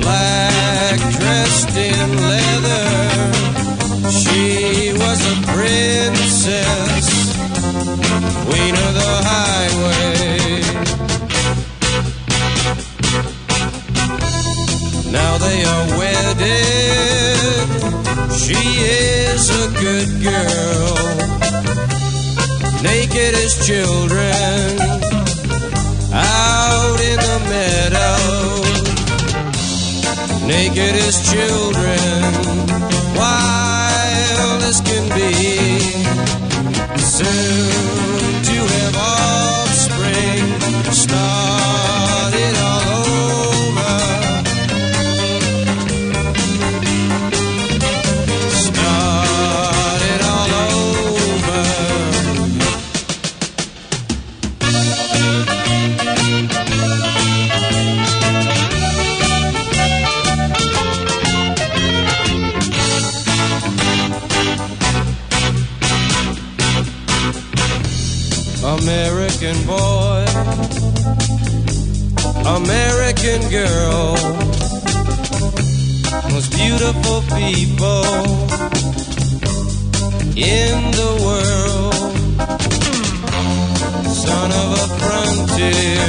black dressed in leather. She was a princess, queen of the highway. Now they are wedded. She is a good girl, naked as children, out in the meadow. Naked as children, wild as can be. Soon to have offspring, start American boy, American girl, most beautiful people in the world. Son of a frontier,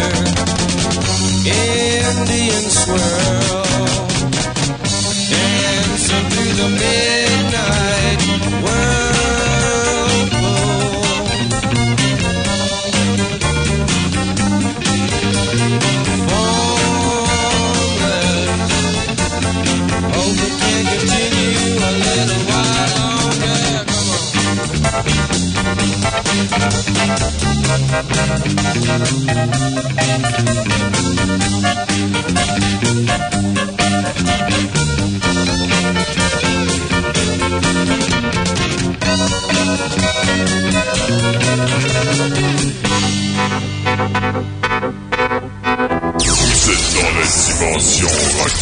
Indian swirl, dancing through the midnight whirlpool. Vous êtes dans la dimension rock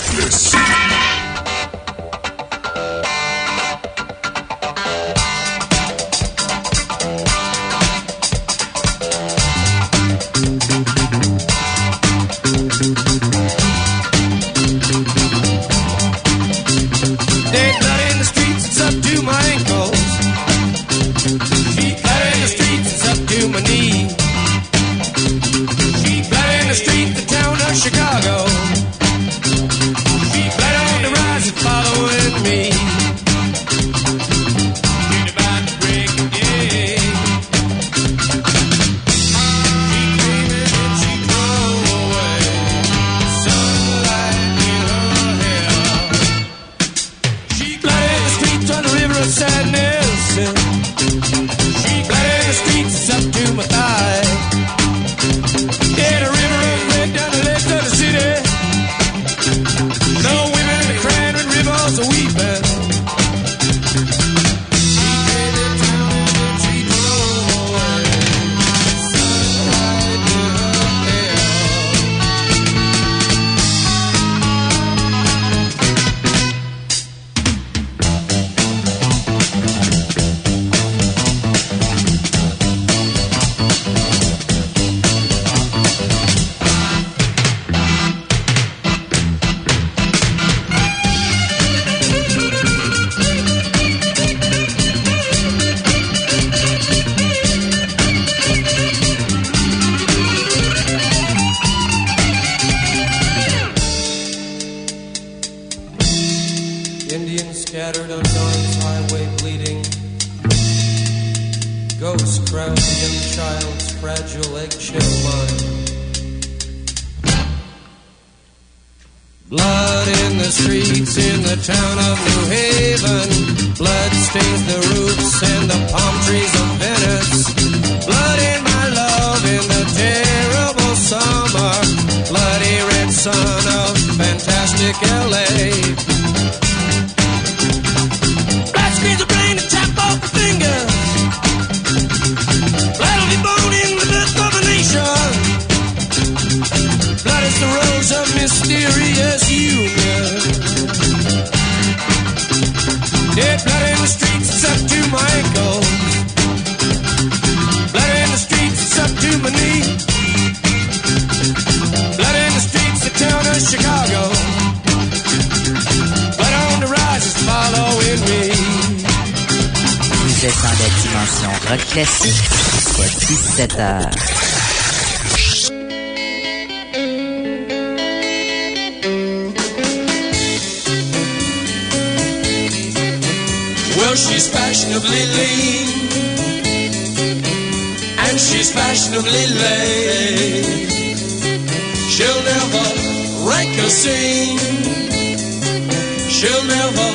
she'll never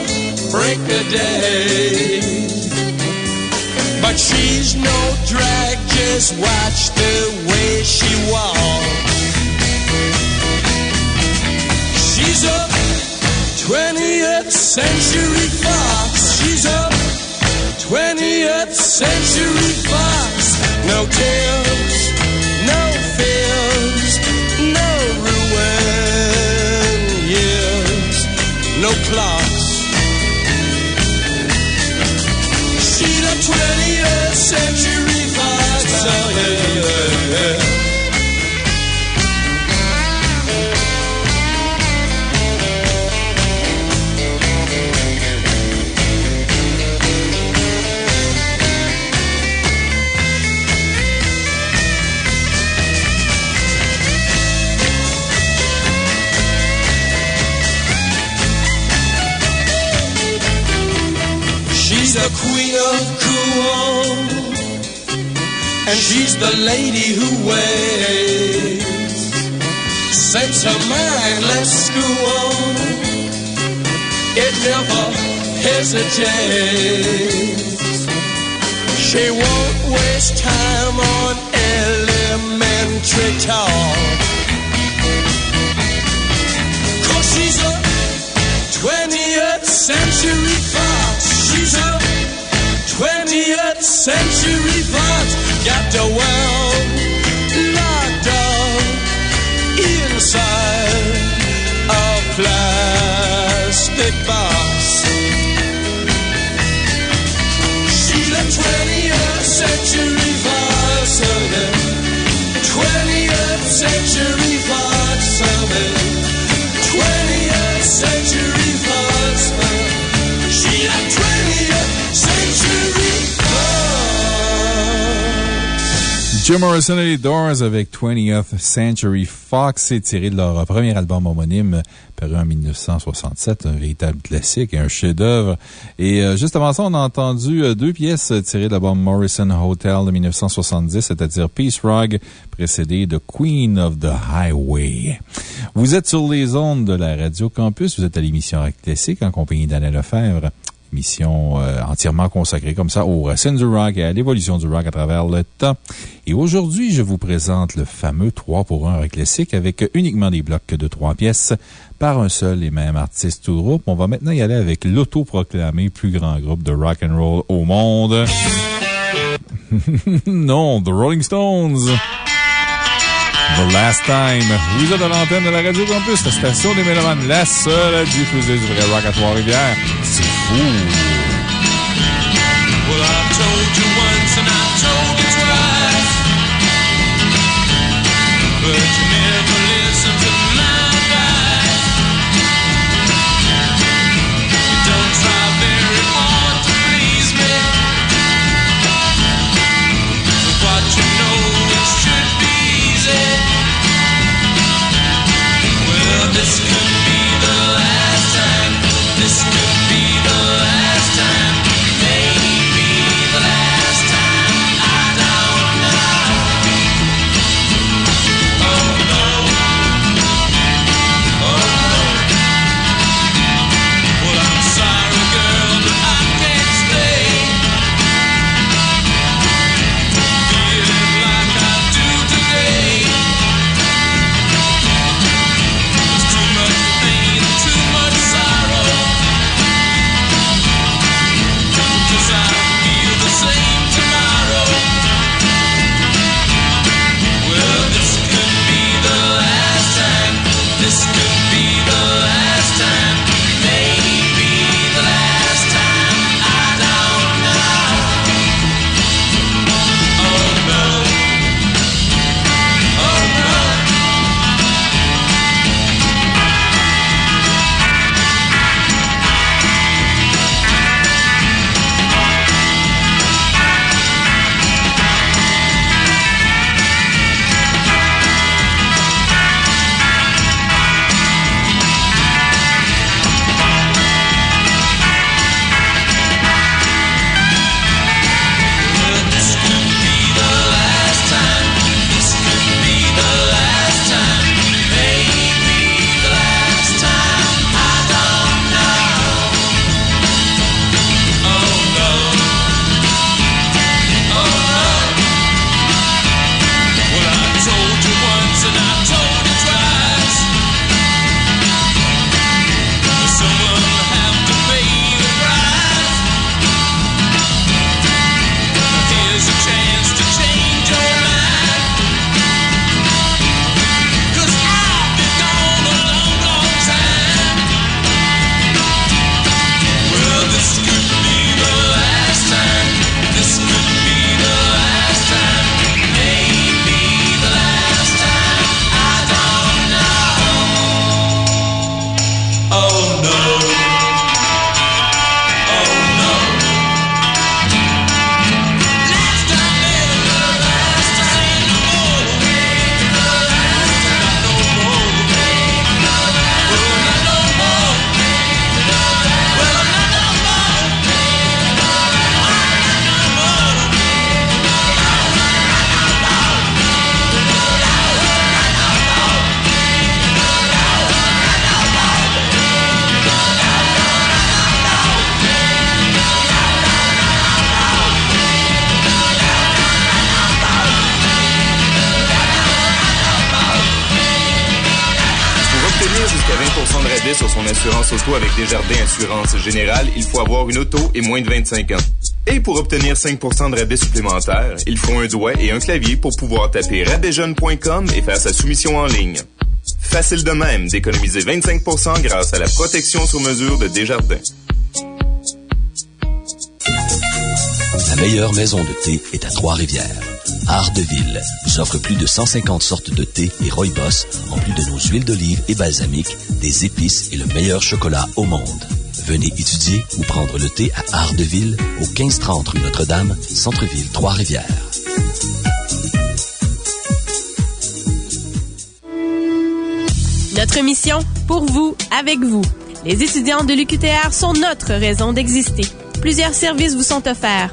break a day. But she's no drag, just watch the way she walks. She's a 20th century fox. She's a 20th century fox. No tears, no fears, no clocks. She's a 20th century fox. Queen of cool, and she's the lady who waits. Sets her mind, let's. It never hesitates. She won't waste time on elementary talk. She's a 20th century fox. She's a 20th century fox. Got the world Jim Morrison et les Doors avec 20th Century Fox. C'est tiré de leur premier album homonyme paru en 1967. Un véritable classique et un chef-d'œuvre. Et euh, juste avant ça, on a entendu euh, deux pièces tirées de l'album Morrison Hotel de 1970, c'est-à-dire Peace Rug, précédé de Queen of the Highway. Vous êtes sur les ondes de la Radio Campus. Vous êtes à l'émission Rock Classique en compagnie d'Alain Lefebvre. Émission euh, entièrement consacrée comme ça aux racines du rock et à l'évolution du rock à travers le temps. Et aujourd'hui, je vous présente le fameux 3 pour 1 rock classique avec uniquement des blocs de trois pièces par un seul et même artiste ou groupe. On va maintenant y aller avec l'autoproclamé plus grand groupe de rock and roll au monde. *laughs* non, The Rolling Stones. The Last Time. Vous êtes à l'antenne de la Radio Campus, la station des Mélomanes, la seule à diffuser du vrai rock à Trois-Rivières. C'est fou! Desjardins Assurance Générale, il faut avoir une auto et moins de 25 ans. Et pour obtenir 5% de rabais supplémentaires, il faut un doigt et un clavier pour pouvoir taper rabaijeune.com et faire sa soumission en ligne. Facile de même d'économiser 25% grâce à la protection sur mesure de Desjardins. La meilleure maison de thé est à Trois-Rivières. Art de Ville vous offre plus de 150 sortes de thé et rooibos, en plus de nos huiles d'olive et balsamique, des épices et le meilleur chocolat au monde. Venez étudier ou prendre le thé à Art de Ville, au 1530 rue Notre-Dame, Centre-Ville, Trois-Rivières. Notre mission, pour vous, avec vous. Les étudiants de l'UQTR sont notre raison d'exister. Plusieurs services vous sont offerts.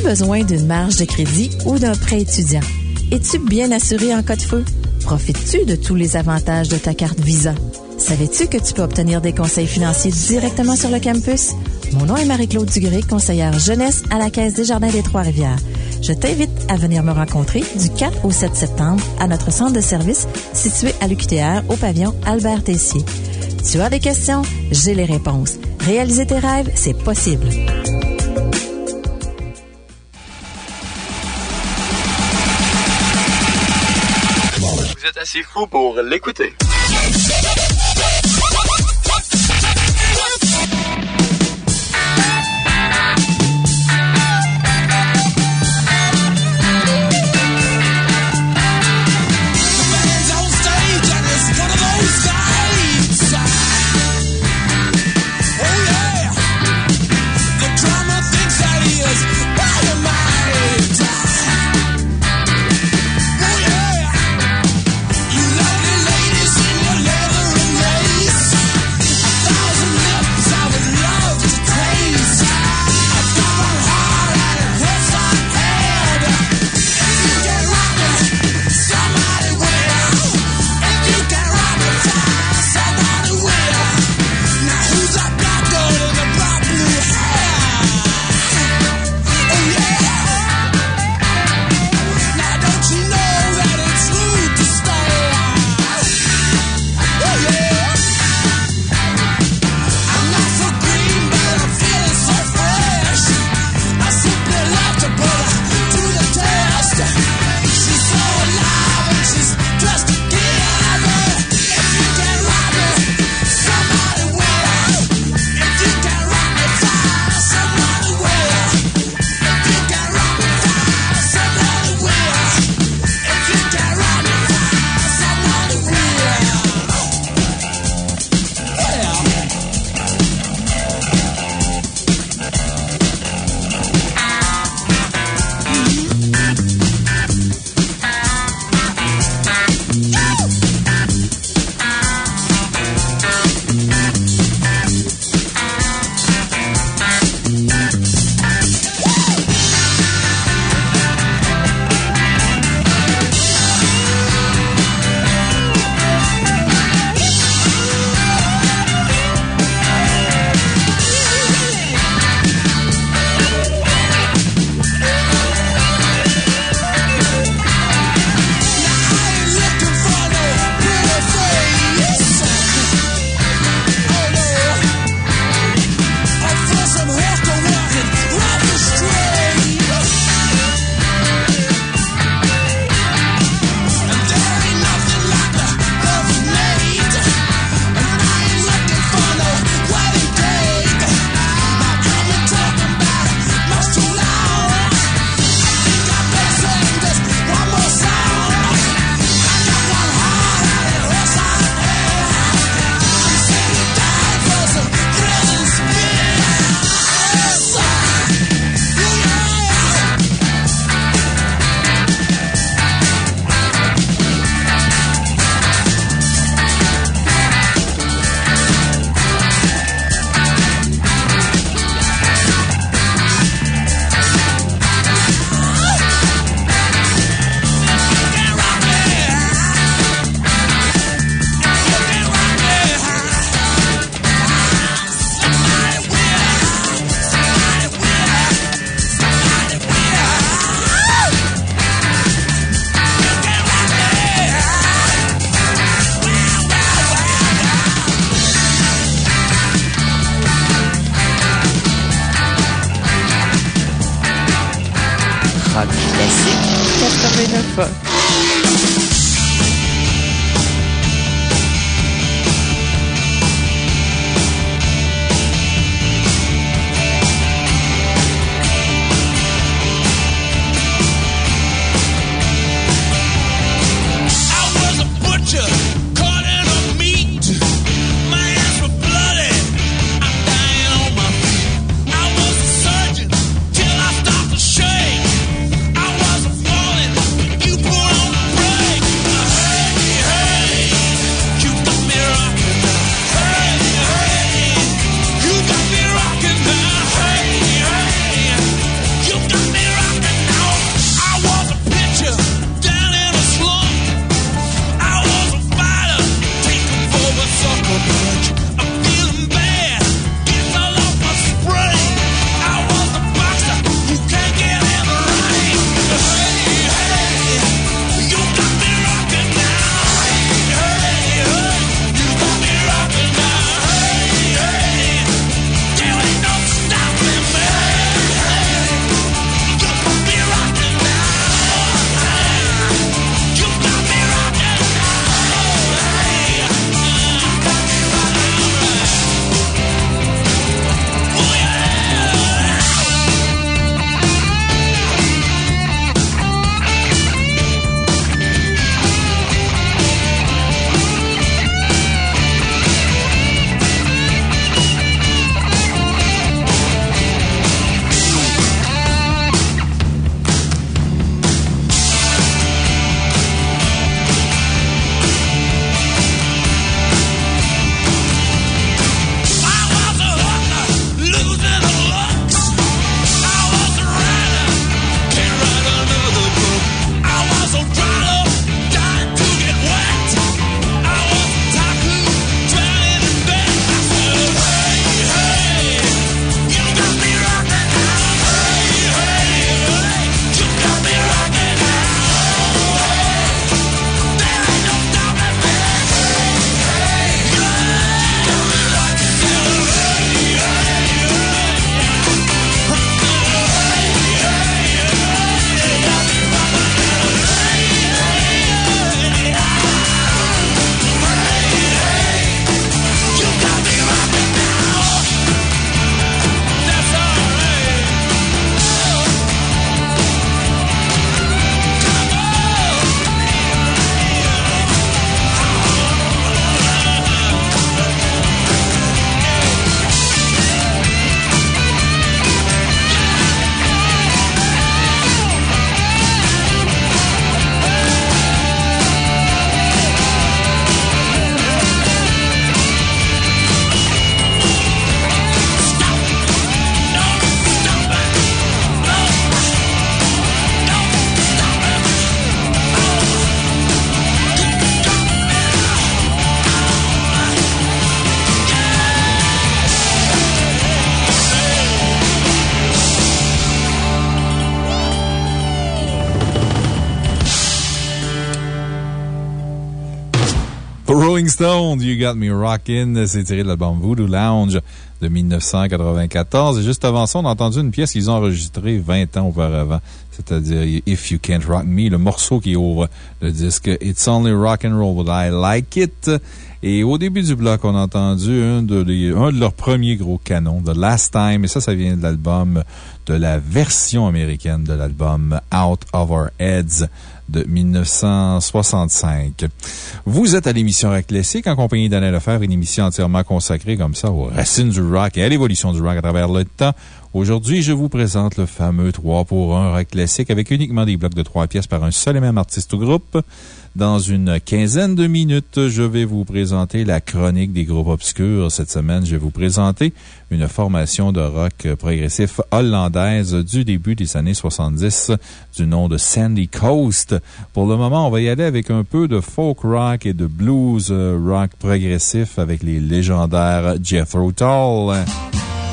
As-tu besoin d'une marge de crédit ou d'un prêt étudiant? Es-tu bien assuré en cas de feu? Profites-tu de tous les avantages de ta carte Visa? Savais-tu que tu peux obtenir des conseils financiers directement sur le campus? Mon nom est Marie-Claude Dugré, conseillère jeunesse à la Caisse des Jardins des Trois-Rivières. Je t'invite à venir me rencontrer du 4 au 7 septembre à notre centre de service situé à l'UQTR au pavillon Albert Tessier. Tu as des questions? J'ai les réponses. Réaliser tes rêves, c'est possible. Êtes assez fou pour l'écouter. Me Rockin', c'est tiré de l'album Voodoo Lounge de 1994. Et juste avant ça, on a entendu une pièce qu'ils ont enregistrée 20 ans auparavant, c'est-à-dire If You Can't Rock Me, le morceau qui ouvre le disque It's Only Rock and Roll, But I Like It. Et au début du bloc, on a entendu un de, un de leurs premiers gros canons, The Last Time, et ça, ça vient de l'album, de la version américaine de l'album Out of Our Heads de 1965. Vous êtes à l'émission Rock Classique en compagnie d'Alain Lefebvre, une émission entièrement consacrée comme ça aux racines du rock et à l'évolution du rock à travers le temps. Aujourd'hui, je vous présente le fameux 3 pour 1 rock classique avec uniquement des blocs de 3 pièces par un seul et même artiste ou groupe. Dans une quinzaine de minutes, je vais vous présenter la chronique des groupes obscurs. Cette semaine, je vais vous présenter une formation de rock progressif hollandaise du début des années 70 du nom de Sandy Coast. Pour le moment, on va y aller avec un peu de folk rock et de blues rock progressif avec les légendaires Jethro Tull.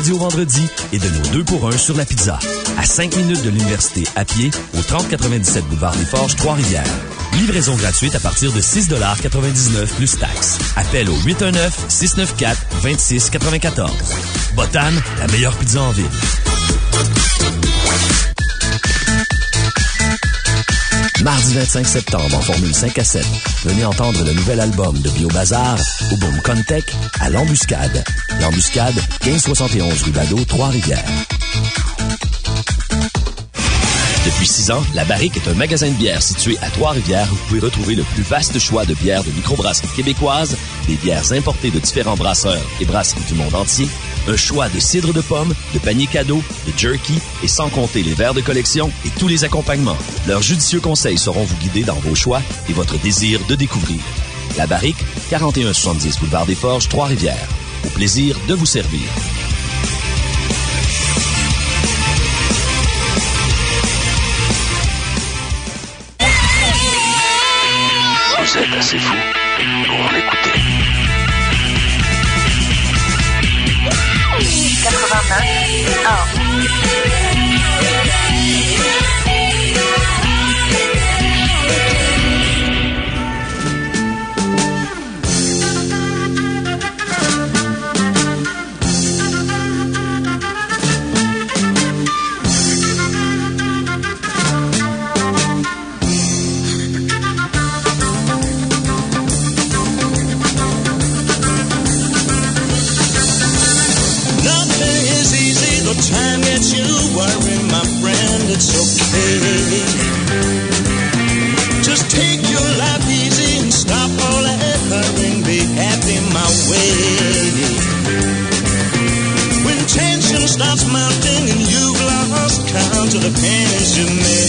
Lundi au vendredi et de nos deux pour un sur la pizza. À 5 minutes de l'université à pied au 3097 boulevard des Forges, Trois-Rivières. Livraison gratuite à partir de 6,99 plus taxes. Appel au 819-694-2694. Botan, la meilleure pizza en ville. Mardi 25 septembre, en Formule 5 à 7, venez entendre le nouvel album de BioBazar au Boom Contech à L'Embuscade. L'Embuscade, 1571 rue Badeau, Trois-Rivières. Depuis six ans, La Barrique est un magasin de bière situé à Trois-Rivières où vous pouvez retrouver le plus vaste choix de bières de microbrasserie québécoises, des bières importées de différents brasseurs et brasseries du monde entier, un choix de cidre de pomme, de paniers cadeaux, de jerky et sans compter les verres de collection et tous les accompagnements. Leurs judicieux conseils sauront vous guider dans vos choix et votre désir de découvrir. La Barrique, 4170 Boulevard des Forges, Trois-Rivières. Au plaisir de vous servir. Vous êtes assez fou pour l'écouter. 89 1 starts mounting and you've lost count of the pennies you missed,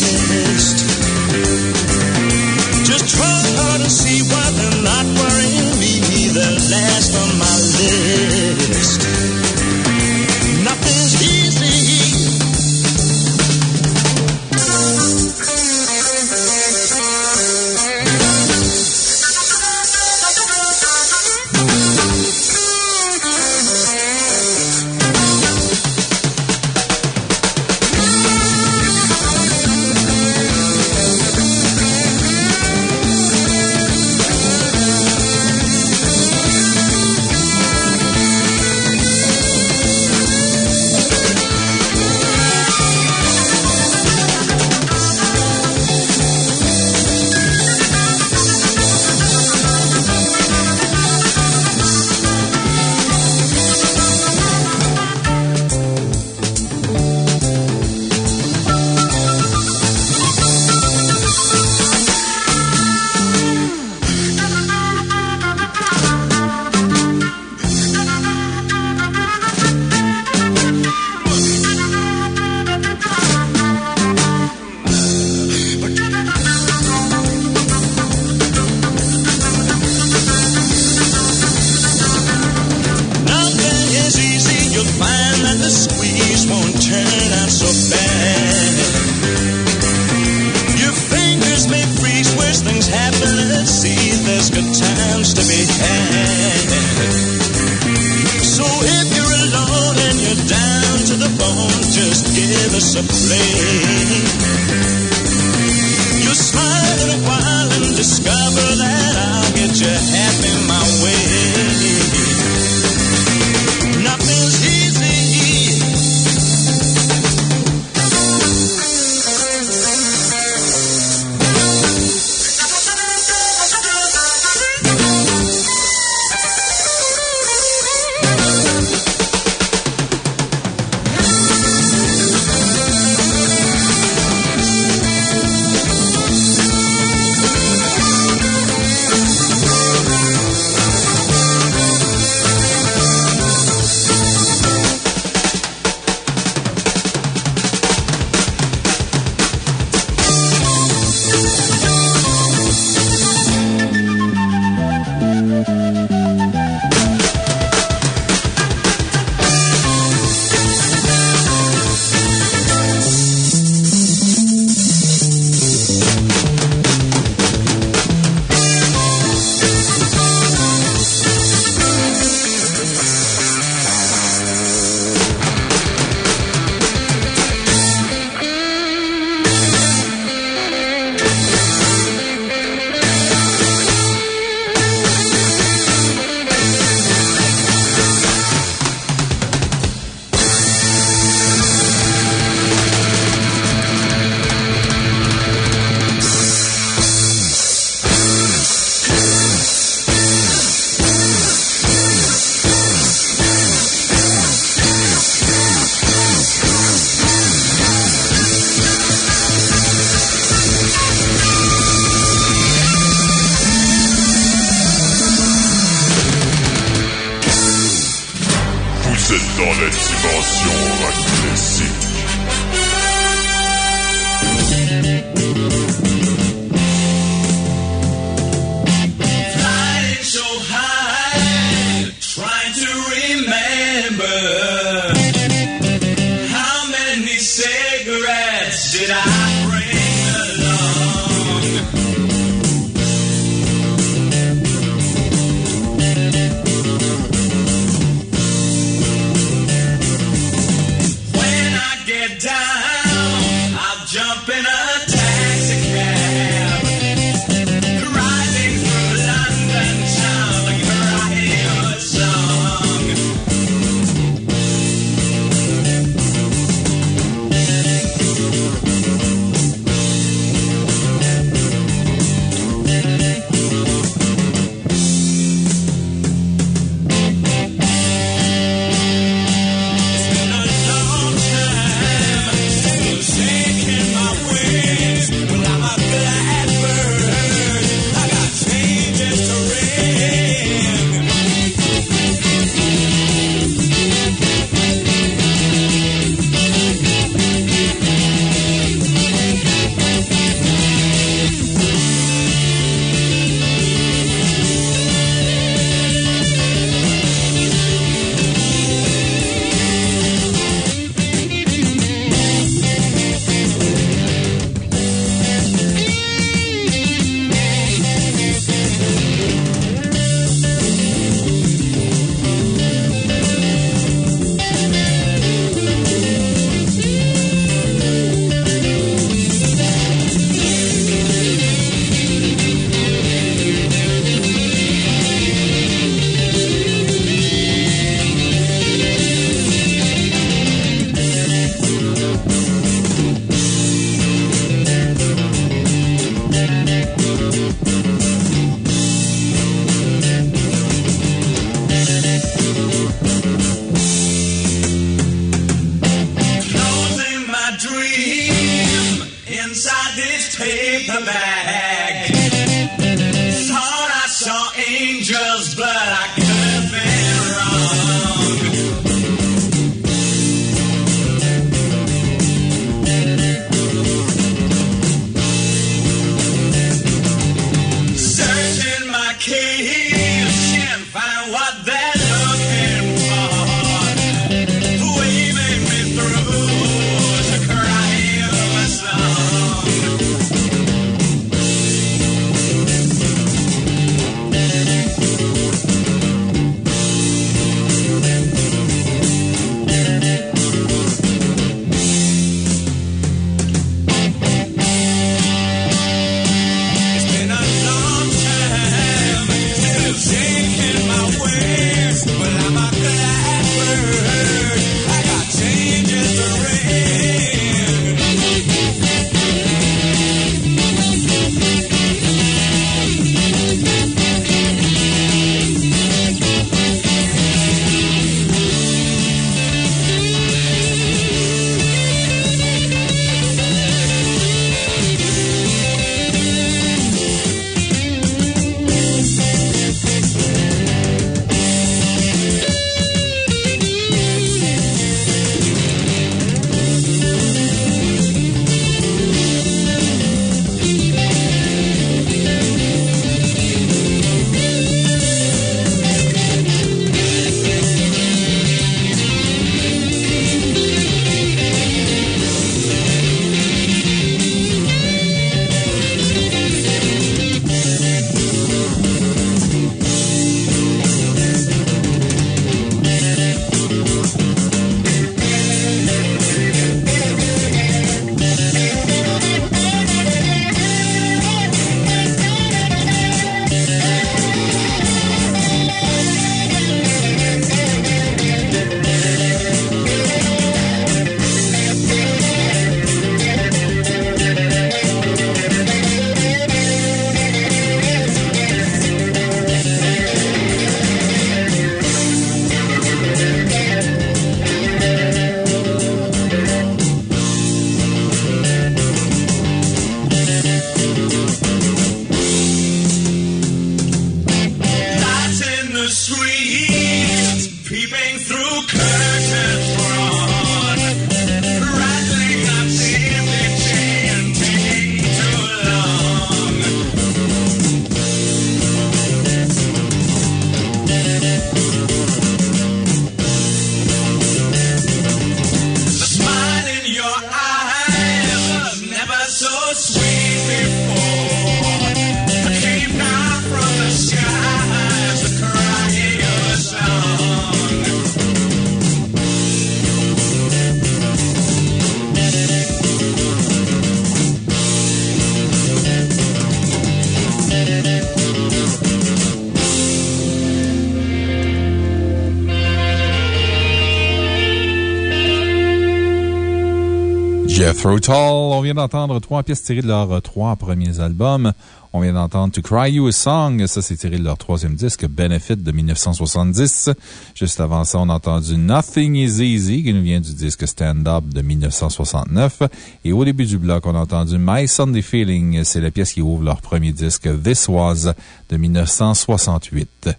On vient d'entendre trois pièces tirées de leurs euh, trois premiers albums. On vient d'entendre To Cry You a Song. Ça, c'est tiré de leur troisième disque, Benefit de 1970. Juste avant ça, on a entendu Nothing is Easy, qui nous vient du disque Stand Up de 1969. Et au début du bloc, on a entendu My Sunday Feeling. C'est la pièce qui ouvre leur premier disque, This Was de 1968.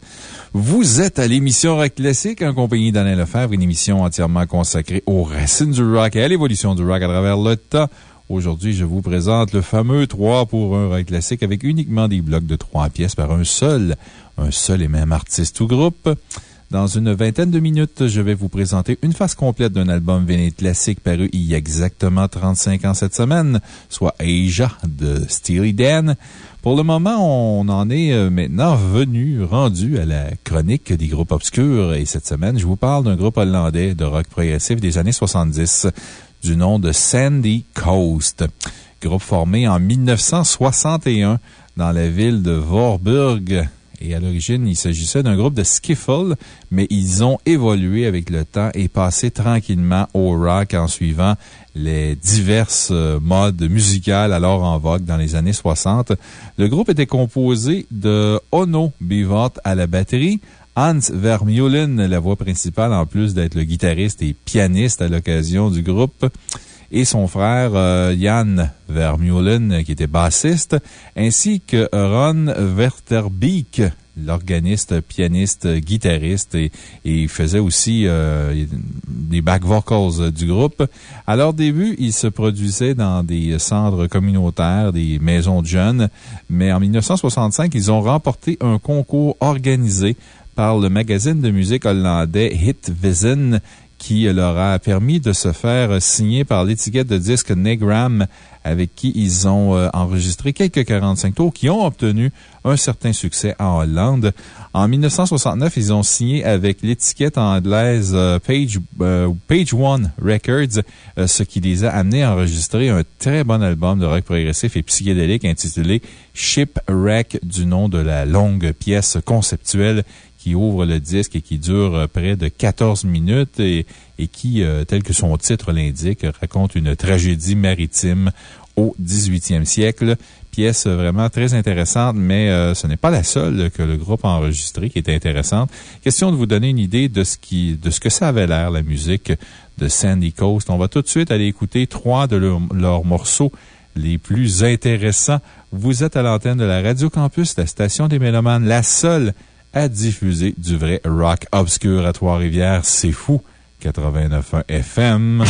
Vous êtes à l'émission Rock Classique en compagnie d'Alain Lefebvre, une émission entièrement consacrée aux racines du rock et à l'évolution du rock à travers le temps. Aujourd'hui, je vous présente le fameux 3 pour 1 rock classique avec uniquement des blocs de 3 pièces par un seul, un seul et même artiste ou groupe. Dans une vingtaine de minutes, je vais vous présenter une phase complète d'un album véné classique paru il y a exactement 35 ans cette semaine, soit Asia de Steely Dan. Pour le moment, on en est euh, maintenant venu, rendu à la chronique des groupes obscurs. Et cette semaine, je vous parle d'un groupe hollandais de rock progressif des années 70 du nom de Sandy Coast. Groupe formé en 1961 dans la ville de Voorburg. Et à l'origine, il s'agissait d'un groupe de skiffle, mais ils ont évolué avec le temps et passé tranquillement au rock en suivant les diverses euh, modes musicales alors en vogue dans les années 60. Le groupe était composé de Ono Bivot à la batterie, Hans Vermeulen, la voix principale, en plus d'être le guitariste et pianiste à l'occasion du groupe, et son frère euh, Jan Vermeulen, qui était bassiste, ainsi que Ron Verterbeek, l'organiste, pianiste, guitariste, et, et faisait aussi euh, des back vocals du groupe. À leur début, ils se produisaient dans des centres communautaires, des maisons de jeunes, mais en 1965, ils ont remporté un concours organisé par le magazine de musique hollandais Hitvision qui leur a permis de se faire signer par l'étiquette de disque Negram avec qui ils ont euh, enregistré quelques 45 tours qui ont obtenu un certain succès en Hollande. En 1969, ils ont signé avec l'étiquette anglaise euh, Page, euh, Page One Records, ce qui les a amenés à enregistrer un très bon album de rock progressif et psychédélique intitulé Shipwreck du nom de la longue pièce conceptuelle qui ouvre le disque et qui dure près de 14 minutes et, qui, tel que son titre l'indique, raconte une tragédie maritime au 18e siècle. Pièce vraiment très intéressante, mais ce n'est pas la seule que le groupe a enregistrée qui est intéressante. Question de vous donner une idée de ce, qui, de ce que ça avait l'air, la musique de Sandy Coast. On va tout de suite aller écouter trois de leurs morceaux les plus intéressants. Vous êtes à l'antenne de la Radio Campus, la station des Mélomanes, la seule à diffuser du vrai rock obscur à Trois-Rivières. C'est fou. 89.1 FM.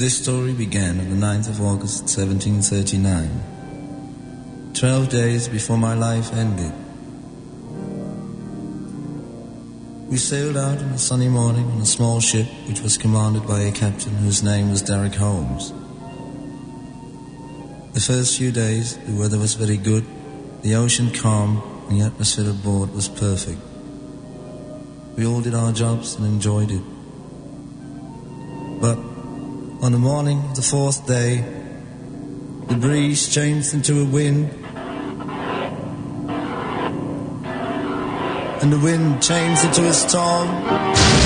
This story began on the 9th of August 1739, 12 days before my life ended. We sailed out on a sunny morning on a small ship which was commanded by a captain whose name was Derrick Holmes. The first few days, the weather was very good, the ocean calm, and the atmosphere aboard was perfect. We all did our jobs and enjoyed it. But on the morning of the fourth day, the breeze changed into a wind, and the wind changed into a storm.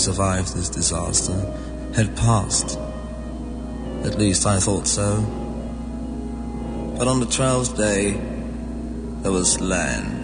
survived this disaster had passed. At least I thought so. But on the twelfth day, there was land.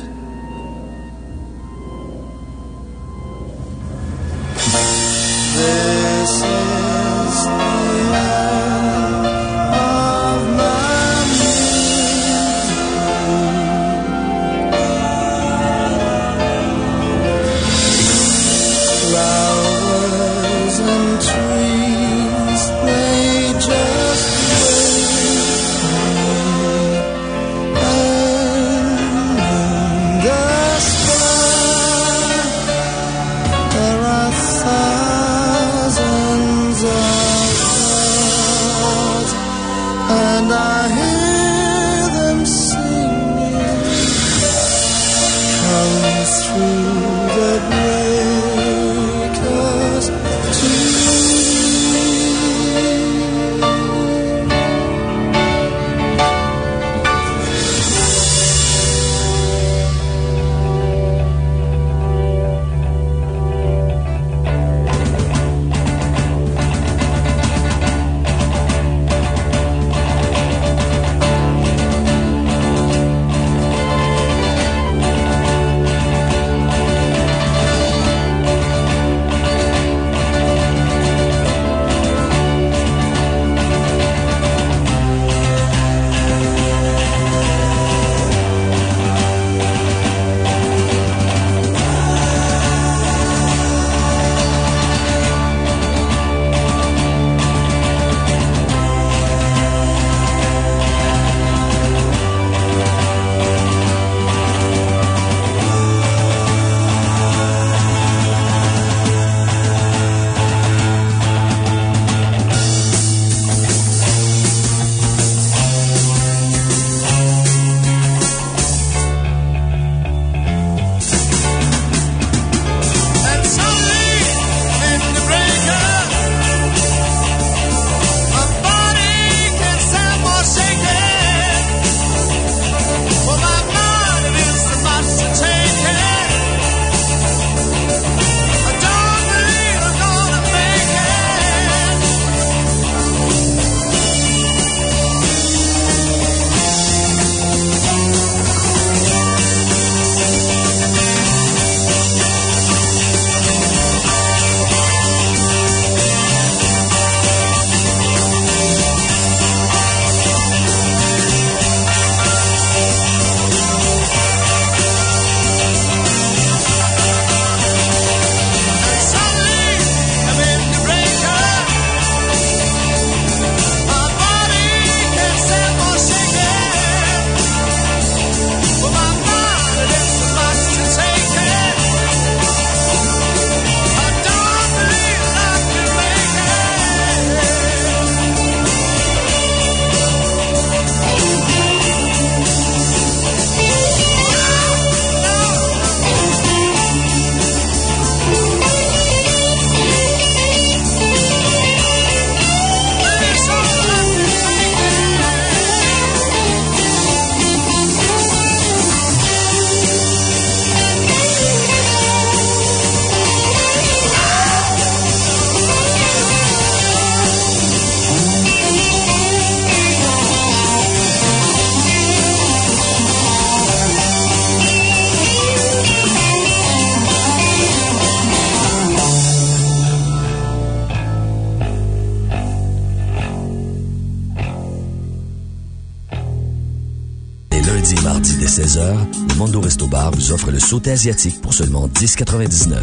Offre le sauté asiatique pour seulement 10,99.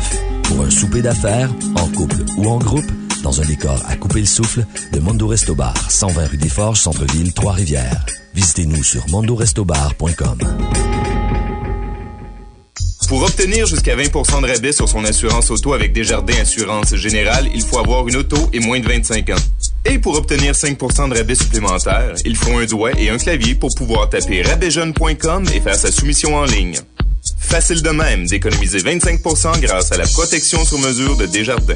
Pour un souper d'affaires, en couple ou en groupe, dans un décor à couper le souffle, le Mondo Resto Bar, 120 rue des Forges, Centre-Ville, Trois-Rivières. Visitez-nous sur mondorestobar.com. Pour obtenir jusqu'à 20 de rabais sur son assurance auto avec Desjardins Assurance Générale, il faut avoir une auto et moins de 25 ans. Et pour obtenir 5 de rabais supplémentaires, il faut un doigt et un clavier pour pouvoir taper rabaisjeune.com et faire sa soumission en ligne. Facile de même d'économiser 25% grâce à la protection sur mesure de Desjardins.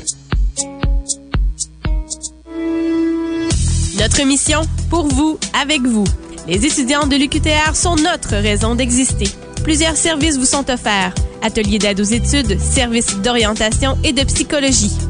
Notre mission, pour vous, avec vous. Les étudiants de l'UQTR sont notre raison d'exister. Plusieurs services vous sont offerts. Ateliers d'aide aux études, services d'orientation et de psychologie.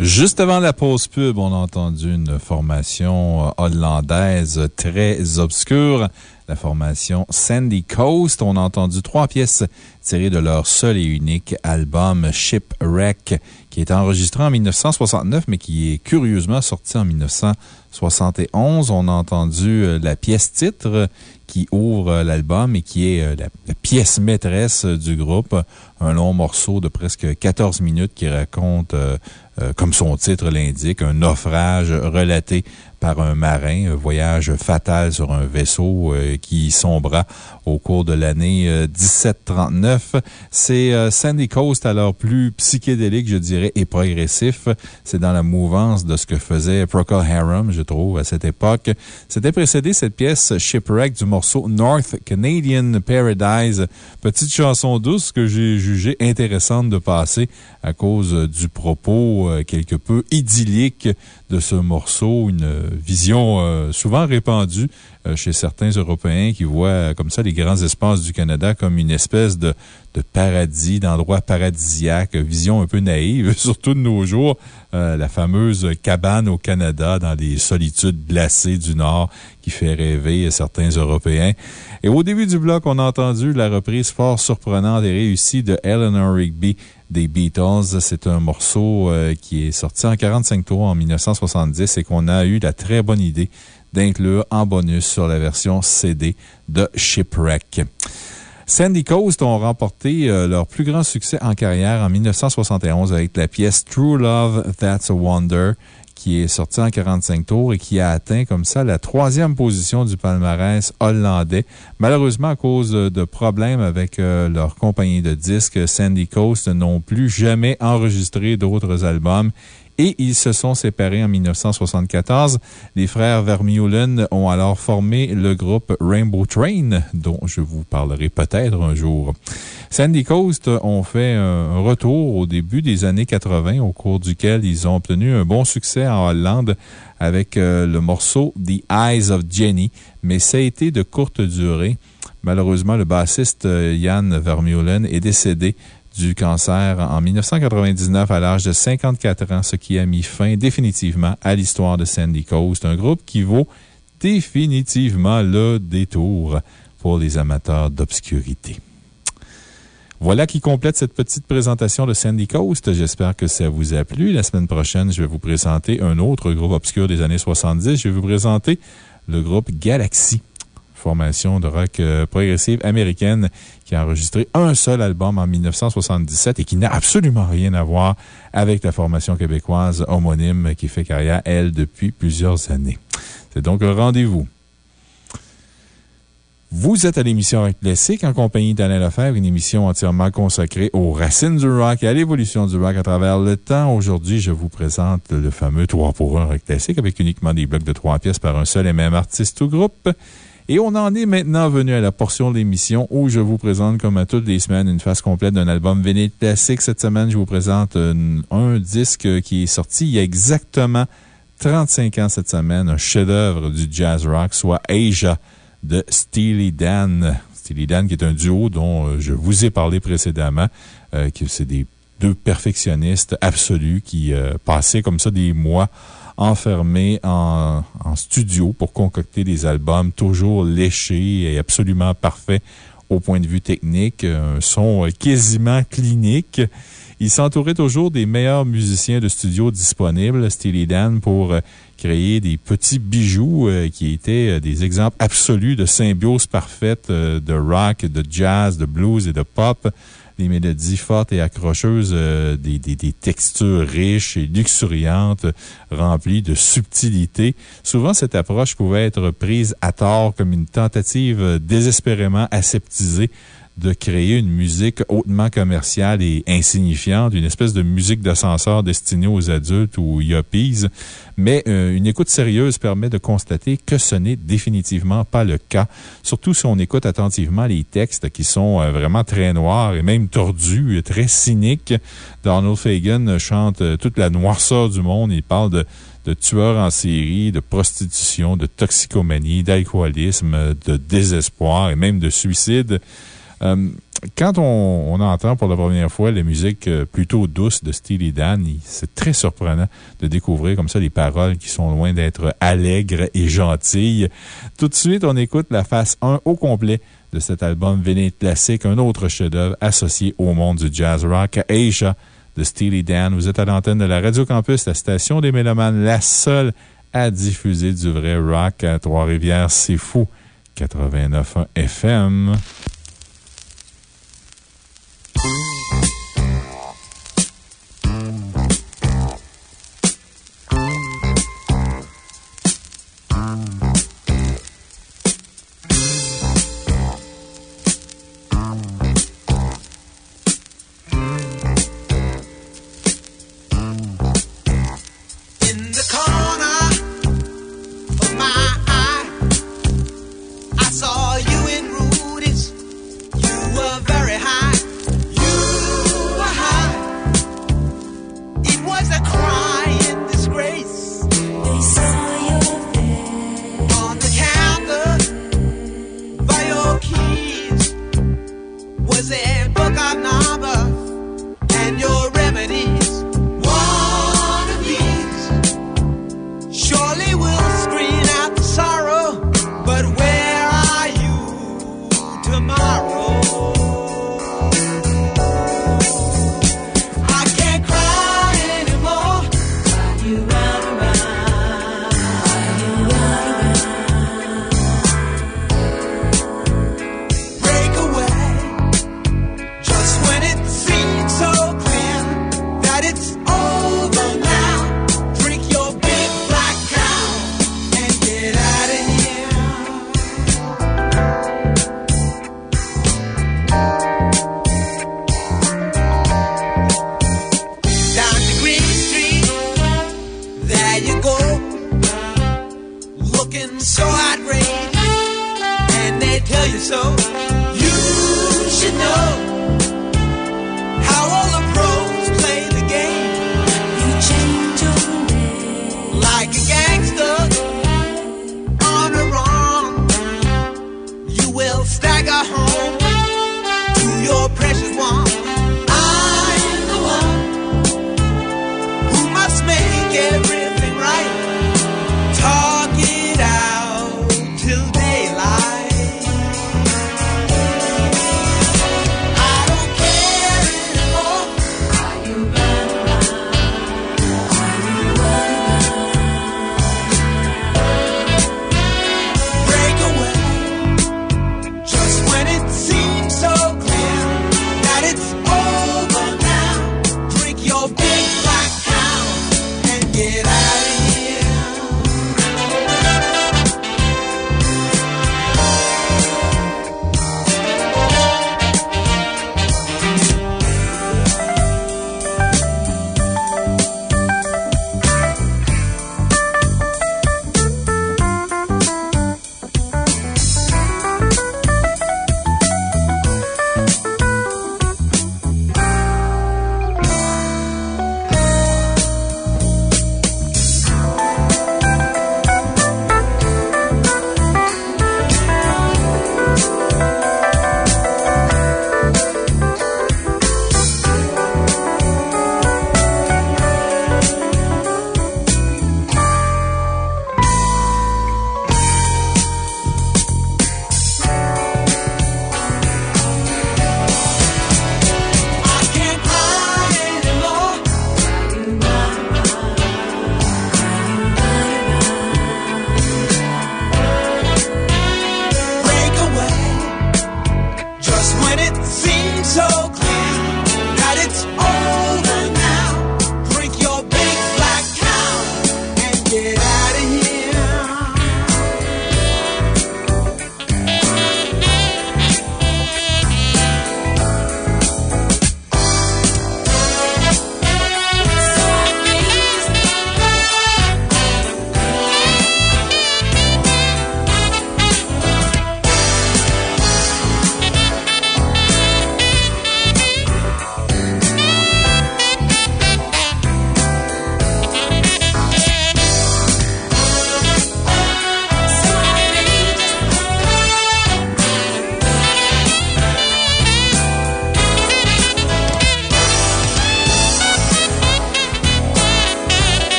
Juste avant la pause pub, on a entendu une formation euh, hollandaise très obscure, la formation Sandy Coast. On a entendu trois pièces tirées de leur seul et unique album Shipwreck, qui est enregistré en 1969, mais qui est curieusement sorti en 1971. On a entendu euh, la pièce titre qui ouvre euh, l'album et qui est la, pièce maîtresse du groupe. Un long morceau de presque 14 minutes qui raconte, euh, comme son titre l'indique, un naufrage relaté par un marin, un voyage fatal sur un vaisseau euh, qui sombra au cours de l'année euh, 1739. C'est euh, Sandy Coast, alors plus psychédélique, je dirais, et progressif. C'est dans la mouvance de ce que faisait Procol Harum, je trouve, à cette époque. C'était précédé cette pièce Shipwreck du morceau North Canadian Paradise. Petite chanson douce que j'ai jugée intéressante de passer à cause du propos euh, quelque peu idyllique de ce morceau, une vision euh, souvent répandue euh, chez certains Européens qui voient euh, comme ça les grands espaces du Canada comme une espèce de, paradis, d'endroit paradisiaque, vision un peu naïve, *laughs* surtout de nos jours. La fameuse cabane au Canada dans les solitudes glacées du Nord qui fait rêver certains Européens. Et au début du bloc, on a entendu la reprise fort surprenante et réussie de Eleanor Rigby des Beatles. C'est un morceau euh, qui est sorti en 45 tours en 1970 et qu'on a eu la très bonne idée d'inclure en bonus sur la version CD de Shipwreck. Sandy Coast ont remporté euh, leur plus grand succès en carrière en 1971 avec la pièce True Love, That's a Wonder, qui est sortie en 45 tours et qui a atteint comme ça la troisième position du palmarès hollandais. Malheureusement, à cause de problèmes avec euh, leur compagnie de disques, Sandy Coast n'ont plus jamais enregistré d'autres albums et ils se sont séparés en 1974. Les frères Vermeulen ont alors formé le groupe Rainbow Train, dont je vous parlerai peut-être un jour. Sandy Coast ont fait un retour au début des années 80, au cours duquel ils ont obtenu un bon succès en Hollande avec euh, le morceau The Eyes of Jenny, mais ça a été de courte durée. Malheureusement, le bassiste euh, Jan Vermeulen est décédé du cancer en 1999 à l'âge de 54 ans, ce qui a mis fin définitivement à l'histoire de Sandy Coast, un groupe qui vaut définitivement le détour pour les amateurs d'obscurité. Voilà qui complète cette petite présentation de Sandy Coast. J'espère que ça vous a plu. La semaine prochaine, je vais vous présenter un autre groupe obscur des années 70. Je vais vous présenter le groupe Galaxy formation de rock euh, progressive américaine qui a enregistré un seul album en 1977 et qui n'a absolument rien à voir avec la formation québécoise homonyme qui fait carrière, elle, depuis plusieurs années. C'est donc un rendez-vous. Vous êtes à l'émission Rock Classique en compagnie d'Alain Lefebvre, une émission entièrement consacrée aux racines du rock et à l'évolution du rock à travers le temps. Aujourd'hui, je vous présente le fameux 3 pour 1 Rock Classique avec uniquement des blocs de 3 pièces par un seul et même artiste ou groupe. Et on en est maintenant venu à la portion de l'émission où je vous présente, comme à toutes les semaines, une phase complète d'un album vinyle classique. Cette semaine, je vous présente un, disque qui est sorti il y a exactement 35 ans cette semaine, un chef-d'œuvre du jazz rock, soit Asia de Steely Dan. Steely Dan, qui est un duo dont euh, je vous ai parlé précédemment, euh, que c'est des deux perfectionnistes absolus qui euh, passaient comme ça des mois enfermés en, studio pour concocter des albums toujours léchés et absolument parfaits au point de vue technique, un son quasiment clinique. Il s'entourait toujours des meilleurs musiciens de studio disponibles, Steely Dan, pour créer des petits bijoux euh, qui étaient euh, des exemples absolus de symbiose parfaite euh, de rock, de jazz, de blues et de pop. Des mélodies fortes et accrocheuses, euh, des, des- textures riches et luxuriantes, remplies de subtilité. Souvent, cette approche pouvait être prise à tort comme une tentative désespérément aseptisée de créer une musique hautement commerciale et insignifiante, une espèce de musique d'ascenseur destinée aux adultes ou yuppies. Mais euh, une écoute sérieuse permet de constater que ce n'est définitivement pas le cas, surtout si on écoute attentivement les textes qui sont euh, vraiment très noirs et même tordus, très cyniques. Donald Fagan chante euh, toute la noirceur du monde. Il parle de de tueurs en série, de prostitution, de toxicomanie, d'alcoolisme, de désespoir et même de suicide. Euh, quand on, entend pour la première fois la musique euh, plutôt douce de Steely Dan, c'est très surprenant de découvrir comme ça les paroles qui sont loin d'être allègres et gentilles. Tout de suite, on écoute la face 1 au complet de cet album Véné classique, un autre chef-d'œuvre associé au monde du jazz rock, Asia de Steely Dan. Vous êtes à l'antenne de la Radio Campus, la station des Mélomanes, la seule à diffuser du vrai rock à Trois-Rivières. C'est fou. 89.1 FM. In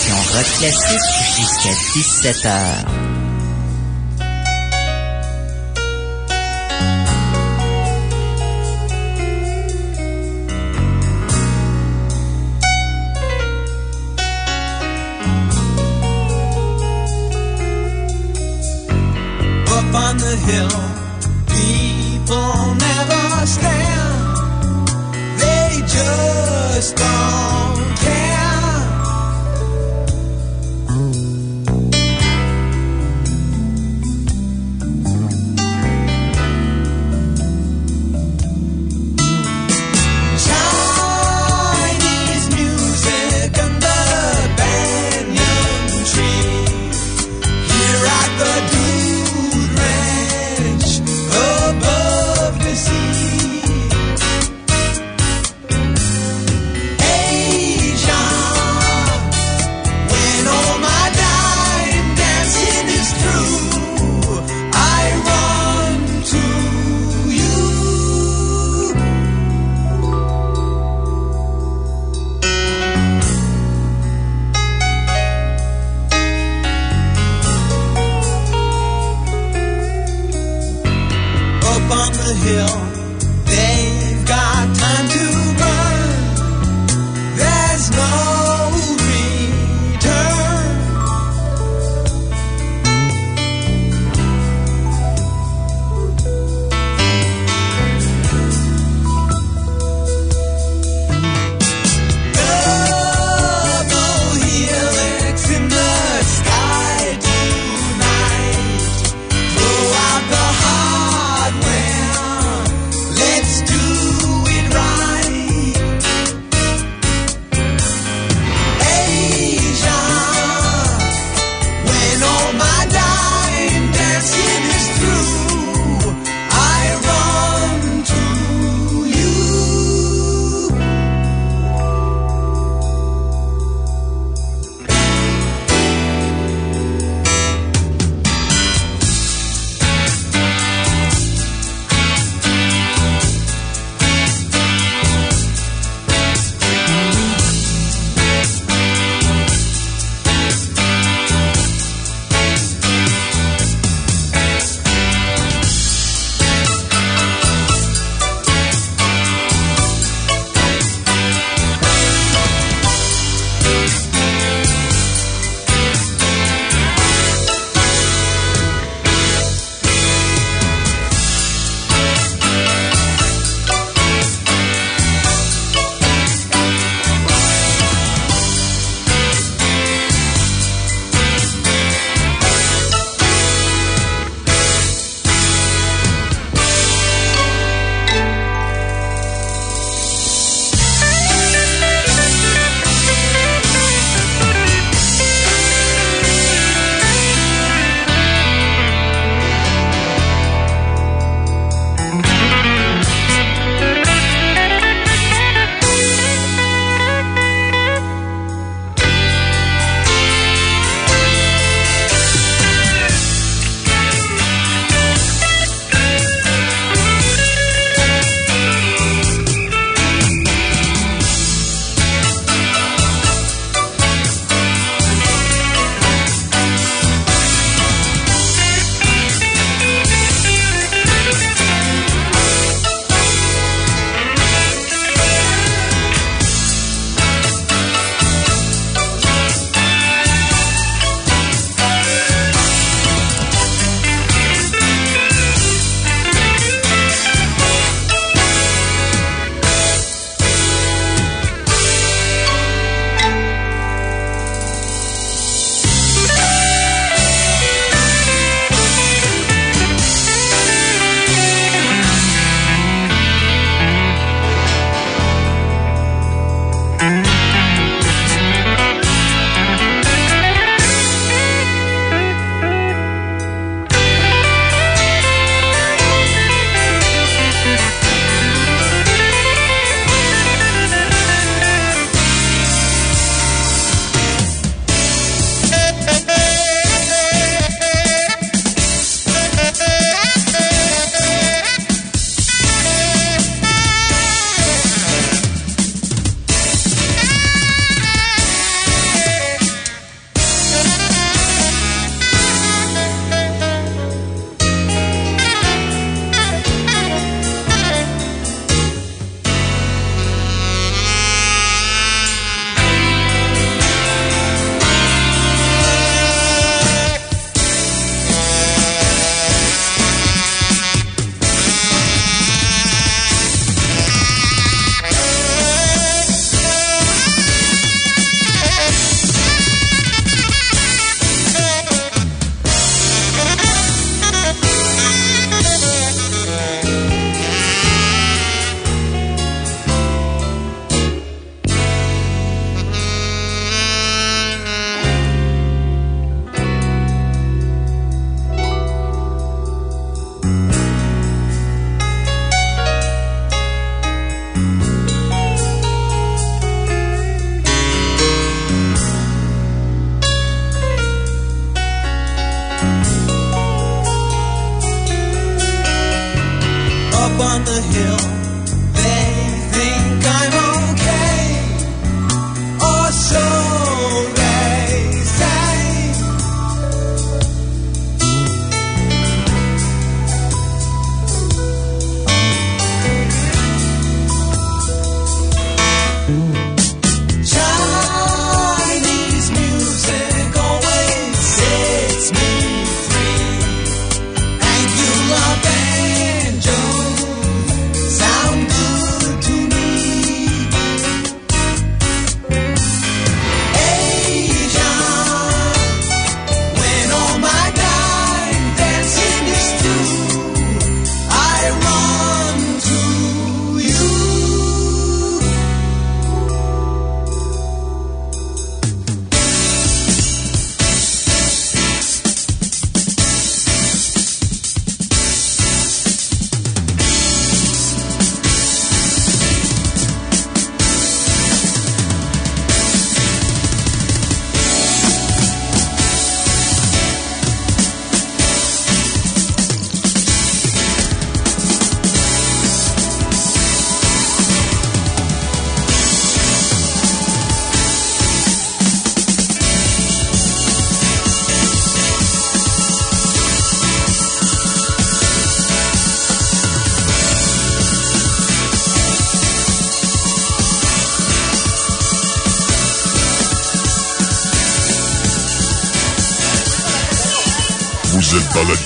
Dimension rock classique jusqu'à 17h.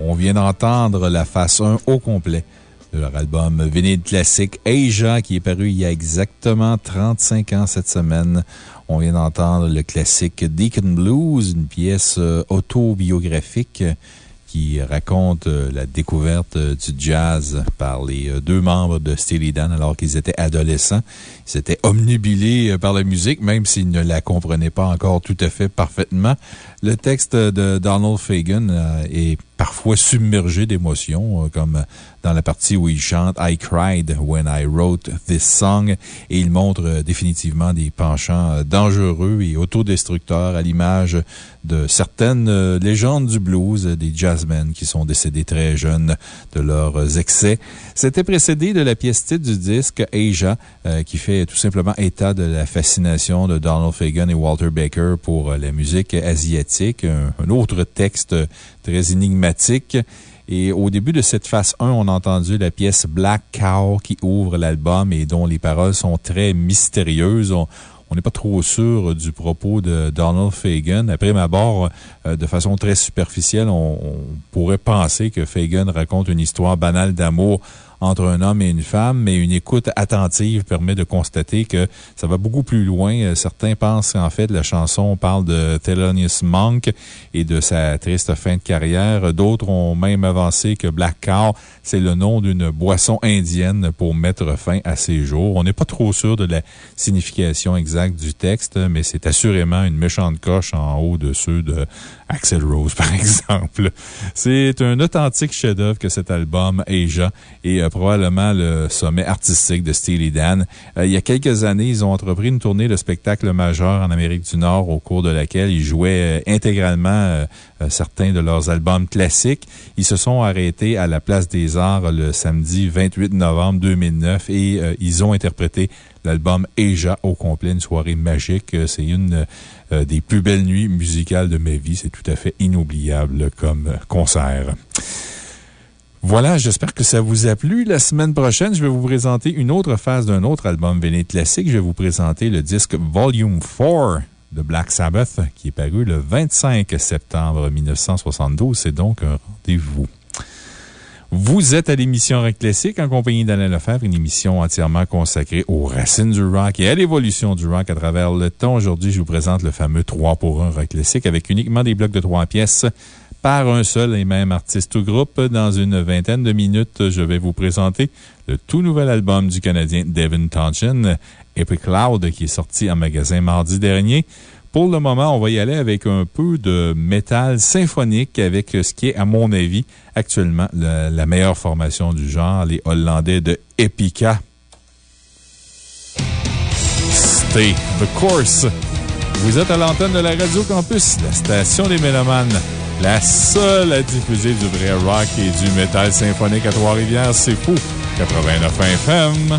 On vient d'entendre la face 1 au complet de leur album vinyle classique Asia qui est paru il y a exactement 35 ans cette semaine. On vient d'entendre le classique Deacon Blues, une pièce euh, autobiographique qui raconte euh, la découverte euh, du jazz par les deux membres de Steely Dan alors qu'ils étaient adolescents. Ils s'étaient omnubilés par la musique, même s'ils ne la comprenaient pas encore tout à fait parfaitement. Le texte de Donald Fagan est parfois submergé d'émotions, comme dans la partie où il chante I cried when I wrote this song et il montre définitivement des penchants dangereux et autodestructeurs à l'image de certaines légendes du blues, des jazzmen qui sont décédés très jeunes de leurs excès. C'était précédé de la pièce titre du disque Asia, qui fait tout simplement état de la fascination de Donald Fagan et Walter Baker pour la musique asiatique. Un, autre texte très énigmatique. Et au début de cette phase 1, on a entendu la pièce Black Cow qui ouvre l'album et dont les paroles sont très mystérieuses. On, n'est pas trop sûr du propos de Donald Fagan. Après ma barre, de façon très superficielle, on, on, pourrait penser que Fagan raconte une histoire banale d'amour entre un homme et une femme, mais une écoute attentive permet de constater que ça va beaucoup plus loin. Certains pensent qu'en fait, la chanson parle de Thelonious Monk et de sa triste fin de carrière. D'autres ont même avancé que Black Cow, c'est le nom d'une boisson indienne pour mettre fin à ses jours. On n'est pas trop sûr de la signification exacte du texte, mais c'est assurément une méchante coche en haut de ceux de Axel Rose, *laughs* par exemple. C'est un authentique chef-d'œuvre que cet album, Asia, et probablement le sommet artistique de Steely Dan. il y a quelques années, ils ont entrepris une tournée de spectacle majeur en Amérique du Nord au cours de laquelle ils jouaient intégralement certains de leurs albums classiques. Ils se sont arrêtés à la Place des Arts le samedi 28 novembre 2009 et ils ont interprété l'album Asia au complet, une soirée magique. C'est une des plus belles nuits musicales de ma vie. C'est tout à fait inoubliable comme concert. Voilà, j'espère que ça vous a plu. La semaine prochaine, je vais vous présenter une autre phase d'un autre album véné classique. Je vais vous présenter le disque Volume 4 de Black Sabbath, qui est paru le 25 septembre 1972. C'est donc un rendez-vous. Vous êtes à l'émission Rock Classique en compagnie d'Alain Lefebvre, une émission entièrement consacrée aux racines du rock et à l'évolution du rock à travers le temps. Aujourd'hui, je vous présente le fameux 3 pour 1 Rock Classique avec uniquement des blocs de 3 pièces par un seul et même artiste ou groupe. Dans une vingtaine de minutes, je vais vous présenter le tout nouvel album du Canadien Devin Tonchin, Epic Cloud, qui est sorti en magasin mardi dernier. Pour le moment, on va y aller avec un peu de métal symphonique avec ce qui est, à mon avis, actuellement la, la meilleure formation du genre, les Hollandais de Epica. Stay the course. Vous êtes à l'antenne de la Radio Campus, la station des Mélomanes, la seule à diffuser du vrai rock et du métal symphonique à Trois-Rivières. C'est fou. 89 FM.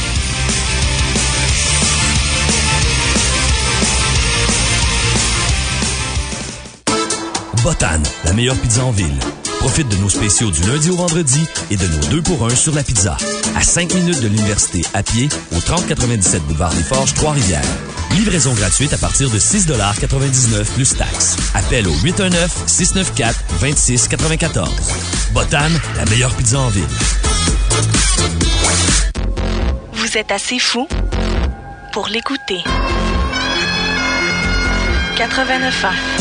Botan, la meilleure pizza en ville. Profite de nos spéciaux du lundi au vendredi et de nos deux pour un sur la pizza. À 5 minutes de l'université à pied au 3097 boulevard des Forges, Trois-Rivières. Livraison gratuite à partir de 6,99 plus taxes. Appel au 819-694-2694. Botan, la meilleure pizza en ville. Vous êtes assez fou pour l'écouter. 89 ans.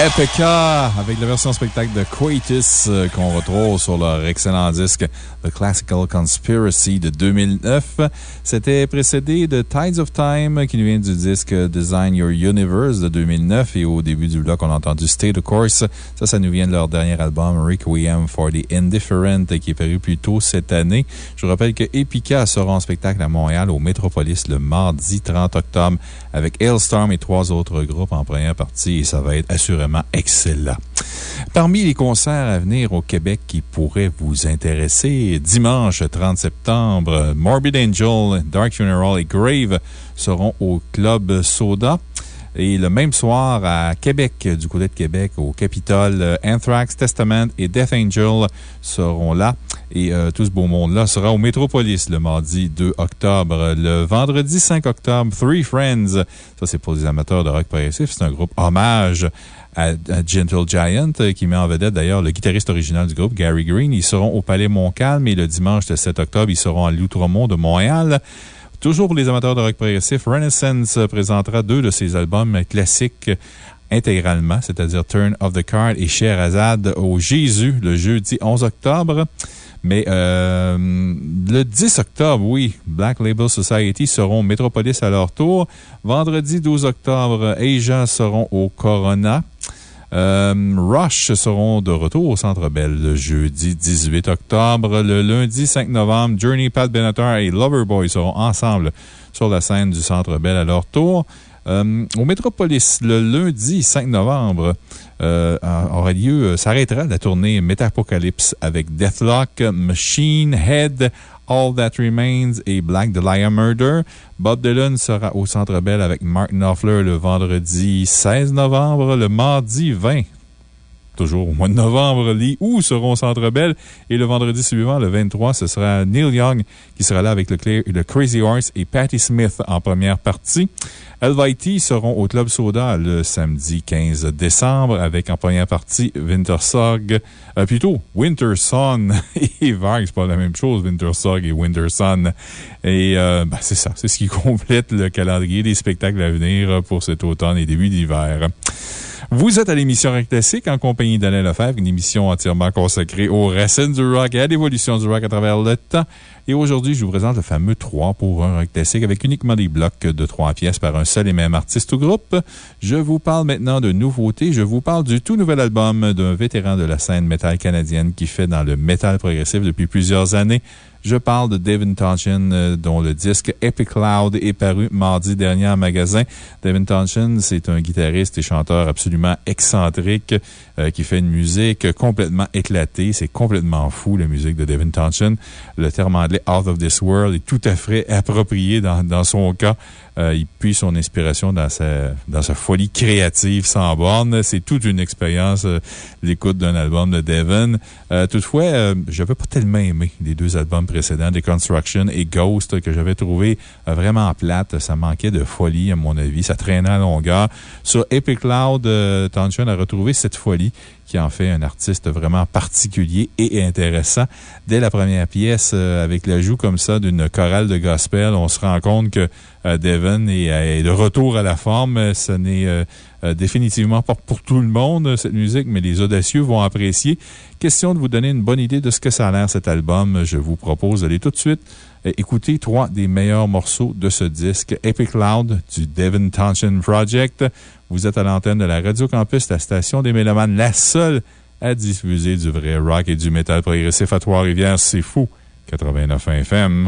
EPK avec la version spectacle de Quatus euh, qu'on retrouve sur leur excellent disque The Classical Conspiracy de 2009. C'était précédé de Tides of Time qui nous vient du disque Design Your Universe de 2009 et au début du bloc on a entendu State of Course. Ça, ça nous vient de leur dernier album Requiem for the Indifferent qui est paru plus tôt cette année. Je vous rappelle que Epica sera en spectacle à Montréal au Métropolis le mardi 30 octobre avec Hailstorm et trois autres groupes en première partie et ça va être assurément excellent. Parmi les concerts à venir au Québec qui pourraient vous intéresser, dimanche 30 septembre, Morbid Angel, Dark Funeral et Grave seront au Club Soda. Et le même soir, à Québec, du côté de Québec, au Capitole, Anthrax, Testament et Death Angel seront là. Et euh, tout ce beau monde-là sera au Métropolis le mardi 2 octobre. Le vendredi 5 octobre, Three Friends. Ça, c'est pour les amateurs de rock progressif. C'est un groupe hommage à, Gentle Giant, euh, qui met en vedette d'ailleurs le guitariste original du groupe, Gary Green. Ils seront au Palais Montcalm et le dimanche le 7 octobre, ils seront à l'Outremont de Montréal. Toujours pour les amateurs de rock progressif, Renaissance présentera deux de ses albums classiques intégralement, c'est-à-dire Turn of the Card et Sherazade au Jésus le jeudi 11 octobre. Mais euh, le 10 octobre, oui, Black Label Society seront Metropolis à leur tour. Vendredi 12 octobre, Asia seront au Corona. Euh, Rush seront de retour au Centre Bell le jeudi 18 octobre. Le lundi 5 novembre, Journey, Pat Benatar et Loverboy seront ensemble sur la scène du Centre Bell à leur tour. Euh, au Metropolis, le lundi 5 novembre, euh, aura lieu, euh, s'arrêtera la tournée Metapocalypse avec Deathlock, Machine Head, All That Remains et Black Dahlia Murder. Bob Dylan sera au Centre Bell avec Mark Knopfler le vendredi 16 novembre. Le mardi 20 toujours au mois de novembre, les Who seront au Centre Bell. Et le vendredi suivant, le 23, ce sera Neil Young qui sera là avec le, Crazy Horse et Patti Smith en première partie. Helveti seront au Club Soda le samedi 15 décembre avec en première partie Wintersog, euh, plutôt Winter Sun *laughs* et Vague. C'est pas la même chose, Wintersog et Winter Sun. Et euh, ben, c'est ça, c'est ce qui *laughs* complète le calendrier des spectacles à venir pour cet automne et début d'hiver. Vous êtes à l'émission Rock Classique en compagnie d'Alain Lefebvre, une émission entièrement consacrée aux racines du rock et à l'évolution du rock à travers le temps. Et aujourd'hui, je vous présente le fameux 3 pour un rock classique avec uniquement des blocs de 3 pièces par un seul et même artiste ou groupe. Je vous parle maintenant de nouveautés. Je vous parle du tout nouvel album d'un vétéran de la scène métal canadienne qui fait dans le métal progressif depuis plusieurs années. Je parle de Devin Tonchin, euh, dont le disque Epic Cloud est paru mardi dernier en magasin. Devin Tonchin, c'est un guitariste et chanteur absolument excentrique euh, qui fait une musique complètement éclatée. C'est complètement fou, la musique de Devin Tonchin. Le terme anglais Out of This World est tout à fait approprié dans, dans son cas. Euh, il puise son inspiration dans sa, dans sa folie créative sans borne. C'est toute une expérience, euh, l'écoute d'un album de Devon. Euh, toutefois, j'avais pas tellement aimé les deux albums précédents, Deconstruction et Ghost, que j'avais trouvé vraiment plate. Ça manquait de folie, à mon avis. Ça traînait à longueur. Sur Epic Cloud, Tonchin a retrouvé cette folie qui en fait un artiste vraiment particulier et intéressant. Dès la première pièce, avec l'ajout comme ça d'une chorale de gospel, on se rend compte que Devon est, est de retour à la forme. Ce n'est euh, euh, définitivement pas pour tout le monde, cette musique, mais les audacieux vont apprécier. Question de vous donner une bonne idée de ce que ça a l'air cet album. Je vous propose d'aller tout de suite euh, écouter trois des meilleurs morceaux de ce disque, Epic Loud du Devon Tonchin Project. Vous êtes à l'antenne de la Radio Campus, la station des Mélomanes, la seule à diffuser du vrai rock et du métal progressif à Trois-Rivières. C'est fou. 89 FM.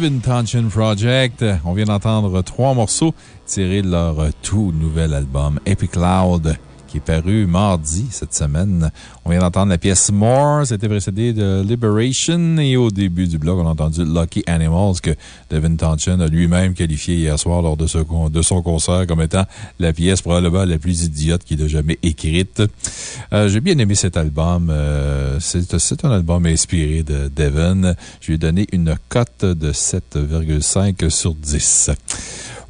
David Tonchin Project. On vient d'entendre trois morceaux tirés de leur tout nouvel album Epic Cloud qui est paru mardi cette semaine. On vient d'entendre la pièce More, c'était précédé de Liberation et au début du blog, on a entendu Lucky Animals que Devin Tonchin a lui-même qualifié hier soir lors de, son concert comme étant la pièce probablement la plus idiote qu'il ait jamais écrite. Euh, J'ai bien aimé cet album. Euh, C'est un album inspiré de Devin. Je lui ai donné une cote de 7,5 sur 10.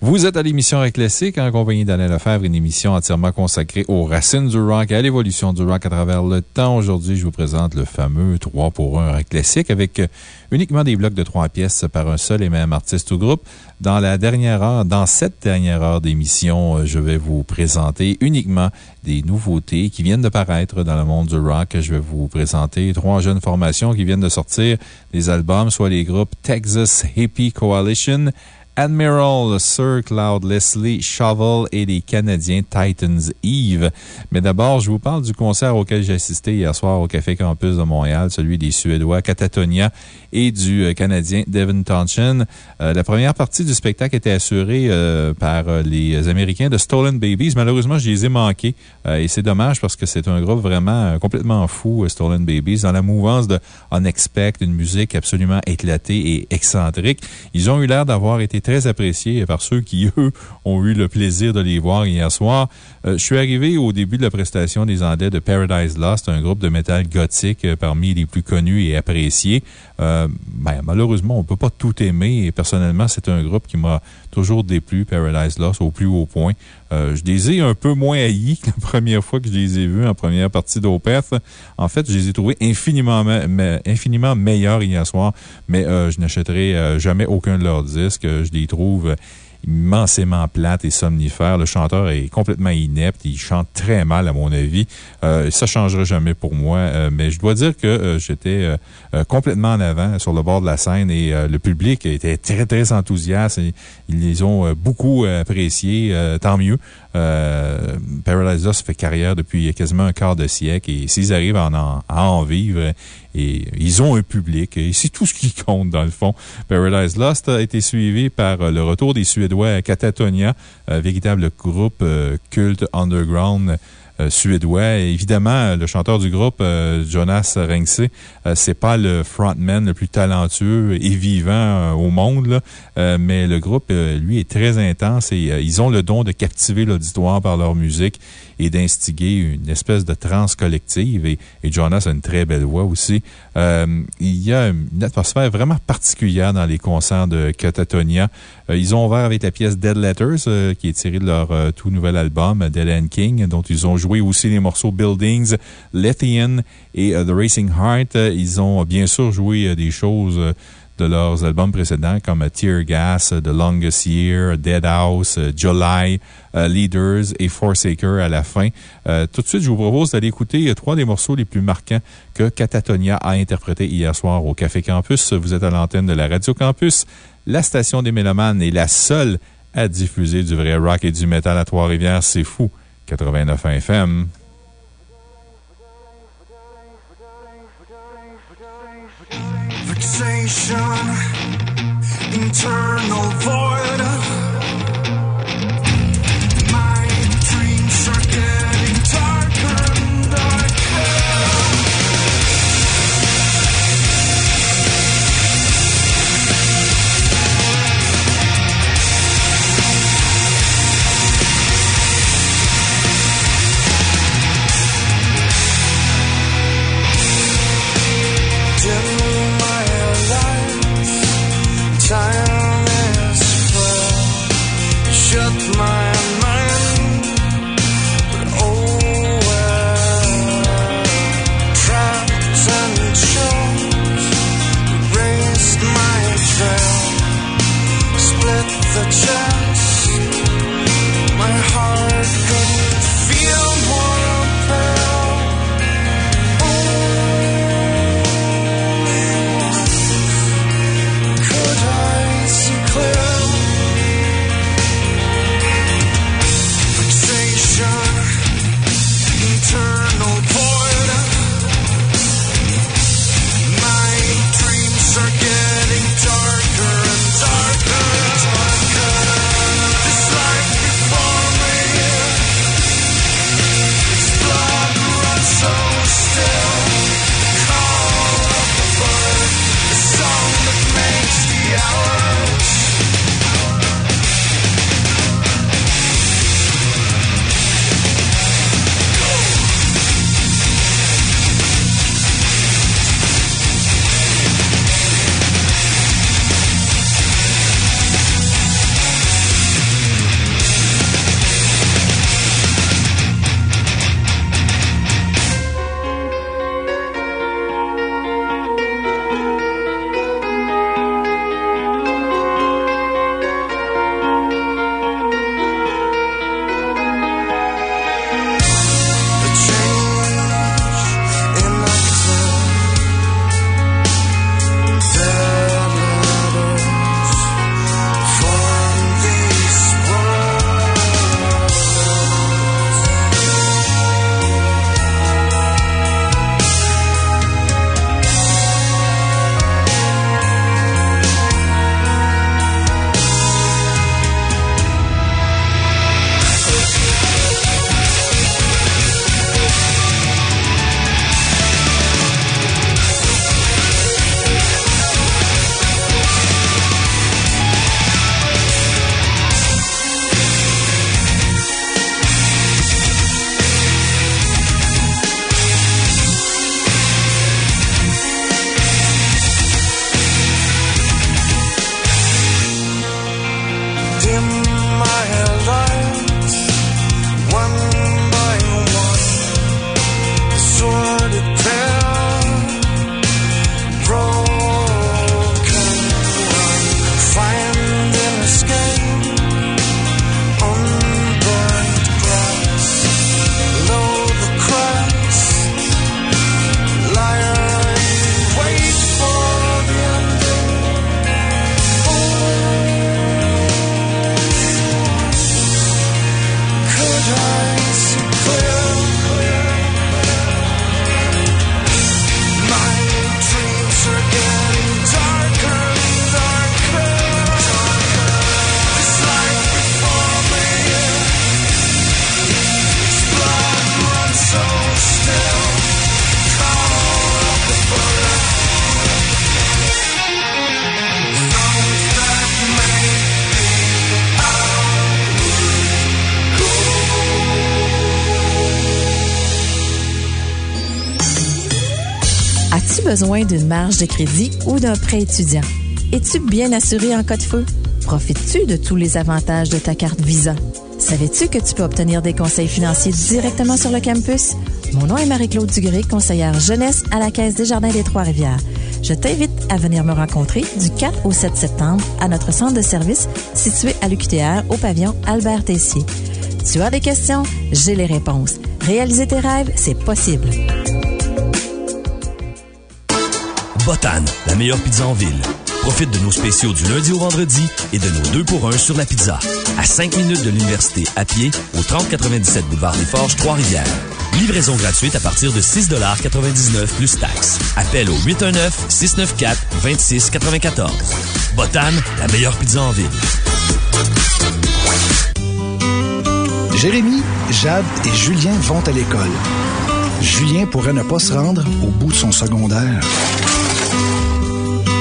Vous êtes à l'émission Rock Classique en compagnie d'Alain Lefebvre, une émission entièrement consacrée aux racines du rock et à l'évolution du rock à travers le temps. Aujourd'hui, je vous présente le fameux 3 pour 1 Rock Classique avec uniquement des blocs de trois pièces par un seul et même artiste ou groupe. Dans la dernière heure, dans cette dernière heure d'émission, je vais vous présenter uniquement des nouveautés qui viennent de paraître dans le monde du rock. Je vais vous présenter trois jeunes formations qui viennent de sortir des albums, soit les groupes Texas Hippie Coalition, Admiral, Sir Cloud Leslie, Shovel et les Canadiens Titans Eve. Mais d'abord, je vous parle du concert auquel j'ai assisté hier soir au Café Campus de Montréal, celui des Suédois Catatonia et du euh, Canadien Devin Tonchin. Euh, la première partie du spectacle était assurée euh, par les Américains de Stolen Babies. Malheureusement, je les ai manqués et c'est dommage parce que c'est un groupe vraiment complètement fou, Stolen Babies, dans la mouvance de Unexpect, une musique absolument éclatée et excentrique. Ils ont eu l'air d'avoir été très appréciés par ceux qui, *laughs* eux, ont eu le plaisir de les voir hier soir. Je suis arrivé au début de la prestation des Anglais de Paradise Lost, un groupe de métal gothique parmi les plus connus et appréciés. Euh, ben, malheureusement, on peut pas tout aimer et personnellement, c'est un groupe qui m'a toujours déplu, Paradise Lost, au plus haut point. Euh, je les ai un peu moins haïs que la première fois que je les ai vus en première partie d'Opeth. En fait, je les ai trouvés infiniment, me- me- infiniment meilleurs hier soir, mais euh, je n'achèterai jamais aucun de leurs disques. Je les trouve immensément plates et somnifères. Le chanteur est complètement inepte. Il chante très mal, à mon avis. Euh, ça ne changera jamais pour moi. Euh, mais je dois dire que euh, j'étais complètement en avant sur le bord de la scène et le public était très, très enthousiaste. Ils les ont beaucoup appréciés. Tant mieux. Euh, Paradise Lost fait carrière depuis quasiment un quart de siècle et s'ils arrivent à en, vivre, et ils ont un public et c'est tout ce qui compte dans le fond. Paradise Lost a été suivi par euh, le retour des Suédois à Catatonia, euh, véritable groupe euh, culte underground suédois. Et évidemment, le chanteur du groupe, euh, Jonas Rengse, euh, c'est pas le frontman le plus talentueux et vivant euh, au monde, euh, mais le groupe, euh, lui, est très intense et euh, ils ont le don de captiver l'auditoire par leur musique et d'instiguer une espèce de transe collective. Et, et Jonas a une très belle voix aussi. Euh, il y a une atmosphère vraiment particulière dans les concerts de Catatonia. Euh, ils ont ouvert avec la pièce Dead Letters, euh, qui est tirée de leur tout nouvel album, Dead End King, dont ils ont joué aussi les morceaux Buildings, Lethian et The Racing Heart. Ils ont bien sûr joué des choses de leurs albums précédents comme Tear Gas, The Longest Year, Dead House, July, euh, Leaders et Forsaker à la fin. Euh, tout de suite, je vous propose d'aller écouter euh, trois des morceaux les plus marquants que Catatonia a interprétés hier soir au Café Campus. Vous êtes à l'antenne de la Radio Campus. La station des Mélomanes est la seule à diffuser du vrai rock et du métal à Trois-Rivières. C'est fou. 89 FM. Fixation, internal void. Besoin d'une marge de crédit ou d'un prêt étudiant? Es-tu bien assuré en cas de feu? Profites-tu de tous les avantages de ta carte Visa? Savais-tu que tu peux obtenir des conseils financiers directement sur le campus? Mon nom est Marie-Claude Dugré, conseillère jeunesse à la Caisse des Jardins des Trois-Rivières. Je t'invite à venir me rencontrer du 4 au 7 septembre à notre centre de service situé à l'UQTR au pavillon Albert Tessier. Tu as des questions? J'ai les réponses. Réaliser tes rêves, c'est possible. Botan, la meilleure pizza en ville. Profite de nos spéciaux du lundi au vendredi et de nos 2 pour 1 sur la pizza. À 5 minutes de l'université à pied au 3097 boulevard des Forges, Trois-Rivières. Livraison gratuite à partir de 6,99 plus taxes. Appel au 819-694-2694. Botan, la meilleure pizza en ville. Jérémy, Jade et Julien vont à l'école. Julien pourrait ne pas se rendre au bout de son secondaire.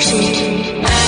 是爱。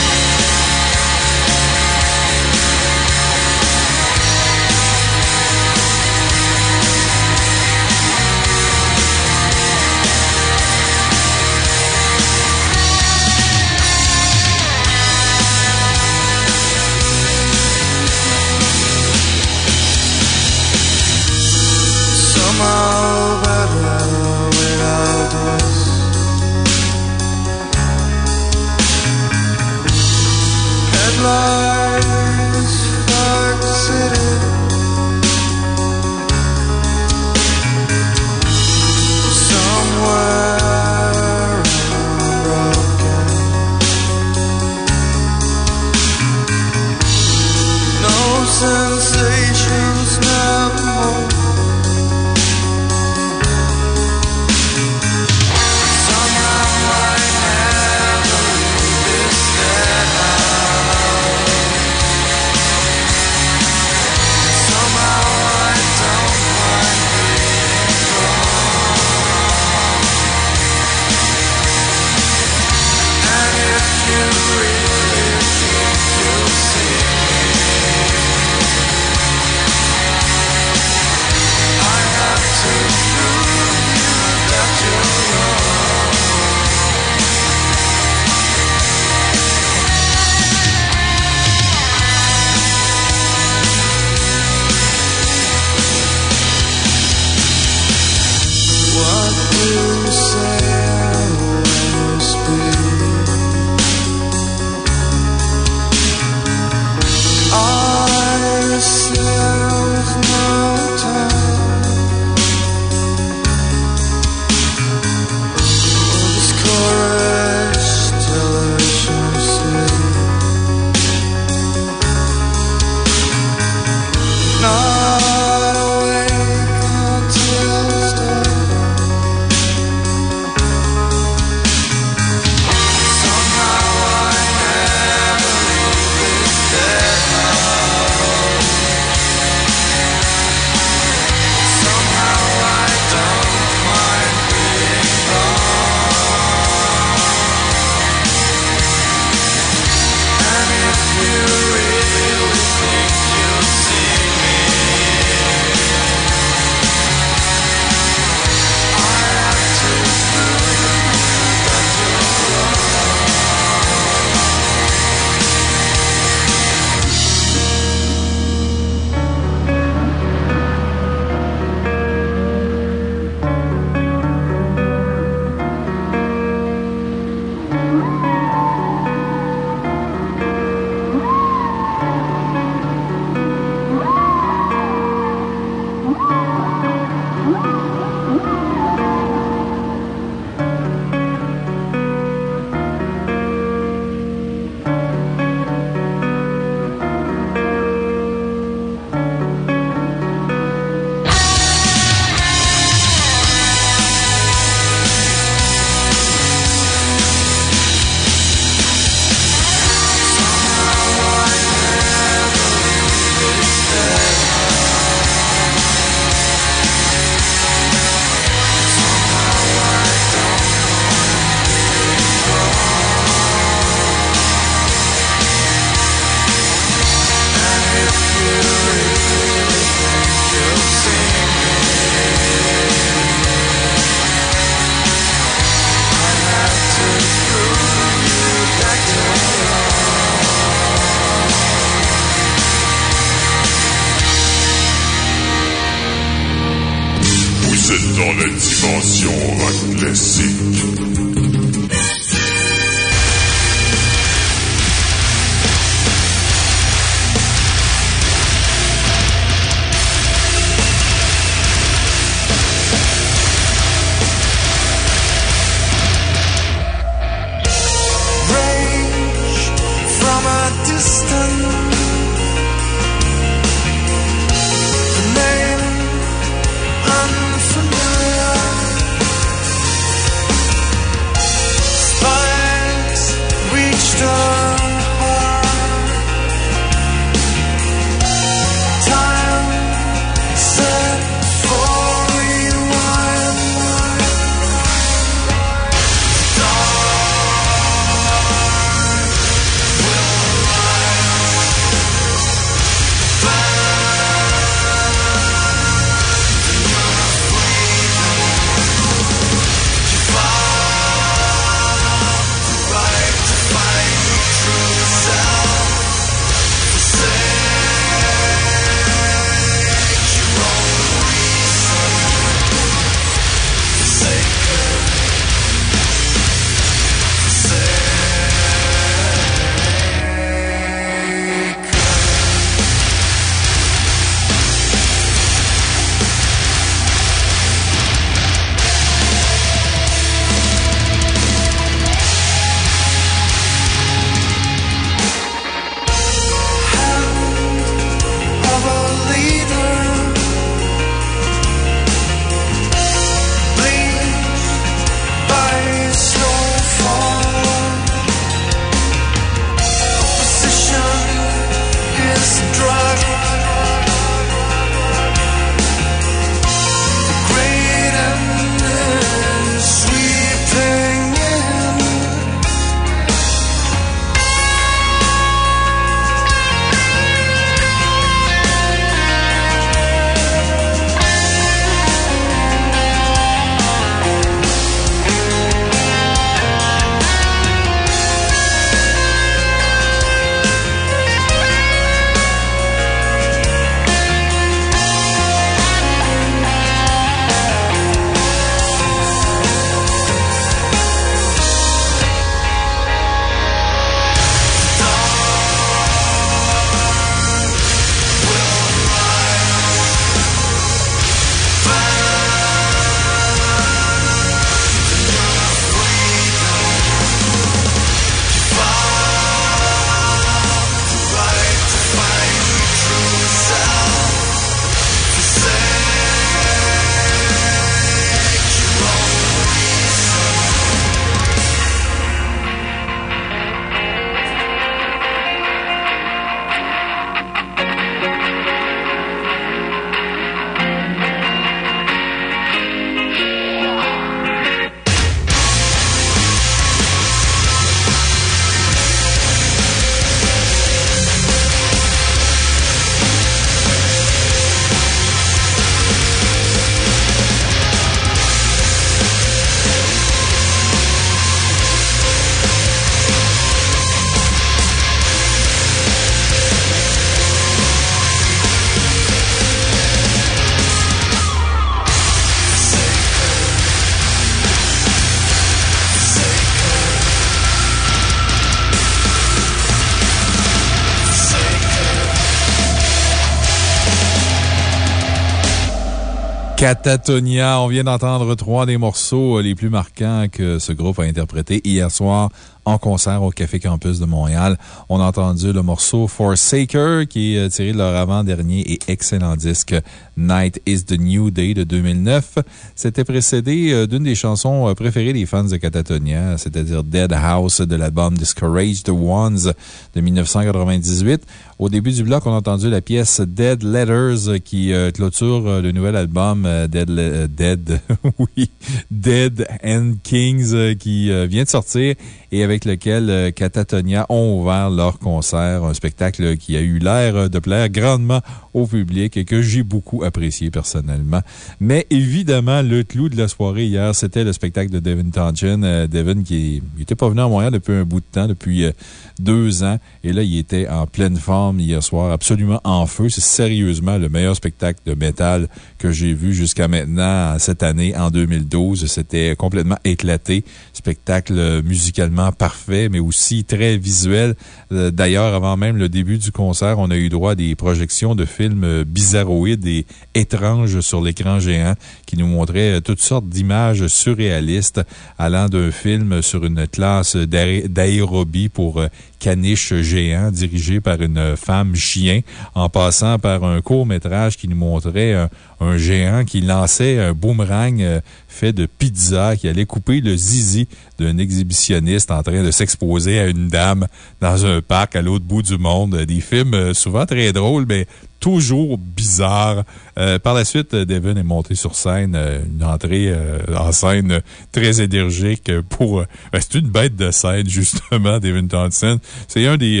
Catatonia. On vient d'entendre trois des morceaux euh, les plus marquants que ce groupe a interprétés hier soir en concert au Café Campus de Montréal. On a entendu le morceau Forsaker qui est euh, tiré de leur avant-dernier et excellent disque Night is the New Day de 2009. C'était précédé euh, d'une des chansons euh, préférées des fans de Catatonia, c'est-à-dire Dead House de l'album Discouraged Ones de 1998. Au début du bloc, on a entendu la pièce Dead Letters qui clôture le nouvel album Dead, Dead, *laughs* oui, Dead and Kings qui vient de sortir et avec lequel euh, Catatonia ont ouvert leur concert. Un spectacle qui a eu l'air de plaire grandement au public et que j'ai beaucoup apprécié personnellement. Mais évidemment, le clou de la soirée hier, c'était le spectacle de Devin Tonchin. Euh, Devin qui n'était pas venu à Montréal depuis un bout de temps, depuis euh, deux ans. Et là, il était en pleine forme hier soir, absolument en feu. C'est sérieusement le meilleur spectacle de métal que j'ai vu jusqu'à maintenant, cette année, en 2012. C'était complètement éclaté. Spectacle musicalement parfait, mais aussi très visuel. Euh, D'ailleurs, avant même le début du concert, on a eu droit à des projections de films euh, bizarroïdes et étranges sur l'écran géant qui nous montraient euh, toutes sortes d'images surréalistes allant d'un film sur une classe d'aé- d'aérobie pour euh, caniche géant dirigé par une femme chien, en passant par un court métrage qui nous montrait un, un géant qui lançait un boomerang euh, fait de pizza qui allait couper le zizi d'un exhibitionniste en train de s'exposer à une dame dans un parc à l'autre bout du monde. Des films euh, souvent très drôles, mais toujours bizarres. Euh, par la suite, euh, Devin est monté sur scène, euh, une entrée euh, en scène très énergique pour... euh, ben, c'est une bête de scène, *laughs* justement, Devin Thompson. C'est un des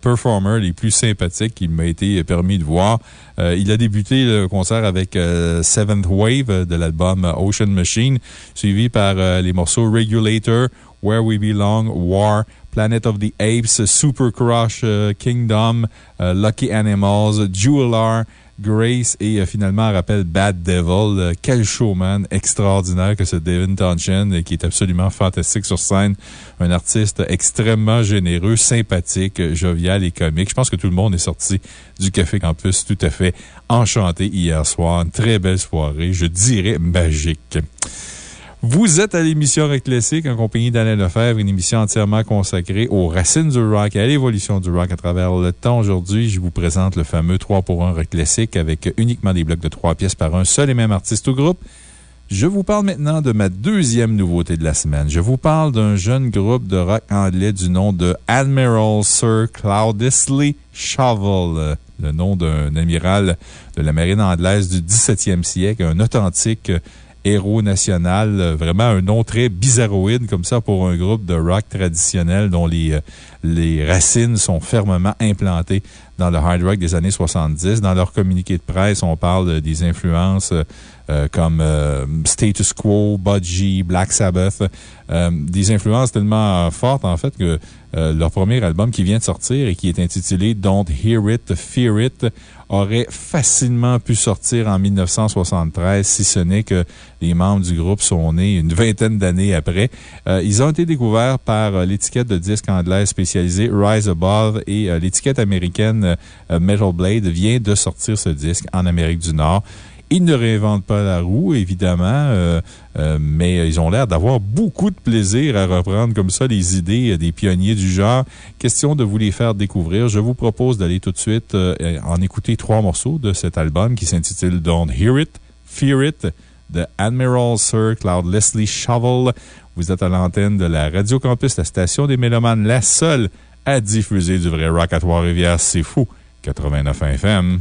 performers les plus sympathiques qu'il m'a été permis de voir. Il a débuté le concert avec Seventh Wave de l'album Ocean Machine, suivi par les morceaux Regulator, Where We Belong, War, Planet of the Apes, Super Crush Kingdom, Lucky Animals, Jeweler, Grace et euh, finalement, rappelle Bad Devil. Euh, quel showman extraordinaire que ce Devin Tonchin, euh, qui est absolument fantastique sur scène. Un artiste extrêmement généreux, sympathique, jovial et comique. Je pense que tout le monde est sorti du Café Campus tout à fait enchanté hier soir. Une très belle soirée, je dirais magique. Vous êtes à l'émission Rock Classique en compagnie d'Alain Lefebvre, une émission entièrement consacrée aux racines du rock et à l'évolution du rock à travers le temps. Aujourd'hui, je vous présente le fameux 3 pour 1 Rock Classique avec uniquement des blocs de 3 pièces par un seul et même artiste ou groupe. Je vous parle maintenant de ma deuxième nouveauté de la semaine. Je vous parle d'un jeune groupe de rock anglais du nom de Admiral Sir Cloudesley Shovel, le nom d'un amiral de la marine anglaise du 17e siècle, un authentique héros national. euh, Vraiment un nom très bizarroïde comme ça pour un groupe de rock traditionnel dont les, euh, les racines sont fermement implantées dans le hard rock des années 70. Dans leur communiqué de presse, on parle euh, des influences euh, comme euh, Status Quo, Budgie, Black Sabbath. Euh, des influences tellement fortes, en fait, que leur premier album qui vient de sortir et qui est intitulé Don't Hear It, Fear It aurait facilement pu sortir en 1973 si ce n'est que les membres du groupe sont nés une vingtaine d'années après. Ils ont été découverts par l'étiquette de disque anglaise spécialisée Rise Above et l'étiquette américaine Metal Blade vient de sortir ce disque en Amérique du Nord. Ils ne réinventent pas la roue, évidemment, euh, euh, mais ils ont l'air d'avoir beaucoup de plaisir à reprendre comme ça les idées des pionniers du genre. Question de vous les faire découvrir. Je vous propose d'aller tout de suite euh, en écouter trois morceaux de cet album qui s'intitule Don't Hear It, Fear It de Admiral Sir Cloud Leslie Shovel. Vous êtes à l'antenne de la Radio Campus, la station des Mélomanes, la seule à diffuser du vrai rock à Trois-Rivières. C'est fou. 89 FM.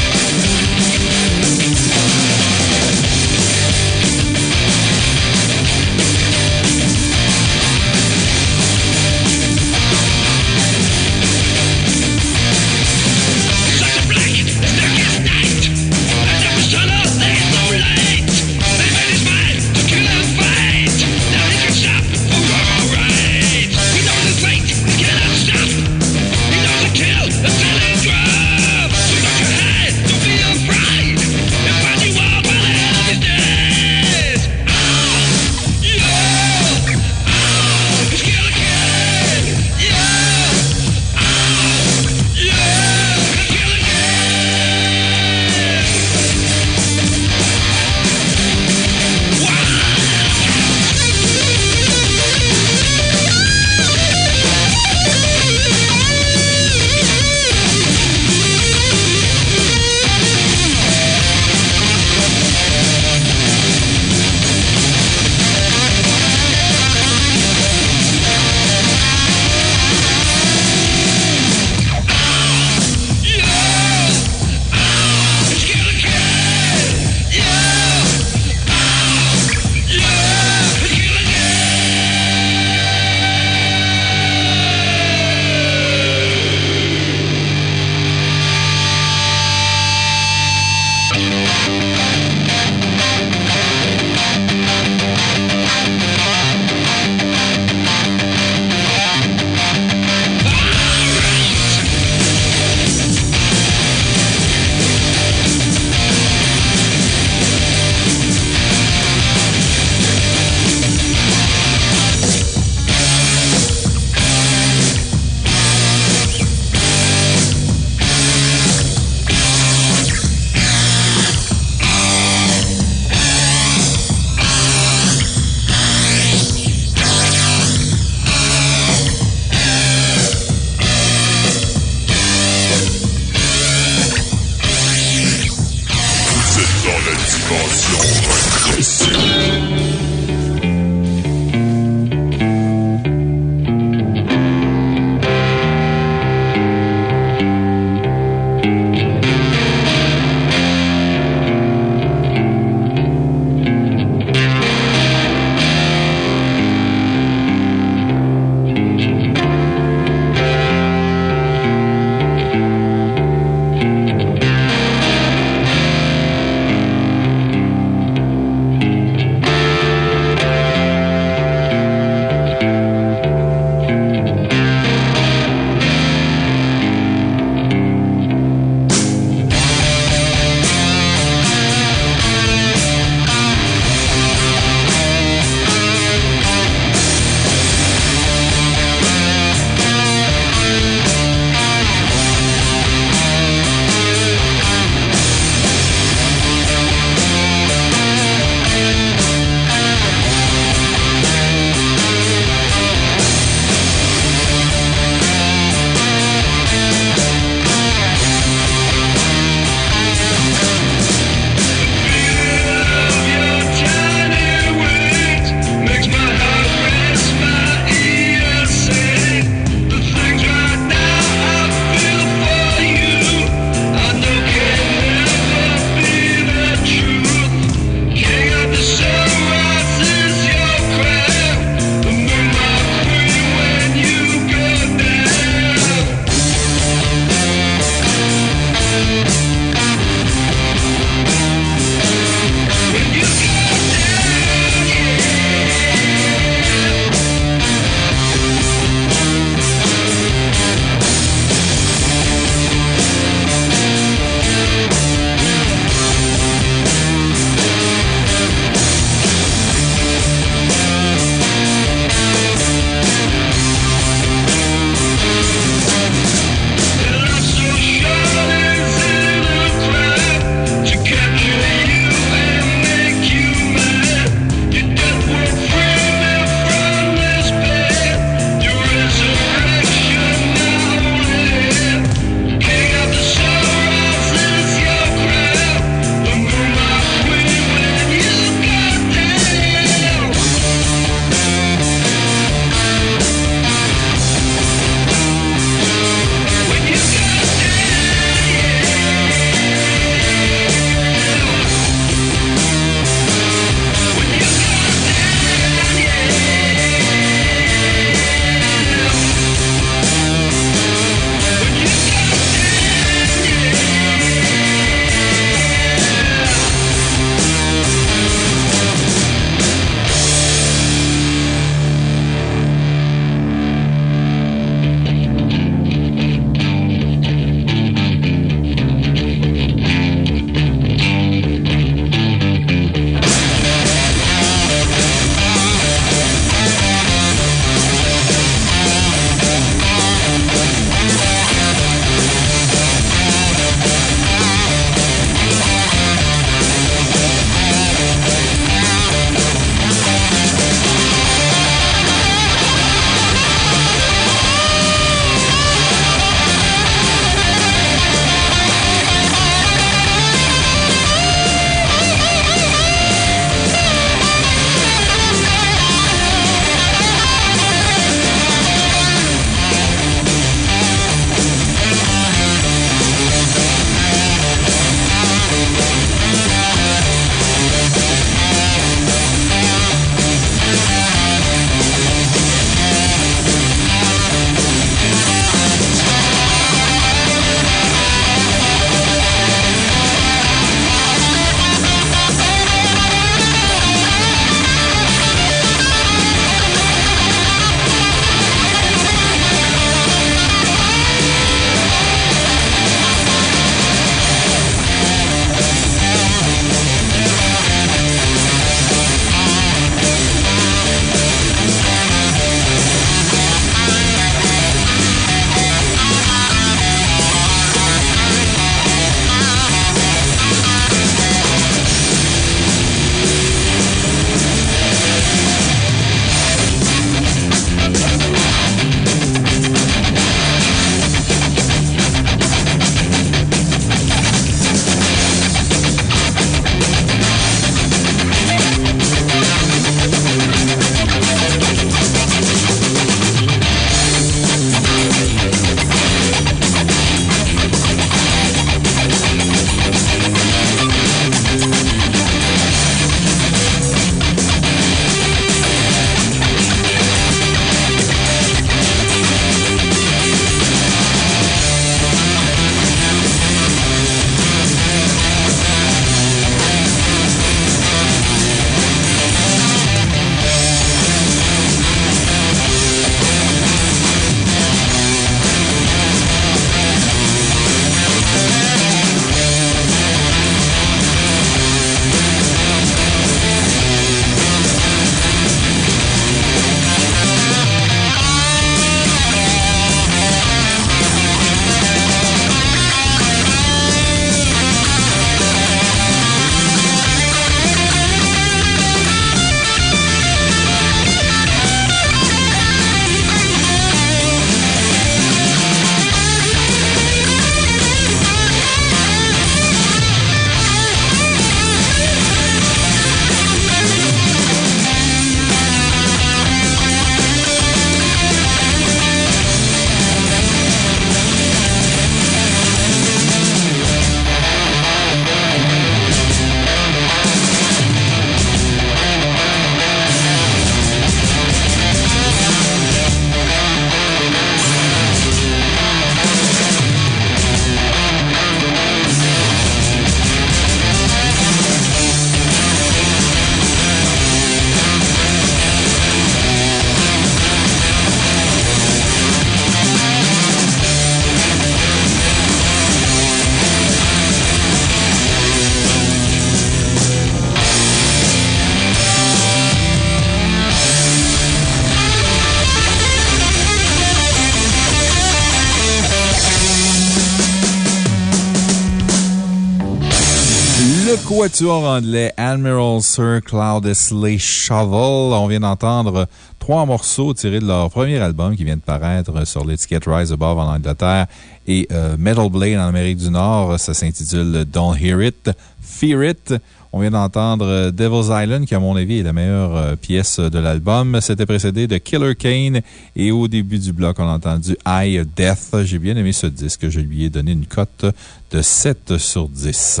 Quatuor anglais Admiral Sir Cloudesley Shovel. On vient d'entendre trois morceaux tirés de leur premier album qui vient de paraître sur l'étiquette Rise Above en Angleterre et euh, Metal Blade en Amérique du Nord. Ça s'intitule Don't Hear It, Fear It. On vient d'entendre euh, Devil's Island, qui, à mon avis, est la meilleure euh, pièce de l'album. C'était précédé de Killer Kane. Et au début du bloc, on a entendu Eye Death. J'ai bien aimé ce disque. Je lui ai donné une cote de 7 sur 10.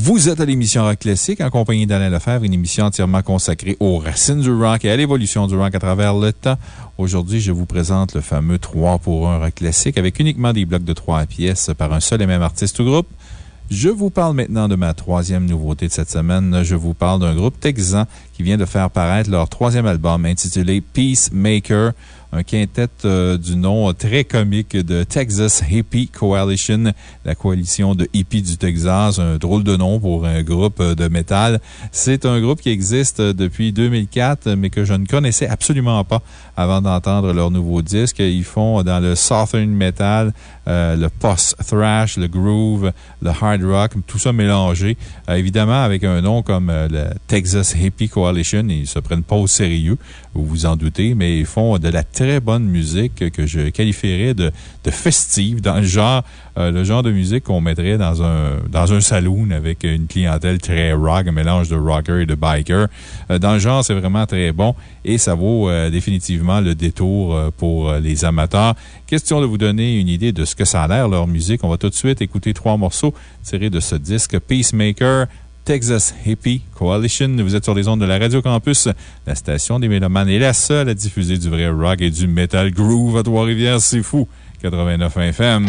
Vous êtes à l'émission Rock Classique en compagnie d'Alain Lefebvre, une émission entièrement consacrée aux racines du rock et à l'évolution du rock à travers le temps. Aujourd'hui, je vous présente le fameux 3 pour 1 Rock Classique avec uniquement des blocs de 3 pièces par un seul et même artiste ou groupe. Je vous parle maintenant de ma troisième nouveauté de cette semaine. Je vous parle d'un groupe texan qui vient de faire paraître leur troisième album intitulé Peacemaker un quintet euh, du nom très comique de Texas Hippie Coalition, la coalition de hippies du Texas, un drôle de nom pour un groupe de métal. C'est un groupe qui existe depuis 2004, mais que je ne connaissais absolument pas avant d'entendre leur nouveau disque. Ils font dans le Southern Metal, euh, le post-thrash, le groove, le hard rock, tout ça mélangé. Euh, évidemment, avec un nom comme le Texas Hippie Coalition, ils se prennent pas au sérieux, vous vous en doutez, mais ils font de la très bonne musique que je qualifierais de, festive, dans le genre, euh, le genre de musique qu'on mettrait dans un, dans un saloon avec une clientèle très rock, un mélange de rocker et de biker. Euh, dans le genre, c'est vraiment très bon et ça vaut euh, définitivement le détour pour les amateurs. Question de vous donner une idée de ce que ça a l'air, leur musique. On va tout de suite écouter trois morceaux tirés de ce disque Peacemaker. Texas Hippie Coalition. Vous êtes sur les ondes de la Radio Campus, la station des Mélomanes est la seule à diffuser du vrai rock et du metal groove à Trois-Rivières. C'est fou. 89 FM.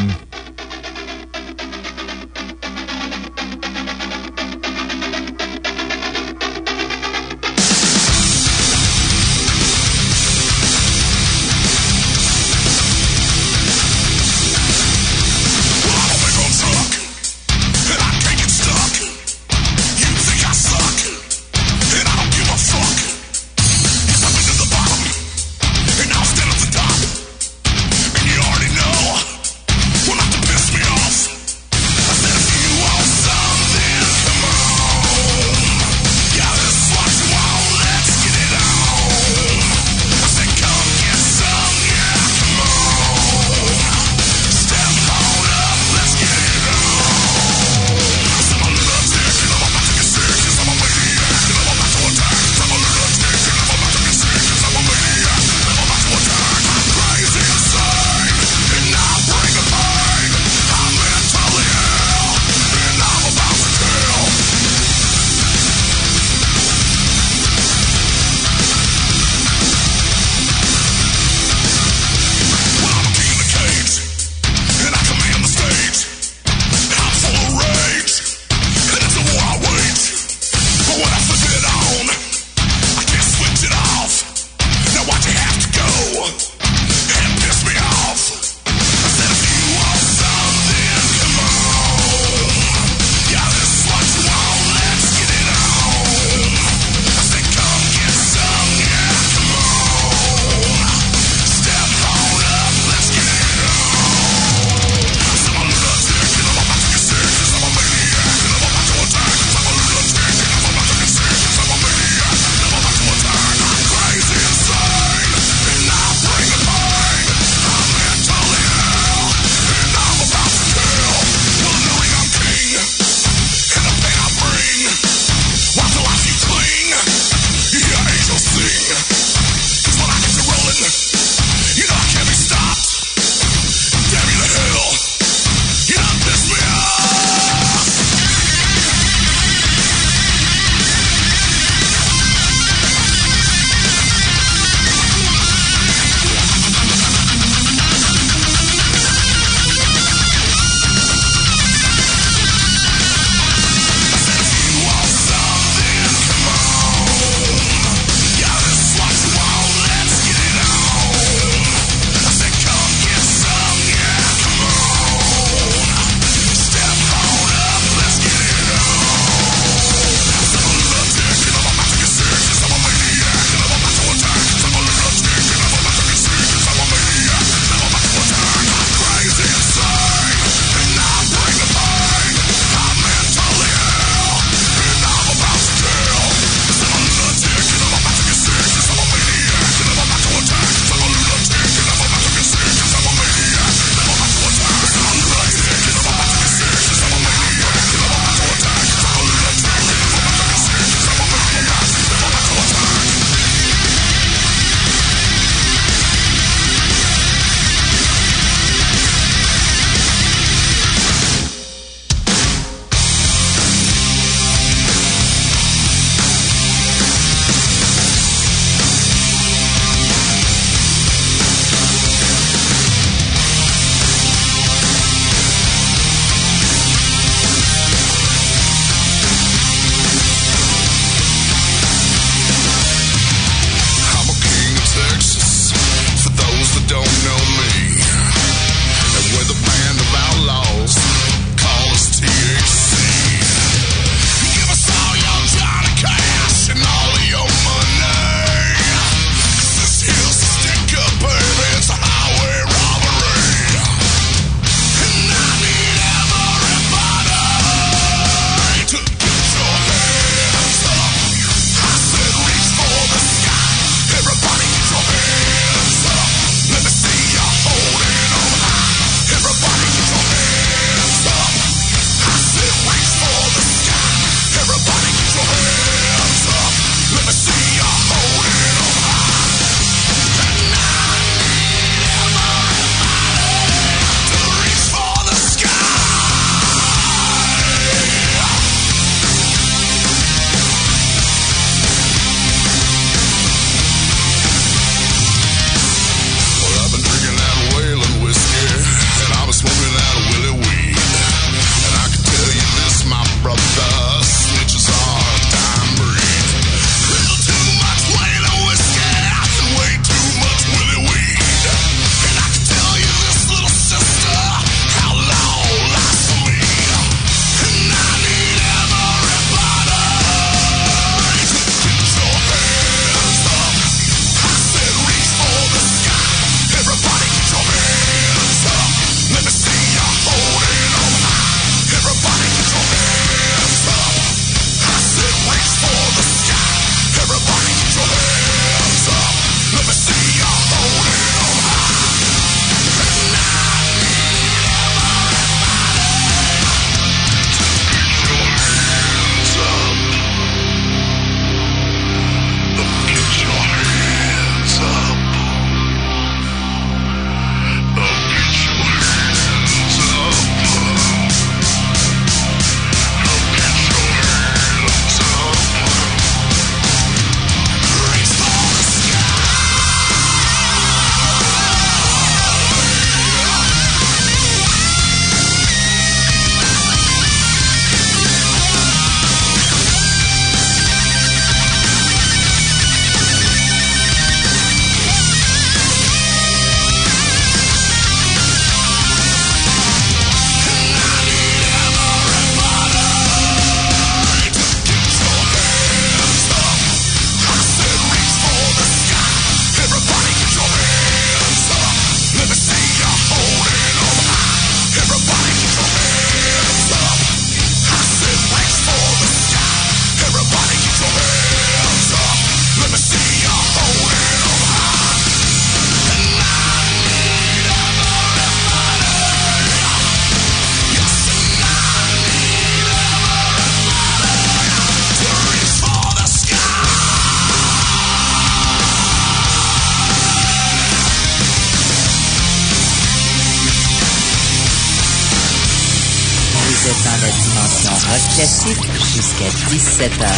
Jusqu'à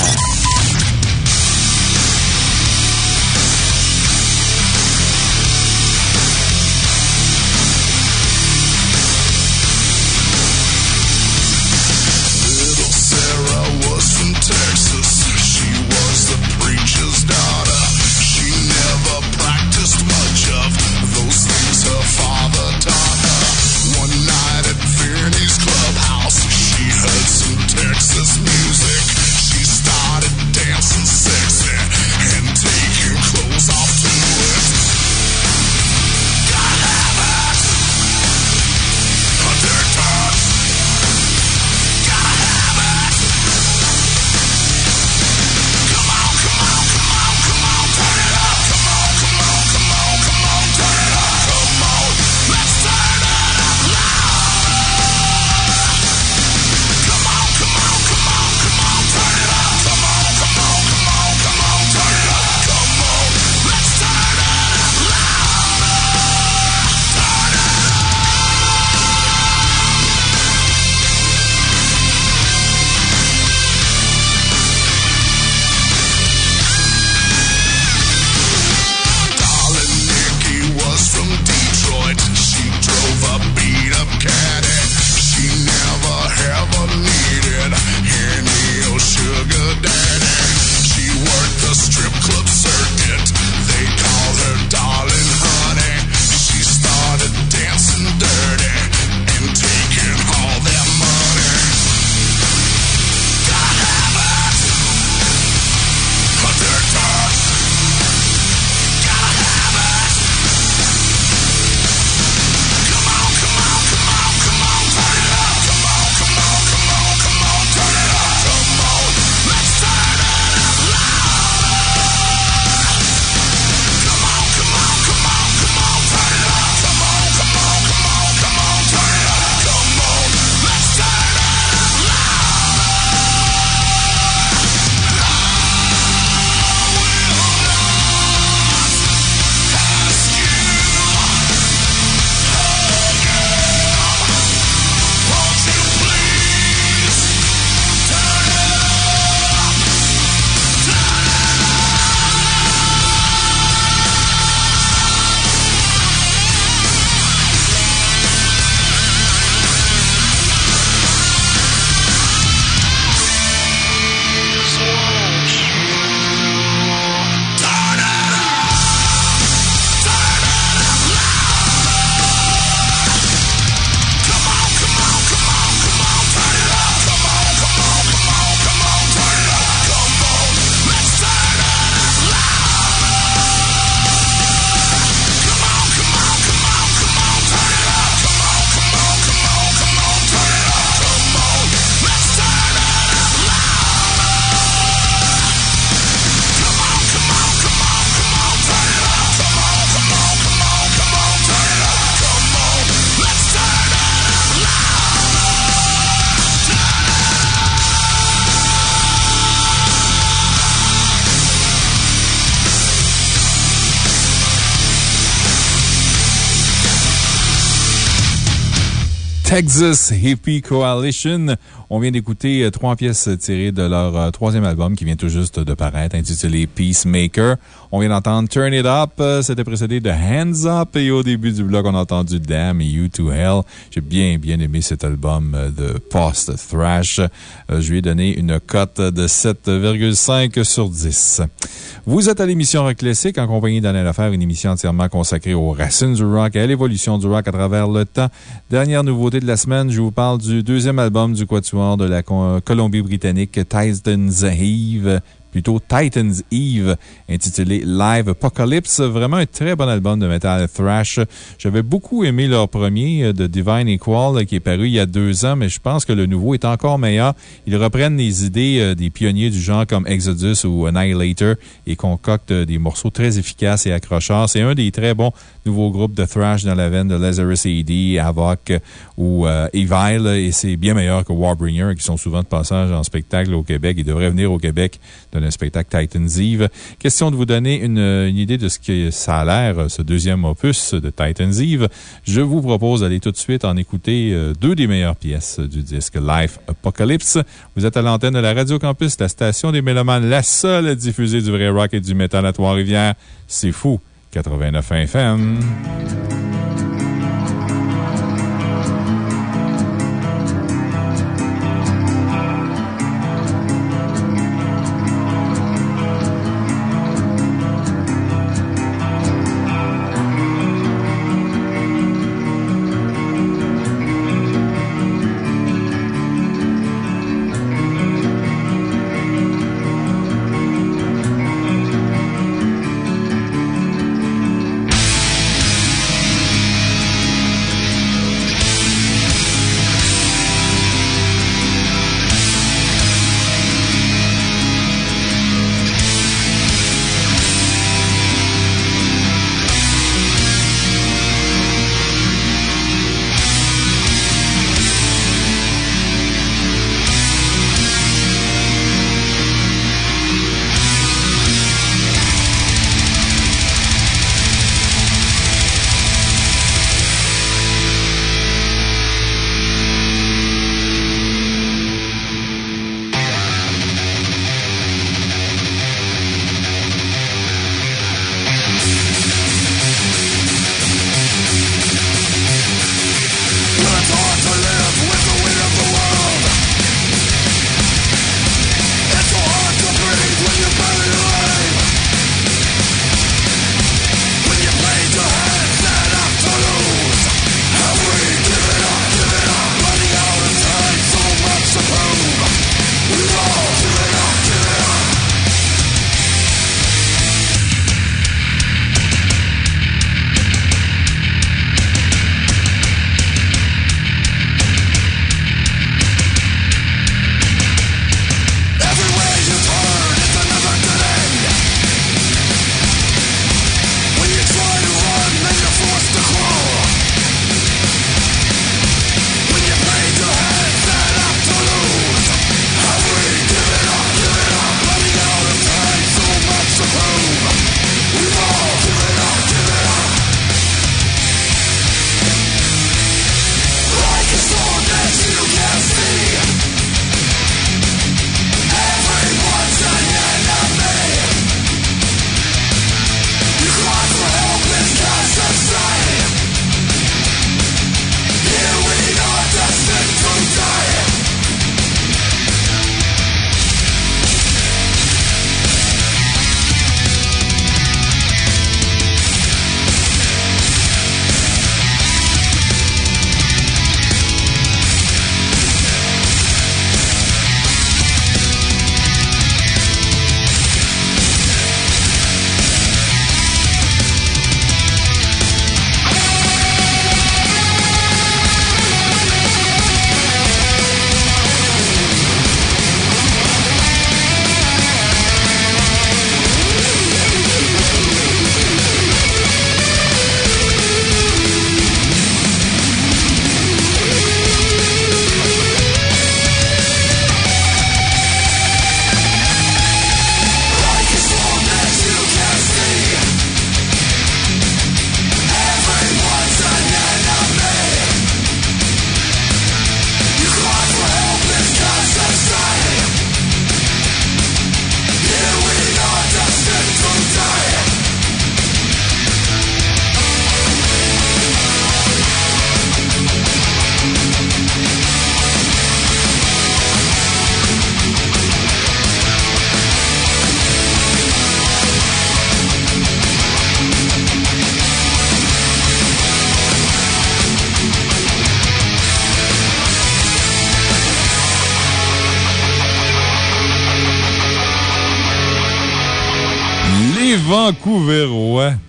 Texas Hippie Coalition. On vient d'écouter euh, trois pièces tirées de leur euh, troisième album qui vient tout juste de paraître, intitulé Peacemaker. On vient d'entendre Turn It Up. euh, C'était précédé de Hands Up. Et au début du blog, on a entendu Damn You to Hell. J'ai bien, bien aimé cet album de post-thrash. Euh, Je lui ai donné une cote de 7,5 sur 10. Vous êtes à l'émission Rock Classique en compagnie d'Alain Lefebvre, une émission entièrement consacrée aux racines du rock et à l'évolution du rock à travers le temps. Dernière nouveauté de la semaine, je vous parle du deuxième album du Quatuor de la Co- Colombie-Britannique, Titans Eve plutôt Titans Eve, intitulé Live Apocalypse. Vraiment un très bon album de metal thrash. J'avais beaucoup aimé leur premier euh, de Divine Equal euh, qui est paru il y a deux ans, mais je pense que le nouveau est encore meilleur. Ils reprennent les idées euh, des pionniers du genre comme Exodus ou Annihilator et concoctent des morceaux très efficaces et accrocheurs. C'est un des très bons nouveaux groupes de thrash dans la veine de Lazarus AD, Havoc ou Evil, et c'est bien meilleur que Warbringer qui sont souvent de passage en spectacle au Québec. Ils devraient venir au Québec de un spectacle Titans Eve. Question de vous donner une, idée de ce que ça a l'air, ce deuxième opus de Titans Eve. Je vous propose d'aller tout de suite en écouter euh, deux des meilleures pièces du disque Life Apocalypse. Vous êtes à l'antenne de la Radio Campus, la station des Mélomanes, la seule à diffuser du vrai rock et du métal à Trois-Rivières. C'est fou. 89 FM.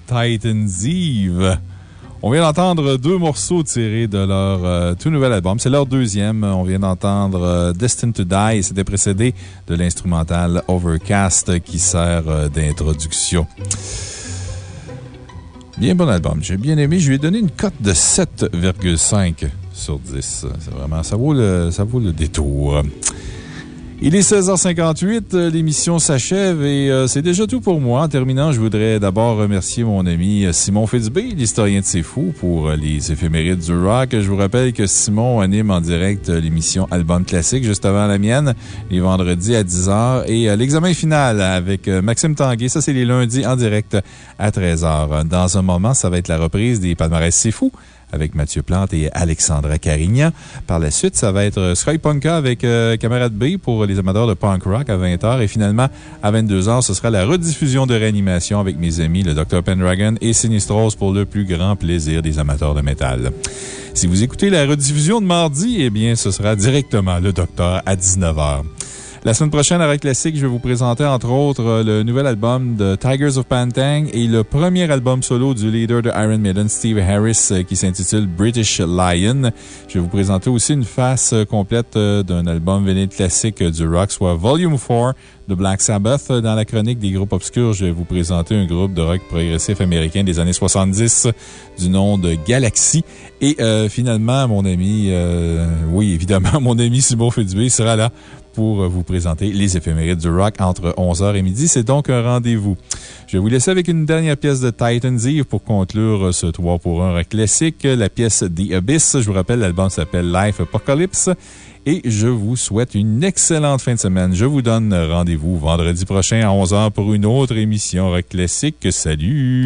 Titans Eve. On vient d'entendre deux morceaux tirés de leur euh, tout nouvel album. C'est leur deuxième. On vient d'entendre euh, Destined to Die. C'était précédé de l'instrumental Overcast qui sert euh, d'introduction. Bien bon album. J'ai bien aimé. Je lui ai donné une cote de 7,5 sur 10. C'est vraiment, ça vaut le, ça vaut le détour. Il est 16h58, euh, l'émission s'achève et euh, c'est déjà tout pour moi. En terminant, je voudrais d'abord remercier mon ami euh, Simon Fitzbé, l'historien de C'est Fou, pour les éphémérides du rock. Je vous rappelle que Simon anime en direct l'émission Album Classique juste avant la mienne, les vendredis à 10h et l'examen final avec Maxime Tanguay. Ça, c'est les lundis en direct à 13h. Dans un moment, ça va être la reprise des palmarès C'est Fou avec Mathieu Plante et Alexandra Carignan. Par la suite, ça va être Sky Punka avec euh, Camarade B pour les amateurs de punk rock à 20h. Et finalement, à 22h, ce sera la rediffusion de réanimation avec mes amis, le Dr. Pendragon et Sinistros pour le plus grand plaisir des amateurs de métal. Si vous écoutez la rediffusion de mardi, eh bien, ce sera directement le Docteur à 19h. La semaine prochaine, à Rock Classique, je vais vous présenter entre autres euh, le nouvel album de Tigers of Pantang et le premier album solo du leader de Iron Maiden, Steve Harris, euh, qui s'intitule British Lion. Je vais vous présenter aussi une face euh, complète d'un album véné classique du rock, soit Volume 4 de Black Sabbath. Dans la chronique des groupes obscurs, je vais vous présenter un groupe de rock progressif américain des années 70 du nom de Galaxy. Et finalement, mon ami, oui, évidemment, *laughs* mon ami Simon Fitzbé sera là pour vous présenter les éphémérides du rock entre 11h et midi. C'est donc un rendez-vous. Je vais vous laisser avec une dernière pièce de Titans Eve pour conclure ce 3 pour 1 rock classique, la pièce The Abyss. Je vous rappelle, l'album s'appelle Life Apocalypse. Et je vous souhaite une excellente fin de semaine. Je vous donne rendez-vous vendredi prochain à 11h pour une autre émission rock classique. Salut!